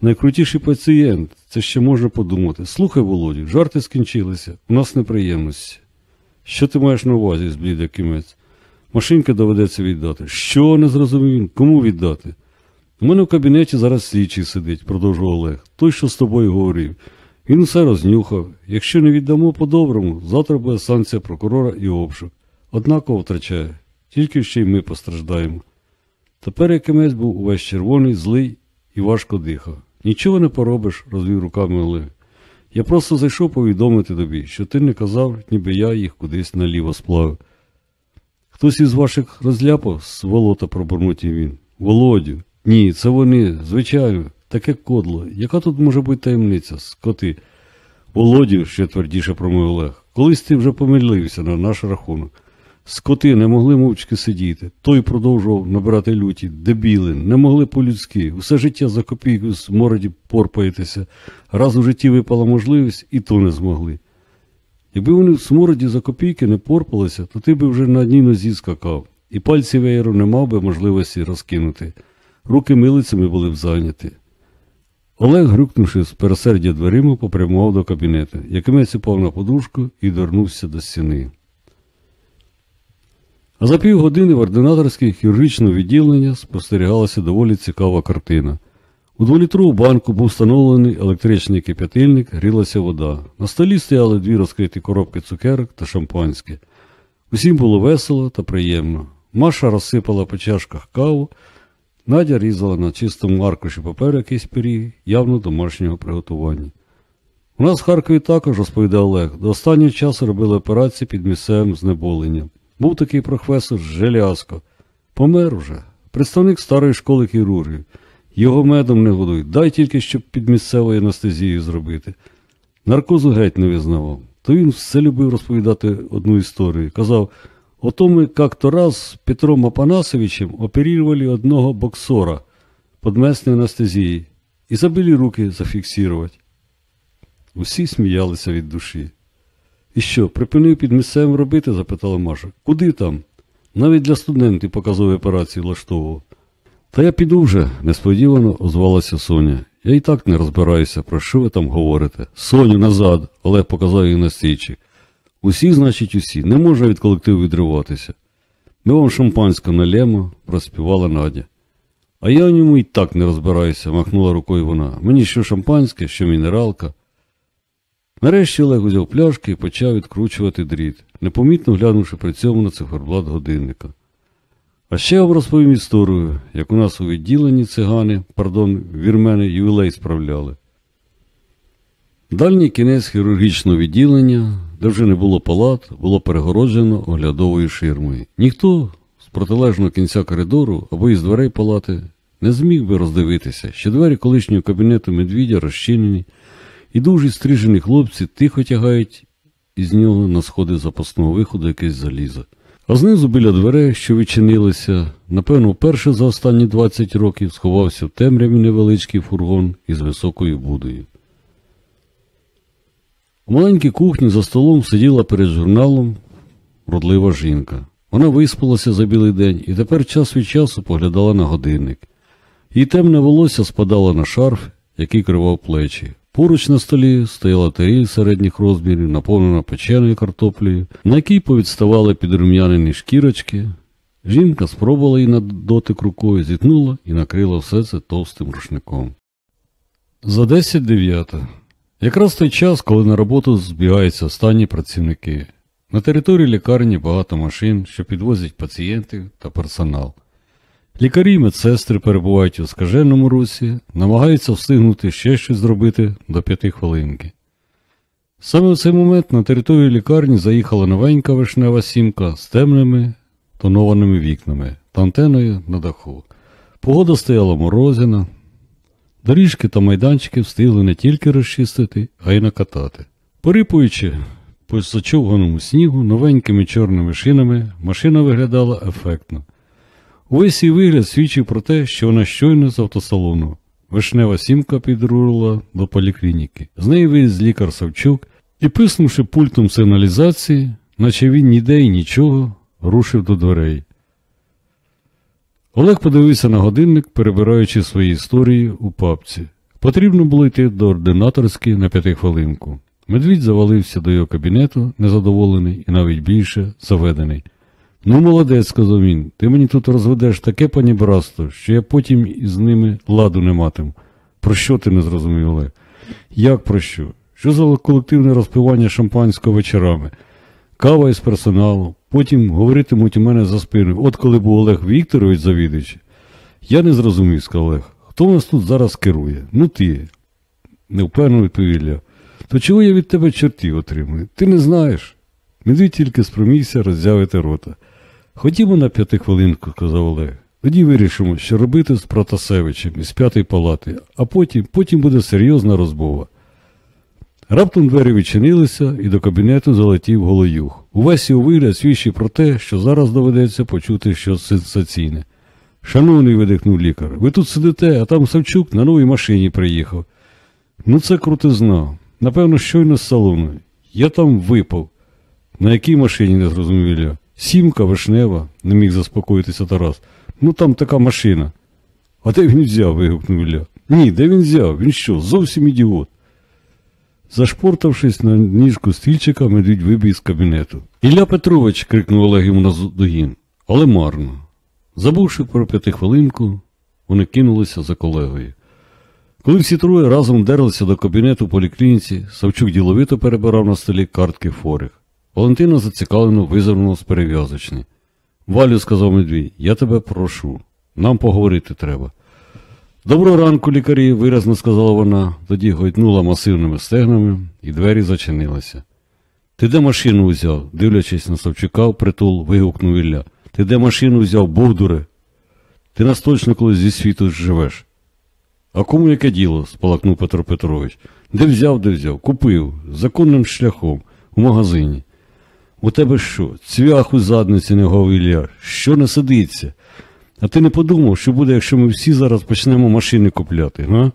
Найкрутіший пацієнт, це ще можна подумати. Слухай, Володю, жарти скінчилися, у нас неприємності. Що ти маєш на увазі, зблідя кімець? Машинки доведеться віддати. Що не зрозумів? Кому віддати? У мене в кабінеті зараз слідчий сидить, продовжував Олег. Той, що з тобою говорив. Він усе рознюхав. Якщо не віддамо по-доброму, завтра буде санкція прокурора і обшук. Однаково втрачає, тільки ще й ми постраждаємо. Тепер якимець був увесь червоний, злий і важко дихав. Нічого не поробиш, розвів руками Олег. Я просто зайшов повідомити тобі, що ти не казав, ніби я їх кудись наліво сплавив. Хтось із ваших розляпав, сволота пробурмотів він. Володю. Ні, це вони, звичайно, таке кодло. Яка тут може бути таємниця, скоти? Володю, ще твердіше промовив Олег, колись ти вже помилився на наш рахунок. Скоти не могли мовчки сидіти. Той продовжував набирати люті, дебіли, не могли по-людськи, усе життя за копійку з мороді порпаєтеся. Раз у житті випала можливість, і то не змогли. Якби вони в смороді за копійки не порпалися, то ти би вже на одній нозі скакав, і пальці веєру не мав би можливості розкинути. Руки милицями були б зайняті. Олег, грюкнувши з пересердя дверима, попрямував до кабінету, якимець упав на подушку і дорнувся до стіни. А за півгодини в ординаторській хірургічного відділення спостерігалася доволі цікава картина. У дволітрову банку був встановлений електричний кип'ятильник, грілася вода. На столі стояли дві розкриті коробки цукерок та шампанське. Усім було весело та приємно. Маша розсипала по чашках каву, Надя різала на чистому аркуші паперу якийсь пиріг, явно домашнього приготування. У нас в Харкові також, розповідав Олег, до останнього часу робили операції під місцевим знеболенням. Був такий професор Желязко. Помер уже. Представник старої школи хірургів. Його медом не годують. Дай тільки, щоб під місцевою анестезією зробити. Наркозу геть не визнавав. То він все любив розповідати одну історію. Казав, ото ми як-то раз з Петром Апанасовичем оперували одного боксора під местною анестезією і забили руки зафіксувати. Усі сміялися від душі. І що, припинив під місцевим робити? запитала Маша. Куди там? Навіть для студентів показові операції влаштовував. Та я піду вже, несподівано озвалася Соня. Я і так не розбираюся, про що ви там говорите. Соню, назад, Олег показав їй на стійчик. Усі, значить, усі. Не можна від колективу відриватися. Ми вам шампанське налємо, проспівала Надя. А я в ньому і так не розбираюся, махнула рукою вона. Мені що шампанське, що мінералка. Нарешті Олег узяв пляшки і почав відкручувати дріт, непомітно глянувши при цьому на циферблат годинника. А ще я вам розповім історію, як у нас у відділенні цигани, пардон, вірмени ювілей справляли. Дальній кінець хірургічного відділення, де вже не було палат, було перегороджено оглядовою ширмою. Ніхто з протилежного кінця коридору або із дверей палати не зміг би роздивитися, що двері колишнього кабінету медвідя розчинені, і дуже стрижені хлопці тихо тягають із нього на сходи запасного виходу якесь залізо. А знизу біля дверей, що відчинилися, напевно, вперше за останні 20 років сховався в темряві невеличкий фургон із високою будою. У маленькій кухні за столом сиділа перед журналом вродлива жінка. Вона виспалася за білий день і тепер час від часу поглядала на годинник. Її темне волосся спадало на шарф, який кривав плечі. Поруч на столі стояла таріль середніх розмірів, наповнена печеною картоплею, на якій повідставали підрум'янені шкірочки. Жінка спробувала її на дотик рукою, зітнула і накрила все це товстим рушником. За десять дев'ята. Якраз той час, коли на роботу збігаються останні працівники. На території лікарні багато машин, що підвозять пацієнтів та персонал. Лікарі і медсестри перебувають у скаженому русі, намагаються встигнути ще щось зробити до п'яти хвилинки. Саме в цей момент на територію лікарні заїхала новенька вишнева сімка з темними тонованими вікнами та антеною на даху. Погода стояла морозяна, Доріжки та майданчики встигли не тільки розчистити, а й накатати. Порипуючи по зачовганому снігу новенькими чорними шинами, машина виглядала ефектно. Увесь її вигляд свідчив про те, що вона щойно з автосалону. Вишнева сімка підрулила до поліклініки. З неї виліз лікар Савчук і, писнувши пультом сигналізації, наче він ніде і нічого, рушив до дверей. Олег подивився на годинник, перебираючи свої історії у папці. Потрібно було йти до ординаторської на п'ятихвилинку. Медвідь завалився до його кабінету, незадоволений і навіть більше заведений. Ну, молодець, сказав він, ти мені тут розведеш таке панібратство, що я потім із ними ладу не матиму. Про що ти не зрозумів, Олег? Як про що? Що за колективне розпивання шампанського вечорами? Кава із персоналу, потім говоритимуть у мене за спиною. От коли був Олег Вікторович завідуючий, я не зрозумів, сказав Олег, хто нас тут зараз керує? Ну ти, невпевнено відповів Ілля. То чого я від тебе чортів отримую? Ти не знаєш. Медвідь тільки спромігся роззявити рота. Ходімо на п'ятихвилинку, сказав Олег. Тоді вирішимо, що робити з Протасевичем із п'ятої палати, а потім, потім буде серйозна розмова. Раптом двері відчинилися, і до кабінету залетів голоюх. Увесь його вигляд свідчив про те, що зараз доведеться почути щось сенсаційне. Шановний, видихнув лікар, ви тут сидите, а там Савчук на новій машині приїхав. Ну, це крутизна. Напевно, щойно з салону. Я там випав. На якій машині не зрозумів Ілля? Сімка вишнева, не міг заспокоїтися Тарас. Ну там така машина. А де він взяв? вигукнув Ілля. Ні, де він взяв? Він що, зовсім ідіот. Зашпортавшись на ніжку стільчика, медвідь вибіг з кабінету. Ілля Петрович. крикнув Олег йому на догін, але марно. Забувши про п'ятихвилинку, вони кинулися за колегою. Коли всі троє разом дерлися до кабінету в поліклініці, Савчук діловито перебирав на столі картки форих. Валентина зацікавлено визирнула з перев'язочни. Валю, сказав медвідь, я тебе прошу. Нам поговорити треба. Доброго ранку, лікарі, виразно сказала вона, тоді гойтнула масивними стегнами, і двері зачинилися. Ти де машину взяв? дивлячись на Савчука притул, вигукнув Ілля. Ти де машину взяв, бовдуре? Ти нас точно колись зі світу живеш. А кому яке діло? спалакнув Петро Петрович. Де взяв, де взяв? Купив, законним шляхом, у магазині. У тебе що? Цвях у задниці не Ілля. Що не сидиться? А ти не подумав, що буде, якщо ми всі зараз почнемо машини купляти, га?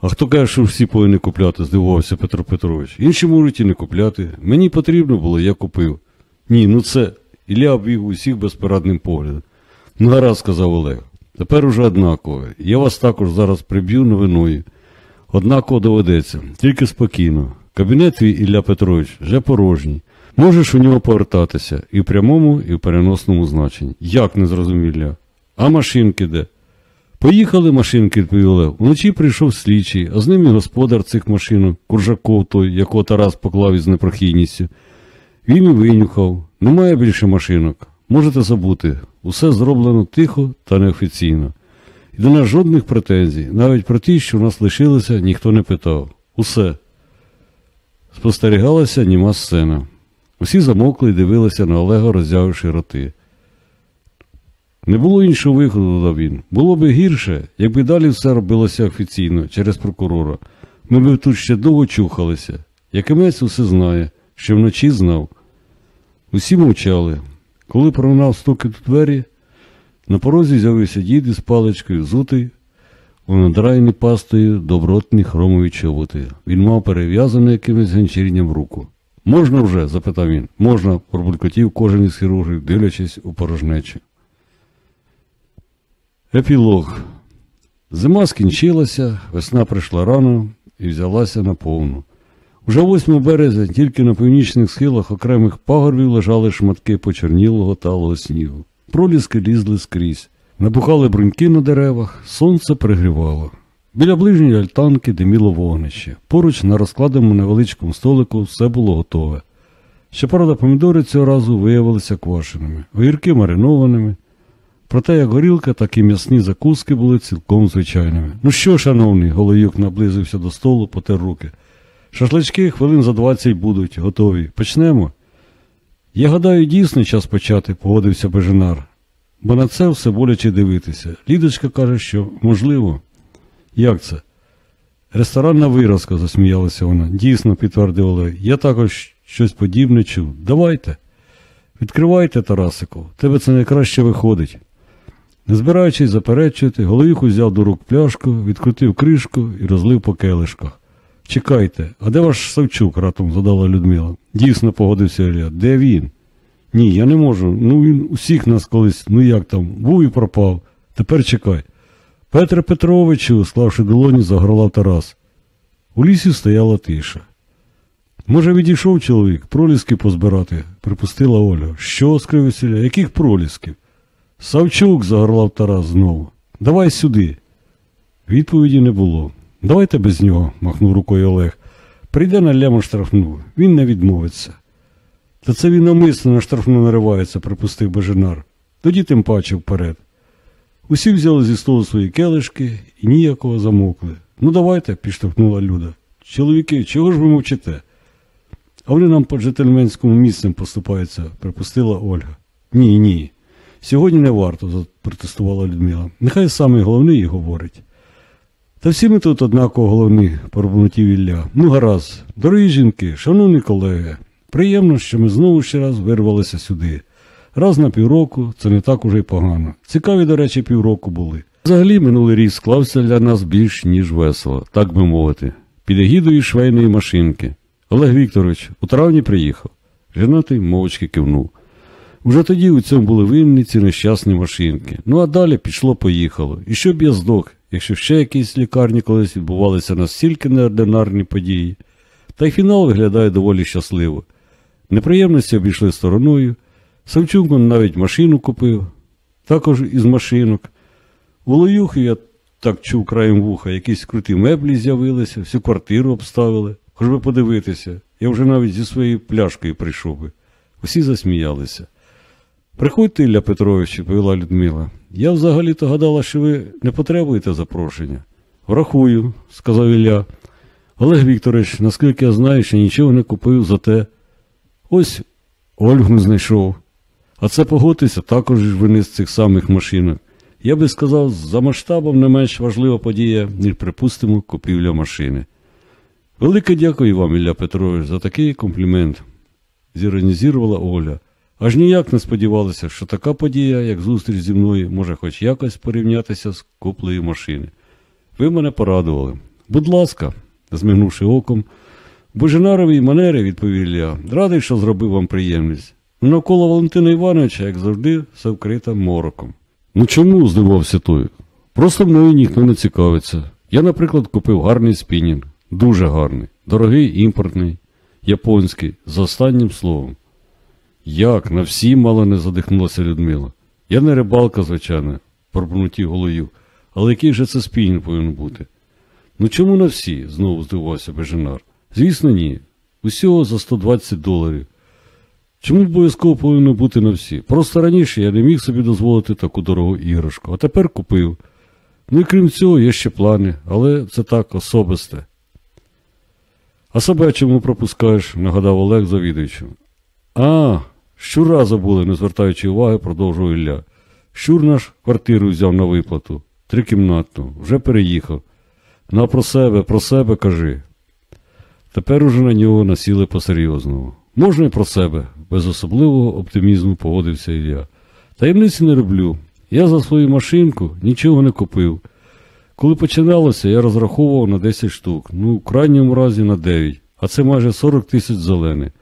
А хто каже, що всі повинні купляти, здивувався Петро Петрович. Інші можуть і не купляти. Мені потрібно було, я купив. Ні, ну це. Ілля обвів усіх безпорадним поглядом. Ну, гаразд, сказав Олег. Тепер уже однаково. Я вас також зараз приб'ю новиною. Однаково доведеться, тільки спокійно. Кабінет твій Ілля Петрович вже порожній. Можеш у нього повертатися і в прямому, і в переносному значенні. Як не зрозумів А машинки де? Поїхали машинки, відповів Олег. Вночі прийшов слідчий, а з ним і господар цих машинок, Куржаков той, якого Тарас поклав із непрохідністю. Він і винюхав. Немає більше машинок. Можете забути. Усе зроблено тихо та неофіційно. І до нас жодних претензій, навіть про ті, що в нас лишилися, ніхто не питав. Усе. Спостерігалася німа сцена. Усі замокли і дивилися на Олега, роззявивши роти. Не було іншого виходу, додав він. Було би гірше, якби далі все робилося офіційно, через прокурора. Ми б тут ще довго чухалися. Якимець усе знає, що вночі знав. Усі мовчали. Коли пролунав стукіт у двері, на порозі з'явився дід із паличкою, зутий, у надрайні пастою добротні хромові чоботи. Він мав перев'язану якимось ганчірням руку. Можна вже? запитав він. Можна, пробулькотів кожен із хірургів, дивлячись у порожнечу. Епілог. Зима скінчилася, весна прийшла рано і взялася на повну. Уже 8 березня тільки на північних схилах окремих пагорбів лежали шматки почернілого талого снігу. Проліски лізли скрізь. Набухали бруньки на деревах, сонце пригрівало. Біля ближньої альтанки диміло вогнище. Поруч на розкладеному невеличкому столику все було готове. Щоправда, помідори цього разу виявилися квашеними, огірки маринованими. Проте як горілка, так і м'ясні закуски були цілком звичайними. Ну що, шановний, Голоюк наблизився до столу, потер руки. Шашлички хвилин за двадцять будуть, готові. Почнемо? Я гадаю, дійсно час почати, погодився Беженар. Бо на це все боляче дивитися. Лідочка каже, що можливо. Як це? Ресторанна виразка, засміялася вона. Дійсно, підтвердив Олег. Я також щось подібне чув. Давайте. Відкривайте, Тарасику, тебе це найкраще виходить. Не збираючись заперечувати, головік узяв до рук пляшку, відкрутив кришку і розлив по келишках. Чекайте, а де ваш Савчук? ратом задала Людмила. Дійсно, погодився Ілля. Де він? Ні, я не можу. Ну він усіх нас колись, ну як там, був і пропав. Тепер чекай. Петре Петровичу, склавши долоні, загорлав Тарас. У лісі стояла тиша. Може, відійшов чоловік, проліски позбирати, припустила Оля. Що, скривився? Яких пролісків? Савчук, загорлав Тарас знову. Давай сюди. Відповіді не було. Давайте без нього, махнув рукою Олег. Прийде на ляму штрафну, він не відмовиться. Та це він намисно на штрафну наривається, припустив Бажинар. Тоді тим паче вперед. Усі взяли зі столу свої келишки і ніякого замокли. Ну давайте, підштовхнула Люда. Чоловіки, чого ж ви мовчите? А вони нам по джентльменському місцем поступаються, припустила Ольга. Ні, ні. Сьогодні не варто, запротестувала Людмила. Нехай саме головний і говорить. Та всі ми тут однаково головні, пробунутів Ілля. Ну гаразд, дорогі жінки, шановні колеги, приємно, що ми знову ще раз вирвалися сюди. Раз на півроку це не так уже й погано. Цікаві, до речі, півроку були. Взагалі минулий рік склався для нас більш ніж весело, так би мовити, під егідою швейної машинки. Олег Вікторович у травні приїхав. Женатий мовчки кивнув. Уже тоді у цьому були винні ці нещасні машинки. Ну а далі пішло-поїхало. І щоб я здох, якщо ще якісь лікарні колись відбувалися настільки неординарні події. Та й фінал виглядає доволі щасливо. Неприємності обійшли стороною. Савчук навіть машину купив, також із машинок. У Лоюхи я так чув краєм вуха, якісь круті меблі з'явилися, всю квартиру обставили. Хоч би подивитися, я вже навіть зі своєю пляшкою прийшов би. Усі засміялися. Приходьте, Ілля Петрович, повела Людмила. Я взагалі-то гадала, що ви не потребуєте запрошення. Врахую, сказав Ілля. Олег Вікторович, наскільки я знаю, що нічого не купив за те. Ось Ольгу знайшов. А це погодьтеся також вини з цих самих машинок. Я би сказав, за масштабом не менш важлива подія, ніж, припустимо, купівля машини. Велике дякую вам, Ілля Петрович, за такий комплімент, зіронізувала Оля. Аж ніяк не сподівалася, що така подія, як зустріч зі мною, може хоч якось порівнятися з куплею машини. Ви мене порадували. Будь ласка, змигнувши оком, Боженаровій манери, відповів я, радий, що зробив вам приємність. Навколо Валентина Івановича, як завжди, все вкрита мороком. Ну чому? здивався той. Просто мною ніхто не цікавиться. Я, наприклад, купив гарний спінінг, дуже гарний, дорогий імпортний, японський, за останнім словом. Як? На всі мало не задихнулася Людмила. Я не рибалка, звичайно, пробнутів головів. Але який же це спінінг повинен бути? Ну чому на всі? знову здивувався Беженар. Звісно, ні. Усього за 120 доларів. Чому обов'язково повинно бути на всі? Просто раніше я не міг собі дозволити таку дорогу іграшку, а тепер купив. Ну і крім цього, є ще плани, але це так особисте. А себе чому пропускаєш? нагадав Олег завідуючим. А, щура забули, не звертаючи уваги, продовжував Ілля. Щур наш квартиру взяв на виплату, трикімнатну, вже переїхав. На про себе, про себе кажи. Тепер уже на нього насіли по-серйозному. Можна і про себе, без особливого оптимізму погодився Ілля. Таємниці не роблю. Я за свою машинку нічого не купив. Коли починалося, я розраховував на 10 штук, ну, в крайньому разі на 9, а це майже 40 тисяч зелених.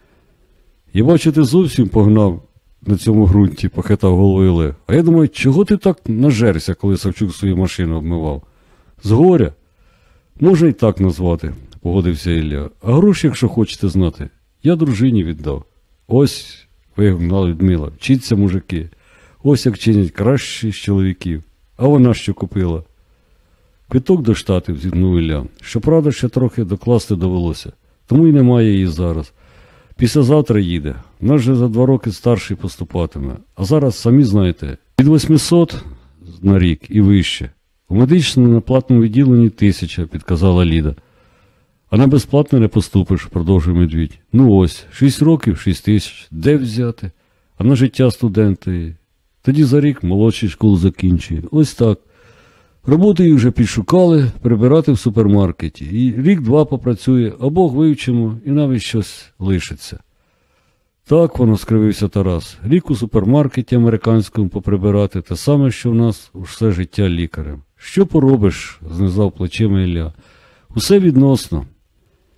Я бачу, ти зовсім погнав на цьому ґрунті, похитав головою Олег. А я думаю, чого ти так нажерся, коли Савчук свою машину обмивав? З горя? Можна і так назвати, погодився Ілля. А гроші, якщо хочете знати, я дружині віддав. Ось, вигукнула Людмила, вчіться, мужики. Ось як чинять кращі з чоловіків. А вона що купила? Квиток до штатів, зітнув Ілля. Щоправда, ще трохи докласти довелося, тому й немає її зараз. Післязавтра їде. Наш же за два роки старший поступатиме. А зараз, самі знаєте, від 800 на рік і вище. У медичному на платному відділенні тисяча, підказала Ліда. А на безплатне не поступиш, продовжує медвідь. Ну ось, шість років, шість тисяч. Де взяти? А на життя студенти. Тоді за рік молодший школу закінчує. Ось так. Роботи її вже підшукали, прибирати в супермаркеті. І рік-два попрацює, обох вивчимо і навіть щось лишиться. Так воно скривився Тарас. Рік у супермаркеті американському поприбирати, те саме, що в нас все життя лікарем. Що поробиш? знизав плечима Ілля. Усе відносно.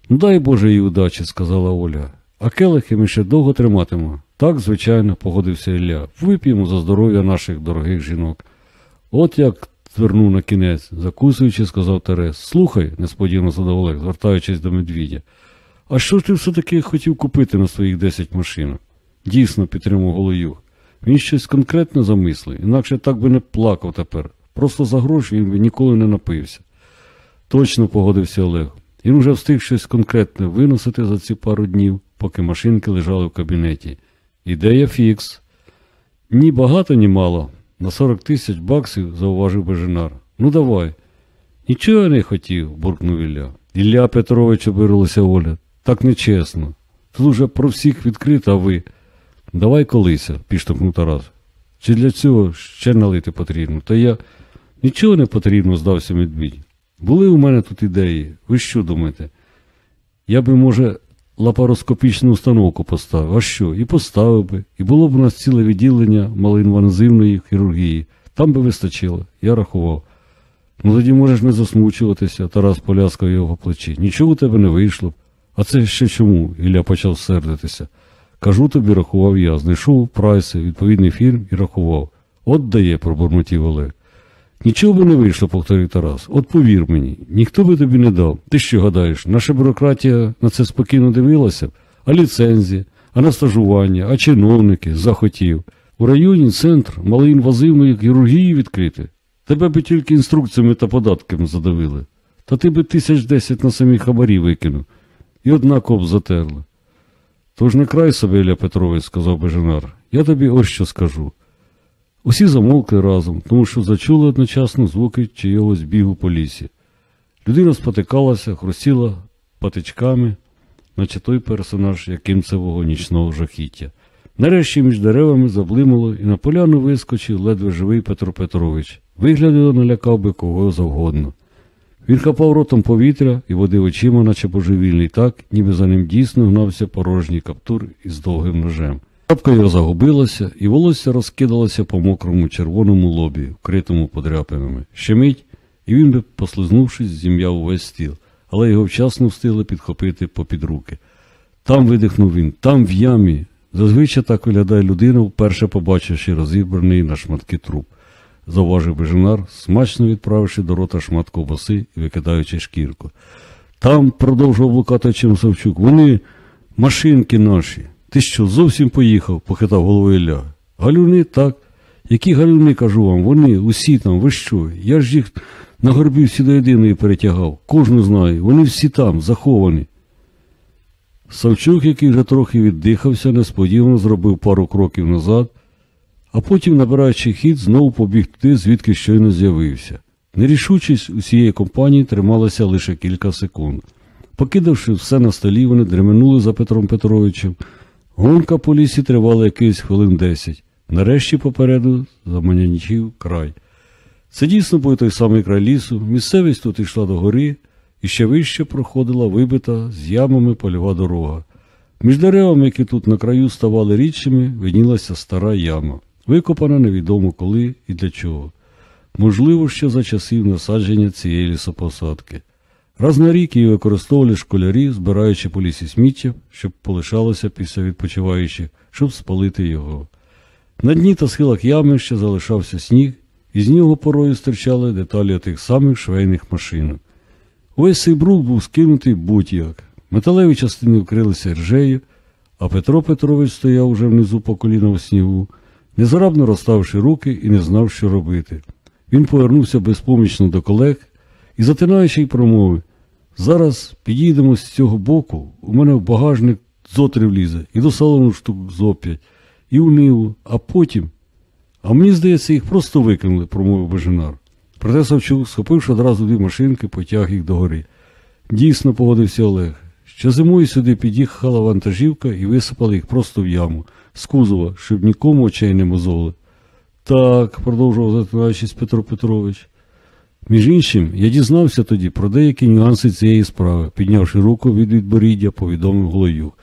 Ну дай Боже їй удачі, сказала Оля. А келихи ми ще довго триматимемо. Так, звичайно, погодився Ілля. Вип'ємо за здоров'я наших дорогих жінок. От як звернув на кінець, закусуючи, сказав Терес. Слухай, несподівано задав Олег, звертаючись до медвідя. А що ж ти все-таки хотів купити на своїх 10 машинок? Дійсно, підтримав Голоюх. Він щось конкретно замислив, інакше так би не плакав тепер. Просто за гроші він би ніколи не напився. Точно погодився Олег. Він уже встиг щось конкретне виносити за ці пару днів, поки машинки лежали в кабінеті. Ідея фікс. Ні багато, ні мало. На 40 тисяч баксів, зауважив Бежинар. Ну давай. Нічого я не хотів, буркнув Ілля. Ілля Петрович обирилася Оля. Так нечесно. Тут уже про всіх відкрито, а ви. Давай колися, підштовхнув Тарас. Чи для цього ще налити потрібно? Та я нічого не потрібно, здався медвідь. Були у мене тут ідеї. Ви що думаєте? Я би, може, лапароскопічну установку поставив. А що? І поставив би. І було б у нас ціле відділення малоінвазивної хірургії. Там би вистачило. Я рахував. Ну тоді можеш не засмучуватися, Тарас поляскав його плечі. Нічого у тебе не вийшло. А це ще чому? Ілля почав сердитися. Кажу тобі, рахував я. Знайшов прайси, відповідний фірм і рахував. От дає, пробурмотів Олег. Нічого би не вийшло, повторив Тарас. От повір мені, ніхто би тобі не дав. Ти що гадаєш, наша бюрократія на це спокійно дивилася а ліцензії, а на стажування, а чиновники захотів. У районі центр малоінвазивної хірургії відкрити. Тебе би тільки інструкціями та податками задавили. Та ти би тисяч десять на самі хабарі викинув. І однаково б затерли. Тож не край себе, Ілля Петрович, сказав Беженар. Я тобі ось що скажу. Усі замовкли разом, тому що зачули одночасно звуки чийогось бігу по лісі. Людина спотикалася, хрустіла патичками, наче той персонаж якимцевого нічного жахіття. Нарешті між деревами заблимало, і на поляну вискочив ледве живий Петро Петрович. Вигляд його налякав би кого завгодно. Він хапав ротом повітря і водив очима, наче божевільний, так, ніби за ним дійсно гнався порожній каптур із довгим ножем. Шапка його загубилася, і волосся розкидалося по мокрому червоному лобі, вкритому подряпинами. Ще мить, і він би, послизнувшись, зім'яв увесь стіл, але його вчасно встигли підхопити попід руки. Там видихнув він, там в ямі. Зазвичай так виглядає людина, вперше побачивши розібраний на шматки труп, зауважив Беженар, смачно відправивши до рота шмат ковбаси і викидаючи шкірку. Там, продовжував блукати очим Савчук, вони машинки наші. Ти що, зовсім поїхав? похитав головою Ілля. Галюни, так. Які галюни, кажу вам, вони, усі там, ви що? Я ж їх на горбі всі до єдиної перетягав. Кожну знаю, вони всі там, заховані. Савчук, який вже трохи віддихався, несподівано зробив пару кроків назад, а потім, набираючи хід, знову побіг туди, звідки щойно з'явився. Нерішучість усієї компанії трималася лише кілька секунд. Покидавши все на столі, вони дременули за Петром Петровичем. Гонка по лісі тривала якийсь хвилин десять. Нарешті попереду заманянічив край. Це дійсно був той самий край лісу, місцевість тут йшла до гори, і ще вище проходила вибита з ямами польова дорога. Між деревами, які тут на краю ставали рідшими, виднілася стара яма, викопана невідомо коли і для чого. Можливо, ще за часів насадження цієї лісопосадки. Раз на рік її використовували школярі, збираючи по лісі сміття, щоб полишалося після відпочиваючих, щоб спалити його. На дні та схилах ями ще залишався сніг, і з нього порою стирчали деталі тих самих швейних машинок. Увесь цей брук був скинутий будь-як. Металеві частини вкрилися ржею, а Петро Петрович стояв уже внизу по коліна в снігу, незграбно розставивши руки і не знав, що робити. Він повернувся безпомічно до колег і, затинаючи й промовив, зараз підійдемо з цього боку, у мене в багажник зотри влізе, і до салону штук зоп'ять, і в ниву, а потім. А мені здається, їх просто викинули, промовив Бежинар. Проте Савчук, схопивши одразу дві машинки, потяг їх догори. Дійсно, погодився Олег. Що зимою сюди під'їхала вантажівка і висипали їх просто в яму, з кузова, щоб нікому очей не мозоли. Так, продовжував затинаючись Петро Петрович. Між іншим, я дізнався тоді про деякі нюанси цієї справи, піднявши руку від відборіддя, повідомив Голоюк.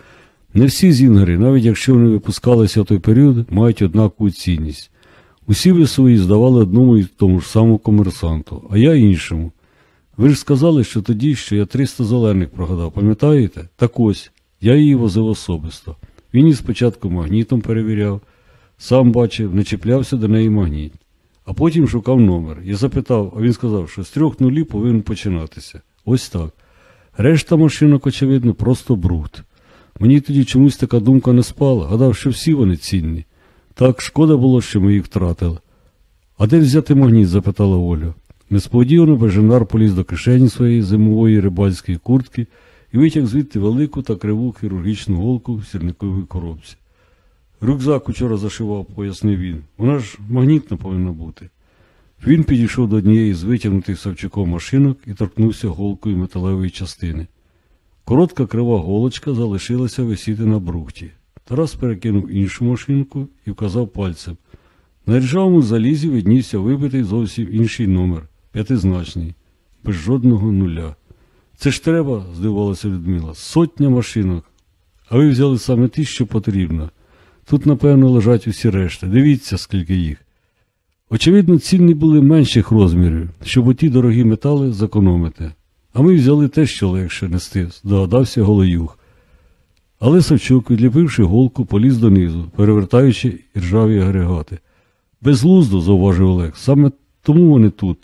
Не всі зінгери, навіть якщо вони випускалися в той період, мають однакову цінність. Усі ви свої здавали одному і тому ж самому комерсанту, а я іншому. Ви ж сказали, що тоді, що я 300 зелених прогадав, пам'ятаєте? Так ось, я її возив особисто. Він її спочатку магнітом перевіряв, сам бачив, не чіплявся до неї магніт. А потім шукав номер. Я запитав, а він сказав, що з трьох нулів повинен починатися. Ось так. Решта машинок, очевидно, просто бруд. Мені тоді чомусь така думка не спала, гадав, що всі вони цінні. Так шкода було, що ми їх втратили. А де взяти магніт? запитала Оля. Несподівано Беженар поліз до кишені своєї зимової рибальської куртки і витяг звідти велику та криву хірургічну голку в сірниковій коробці. Рюкзак учора зашивав, пояснив він. Вона ж магнітна повинна бути. Він підійшов до однієї з витягнутих Савчуком машинок і торкнувся голкою металевої частини. Коротка крива голочка залишилася висіти на брухті. Тарас перекинув іншу машинку і вказав пальцем. На ржавому залізі виднівся вибитий зовсім інший номер, п'ятизначний, без жодного нуля. Це ж треба, здивувалася Людмила, сотня машинок. А ви взяли саме ті, що потрібно. Тут, напевно, лежать усі решти. Дивіться, скільки їх. Очевидно, цінні були менших розмірів, щоб оті дорогі метали зекономити. А ми взяли те, що легше нести, здогадався Голоюх. Але Савчук, відліпивши голку, поліз донизу, перевертаючи ржаві агрегати. Безглуздо, зауважив Олег, саме тому вони тут.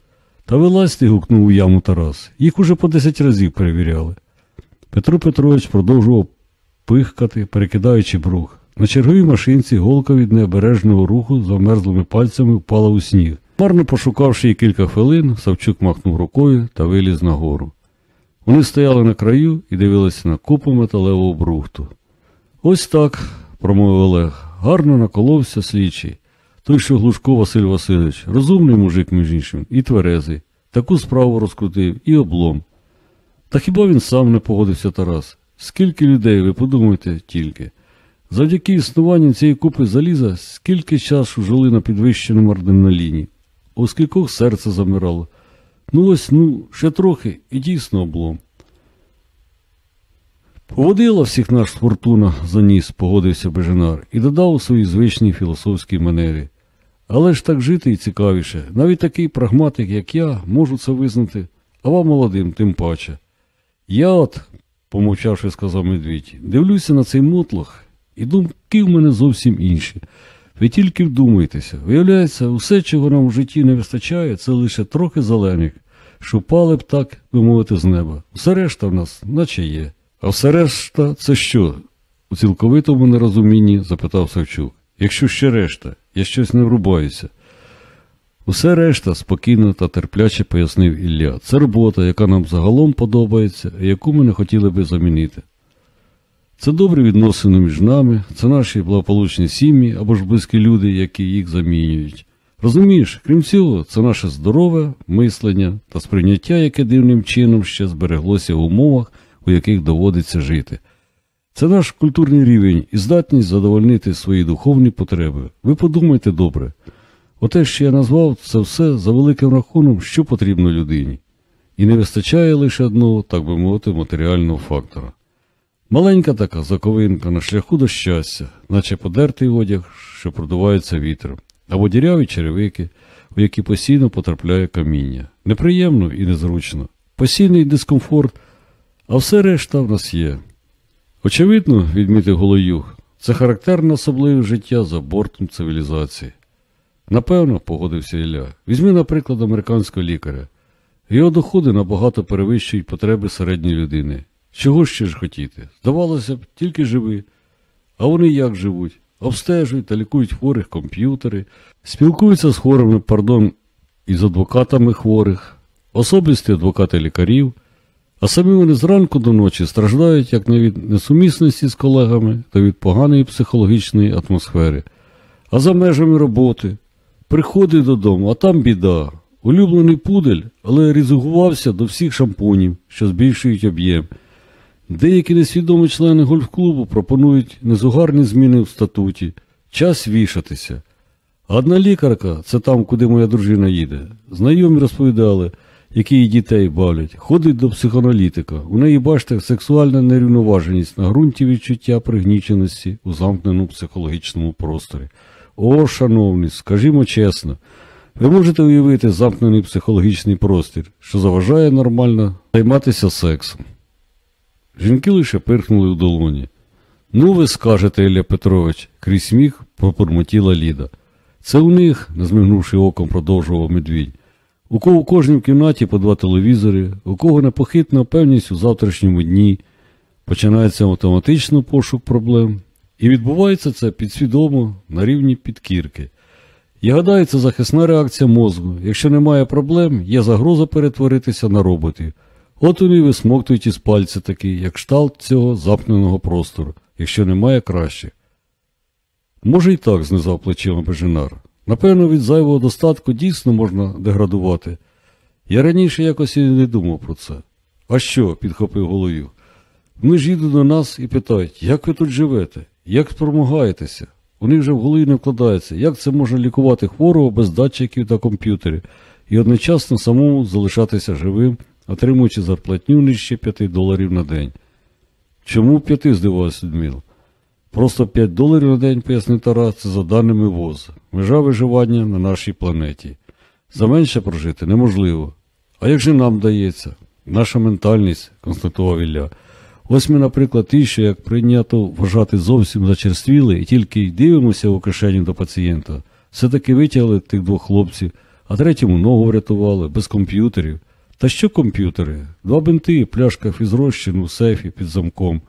Та вилазьте, гукнув у яму Тарас. Їх уже по десять разів перевіряли. Петро Петрович продовжував пихкати, перекидаючи брух. На черговій машинці голка від необережного руху замерзлими пальцями впала у сніг. Марно пошукавши її кілька хвилин, Савчук махнув рукою та виліз нагору. Вони стояли на краю і дивилися на купу металевого брухту. Ось так, промовив Олег, гарно наколовся слідчий. Той, що Глушко Василь Васильович, розумний мужик, між іншим, і тверезий. Таку справу розкрутив і облом. Та хіба він сам не погодився Тарас? Скільки людей, ви подумайте тільки. Завдяки існуванню цієї купи заліза, скільки часу жили на підвищеному адреналіні. У скількох серце замирало. Ну ось, ну, ще трохи і дійсно облом. Поводила всіх наш фортуна за ніс, погодився Беженар, і додав у своїй звичній філософській манері. Але ж так жити і цікавіше. Навіть такий прагматик, як я, можу це визнати, а вам молодим, тим паче. Я от, помовчавши, сказав медвідь, дивлюся на цей мотлох, і думки в мене зовсім інші. Ви тільки вдумайтеся, виявляється, усе, чого нам в житті не вистачає, це лише трохи зелених, що впали б так, би мовити, з неба. Все решта в нас, наче є. А все решта це що? У цілковитому нерозумінні запитав Савчук. Якщо ще решта, я щось не врубаюся. Усе решта спокійно та терпляче пояснив Ілля. Це робота, яка нам загалом подобається, яку ми не хотіли би замінити. Це добрі відносини між нами, це наші благополучні сім'ї або ж близькі люди, які їх замінюють. Розумієш, крім цього, це наше здорове мислення та сприйняття, яке дивним чином ще збереглося в умовах, у яких доводиться жити. Це наш культурний рівень і здатність задовольнити свої духовні потреби. Ви подумайте добре. Оте, що я назвав, це все за великим рахунком, що потрібно людині. І не вистачає лише одного, так би мовити, матеріального фактора. Маленька така заковинка на шляху до щастя, наче подертий одяг, що продувається вітром, або діряві черевики, у які постійно потрапляє каміння. Неприємно і незручно, постійний дискомфорт, а все решта в нас є. Очевидно, відмітив Голоюх, це характерне особливе життя за бортом цивілізації. Напевно, погодився Ілля. Візьми, наприклад, американського лікаря. Його доходи набагато перевищують потреби середньої людини. Чого ще ж хотіти? Здавалося б, тільки живи. А вони як живуть? Обстежують та лікують хворих комп'ютери, спілкуються з хворими, пардон, із адвокатами хворих, особисті адвокати лікарів, а самі вони зранку до ночі страждають як не від несумісності з колегами, та від поганої психологічної атмосфери. А за межами роботи приходить додому, а там біда. Улюблений пудель, але ризикувався до всіх шампунів, що збільшують об'єм. Деякі несвідомі члени гольф-клубу пропонують незугарні зміни в статуті, час вішатися. Одна лікарка, це там, куди моя дружина їде, знайомі розповідали, які її дітей бавлять, ходить до психоаналітика. У неї, бачите, сексуальна нерівноваженість на ґрунті відчуття пригніченості у замкненому психологічному просторі. О, шановні, скажімо чесно, ви можете уявити замкнений психологічний простір, що заважає нормально займатися сексом. Жінки лише пирхнули в долоні. Ну, ви скажете, Ілля Петрович, крізь сміх пропурмотіла Ліда. Це у них, не змигнувши оком, продовжував медвідь. У кого в кожній кімнаті по два телевізори, у кого непохитна певність у завтрашньому дні, починається автоматично пошук проблем, і відбувається це підсвідомо на рівні підкірки. Я гадаю, це захисна реакція мозку. Якщо немає проблем, є загроза перетворитися на роботів. От вони висмоктують із пальця такий, як шталт цього запненого простору, якщо немає краще. Може і так, знизав плечима Бежинар. Напевно, від зайвого достатку дійсно можна деградувати. Я раніше якось і не думав про це. А що? підхопив головю. Вони ж їдуть до нас і питають, як ви тут живете, як спромагаєтеся? У них вже в голові не вкладається, як це можна лікувати хворого без датчиків та комп'ютерів і одночасно самому залишатися живим, отримуючи зарплатню нижче 5 доларів на день. Чому 5, здивувався Людмила? Просто 5 доларів на день, пояснив Тарас, це за даними ВОЗ. Межа виживання на нашій планеті. За менше прожити неможливо. А як же нам дається? Наша ментальність, констатував Ілля. Ось ми, наприклад, ті, що як прийнято вважати зовсім зачерствіли і тільки й дивимося у кишені до пацієнта, все-таки витягли тих двох хлопців, а третьому ногу врятували, без комп'ютерів. Та що комп'ютери? Два бинти, пляшка фізрозчину в сейфі під замком.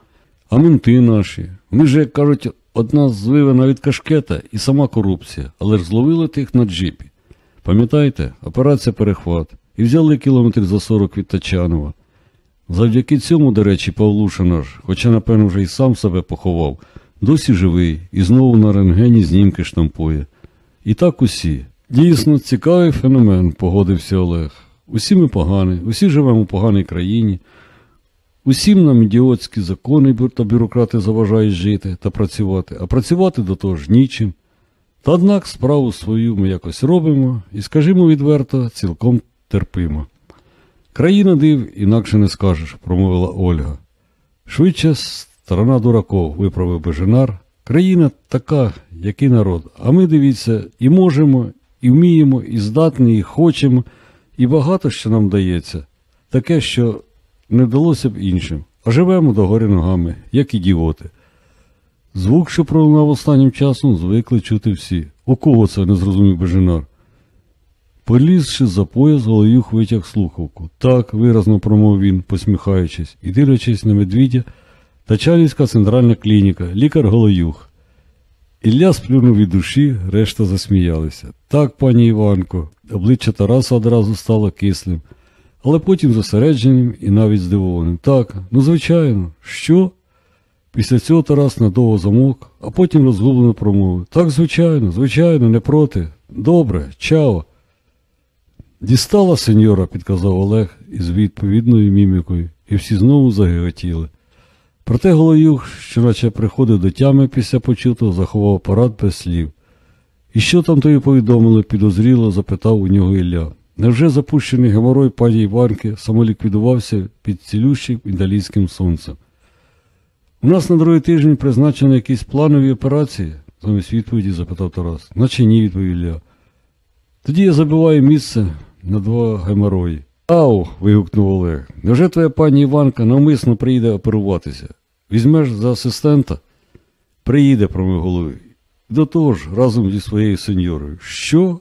А менти наші. Вони ж, як кажуть, одна звивена від кашкета і сама корупція, але ж зловили тих на джипі. Пам'ятаєте, операція перехват. І взяли кілометрів за 40 від Тачанова. Завдяки цьому, до речі, Павлуша наш, хоча, напевно, вже й сам себе поховав, досі живий і знову на рентгені знімки штампує. І так усі. Дійсно, цікавий феномен, погодився Олег. Усі ми погані, усі живемо в поганій країні. Усім нам ідіотські закони та бюрократи заважають жити та працювати, а працювати до того ж нічим. Та однак справу свою ми якось робимо і, скажімо відверто, цілком терпимо. Країна див, інакше не скажеш, промовила Ольга. Швидше сторона дураков, виправив Беженар. Країна така, як і народ. А ми, дивіться, і можемо, і вміємо, і здатні, і хочемо, і багато що нам дається. Таке, що не вдалося б іншим. А живемо догори ногами, як ідіоти. Звук, що пролунав останнім часом, звикли чути всі. У кого це не зрозумів Беженар? Полізши за пояс, Голоюх витяг слухавку. Так, виразно промовив він, посміхаючись, і дивлячись на медвідя, Тачанівська центральна клініка, лікар Голоюх. Ілля сплюнув від душі, решта засміялися. Так, пані Іванко, обличчя Тараса одразу стало кислим, але потім зосередженим і навіть здивованим. Так, ну звичайно, що? Після цього Тарас надовго замовк, а потім розгублено промовив. Так, звичайно, звичайно, не проти. Добре, чао. Дістала сеньора, підказав Олег із відповідною мімікою, і всі знову загиготіли. Проте Голоюх, що наче приходив до тями після почутого, заховав апарат без слів. І що там тобі повідомили, підозріло, запитав у нього Ілля. Невже запущений геморой пані Іванки самоліквідувався під цілющим італійським сонцем? У нас на другий тиждень призначені якісь планові операції, замість відповіді запитав Тарас. Наче ні, відповів Ілля. Тоді я забиваю місце на два геморої. Ау. вигукнув Олег. Невже твоя пані Іванка навмисно приїде оперуватися? Візьмеш за асистента? Приїде, промив голови. До того ж, разом зі своєю сеньорою. Що?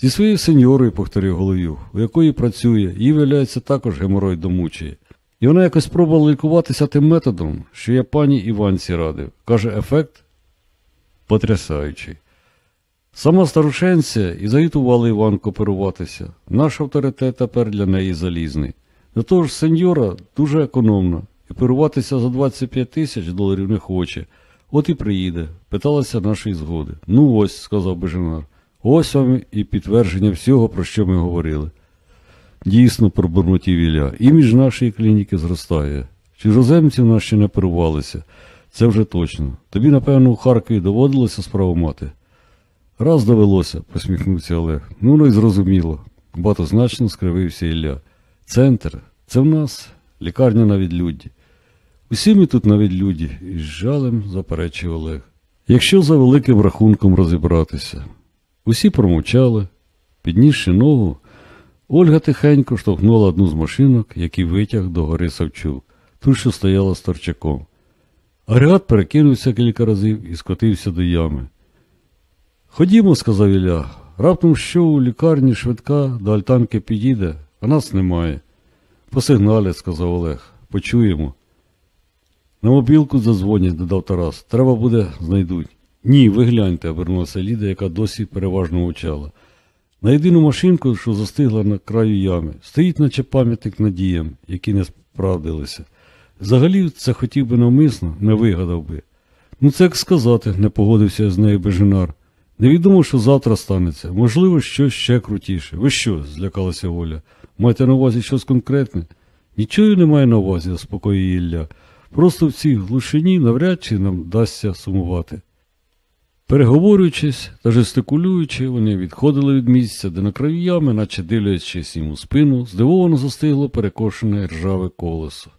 Зі своєю сеньорою, повторив головю, у якої працює, їй виявляється також геморой домучує. І вона якось пробувала лікуватися тим методом, що я пані Іванці радив. Каже, ефект потрясаючий. Сама старушенця і загітувала Іванку оперуватися. Наш авторитет тепер для неї залізний. До того ж, сеньора дуже економна, і оперуватися за 25 тисяч доларів не хоче. От і приїде, питалася нашої згоди. Ну ось, сказав Беженар, ось вам і підтвердження всього, про що ми говорили. Дійсно, пробурмотів Ілля, імідж нашої клініки зростає. Чужоземці в нас ще не оперувалися. Це вже точно. Тобі, напевно, у Харкові доводилося справу мати. Раз довелося, посміхнувся Олег. Ну, ну й зрозуміло. Багатозначно скривився Ілля. Центр це в нас лікарня на відлюдді. Усі ми тут на відлюдді, із жалем заперечив Олег. Якщо за великим рахунком розібратися. Усі промовчали, піднісши ногу, Ольга тихенько штовхнула одну з машинок, який витяг до гори Савчук, ту, що стояла з торчаком. Агрегат перекинувся кілька разів і скотився до ями. Ходімо, сказав Ілля. Раптом що у лікарні швидка до альтанки підійде, а нас немає. Посигналі, сказав Олег. Почуємо. На мобілку задзвонять, додав Тарас. Треба буде, знайдуть. Ні, ви гляньте, обернулася Ліда, яка досі переважно мовчала. На єдину машинку, що застигла на краю ями, стоїть наче пам'ятник надіям, які не справдилися. Взагалі це хотів би навмисно, не вигадав би. Ну це як сказати, не погодився з нею Бежинар. Невідомо, що завтра станеться. Можливо, щось ще крутіше. Ви що? злякалася Оля. Маєте на увазі щось конкретне? Нічого не маю на увазі, заспокоює Ілля. Просто в цій глушині навряд чи нам вдасться сумувати. Переговорюючись та жестикулюючи, вони відходили від місця, де на краю ями, наче дивлячись йому спину, здивовано застигло перекошене ржаве колесо.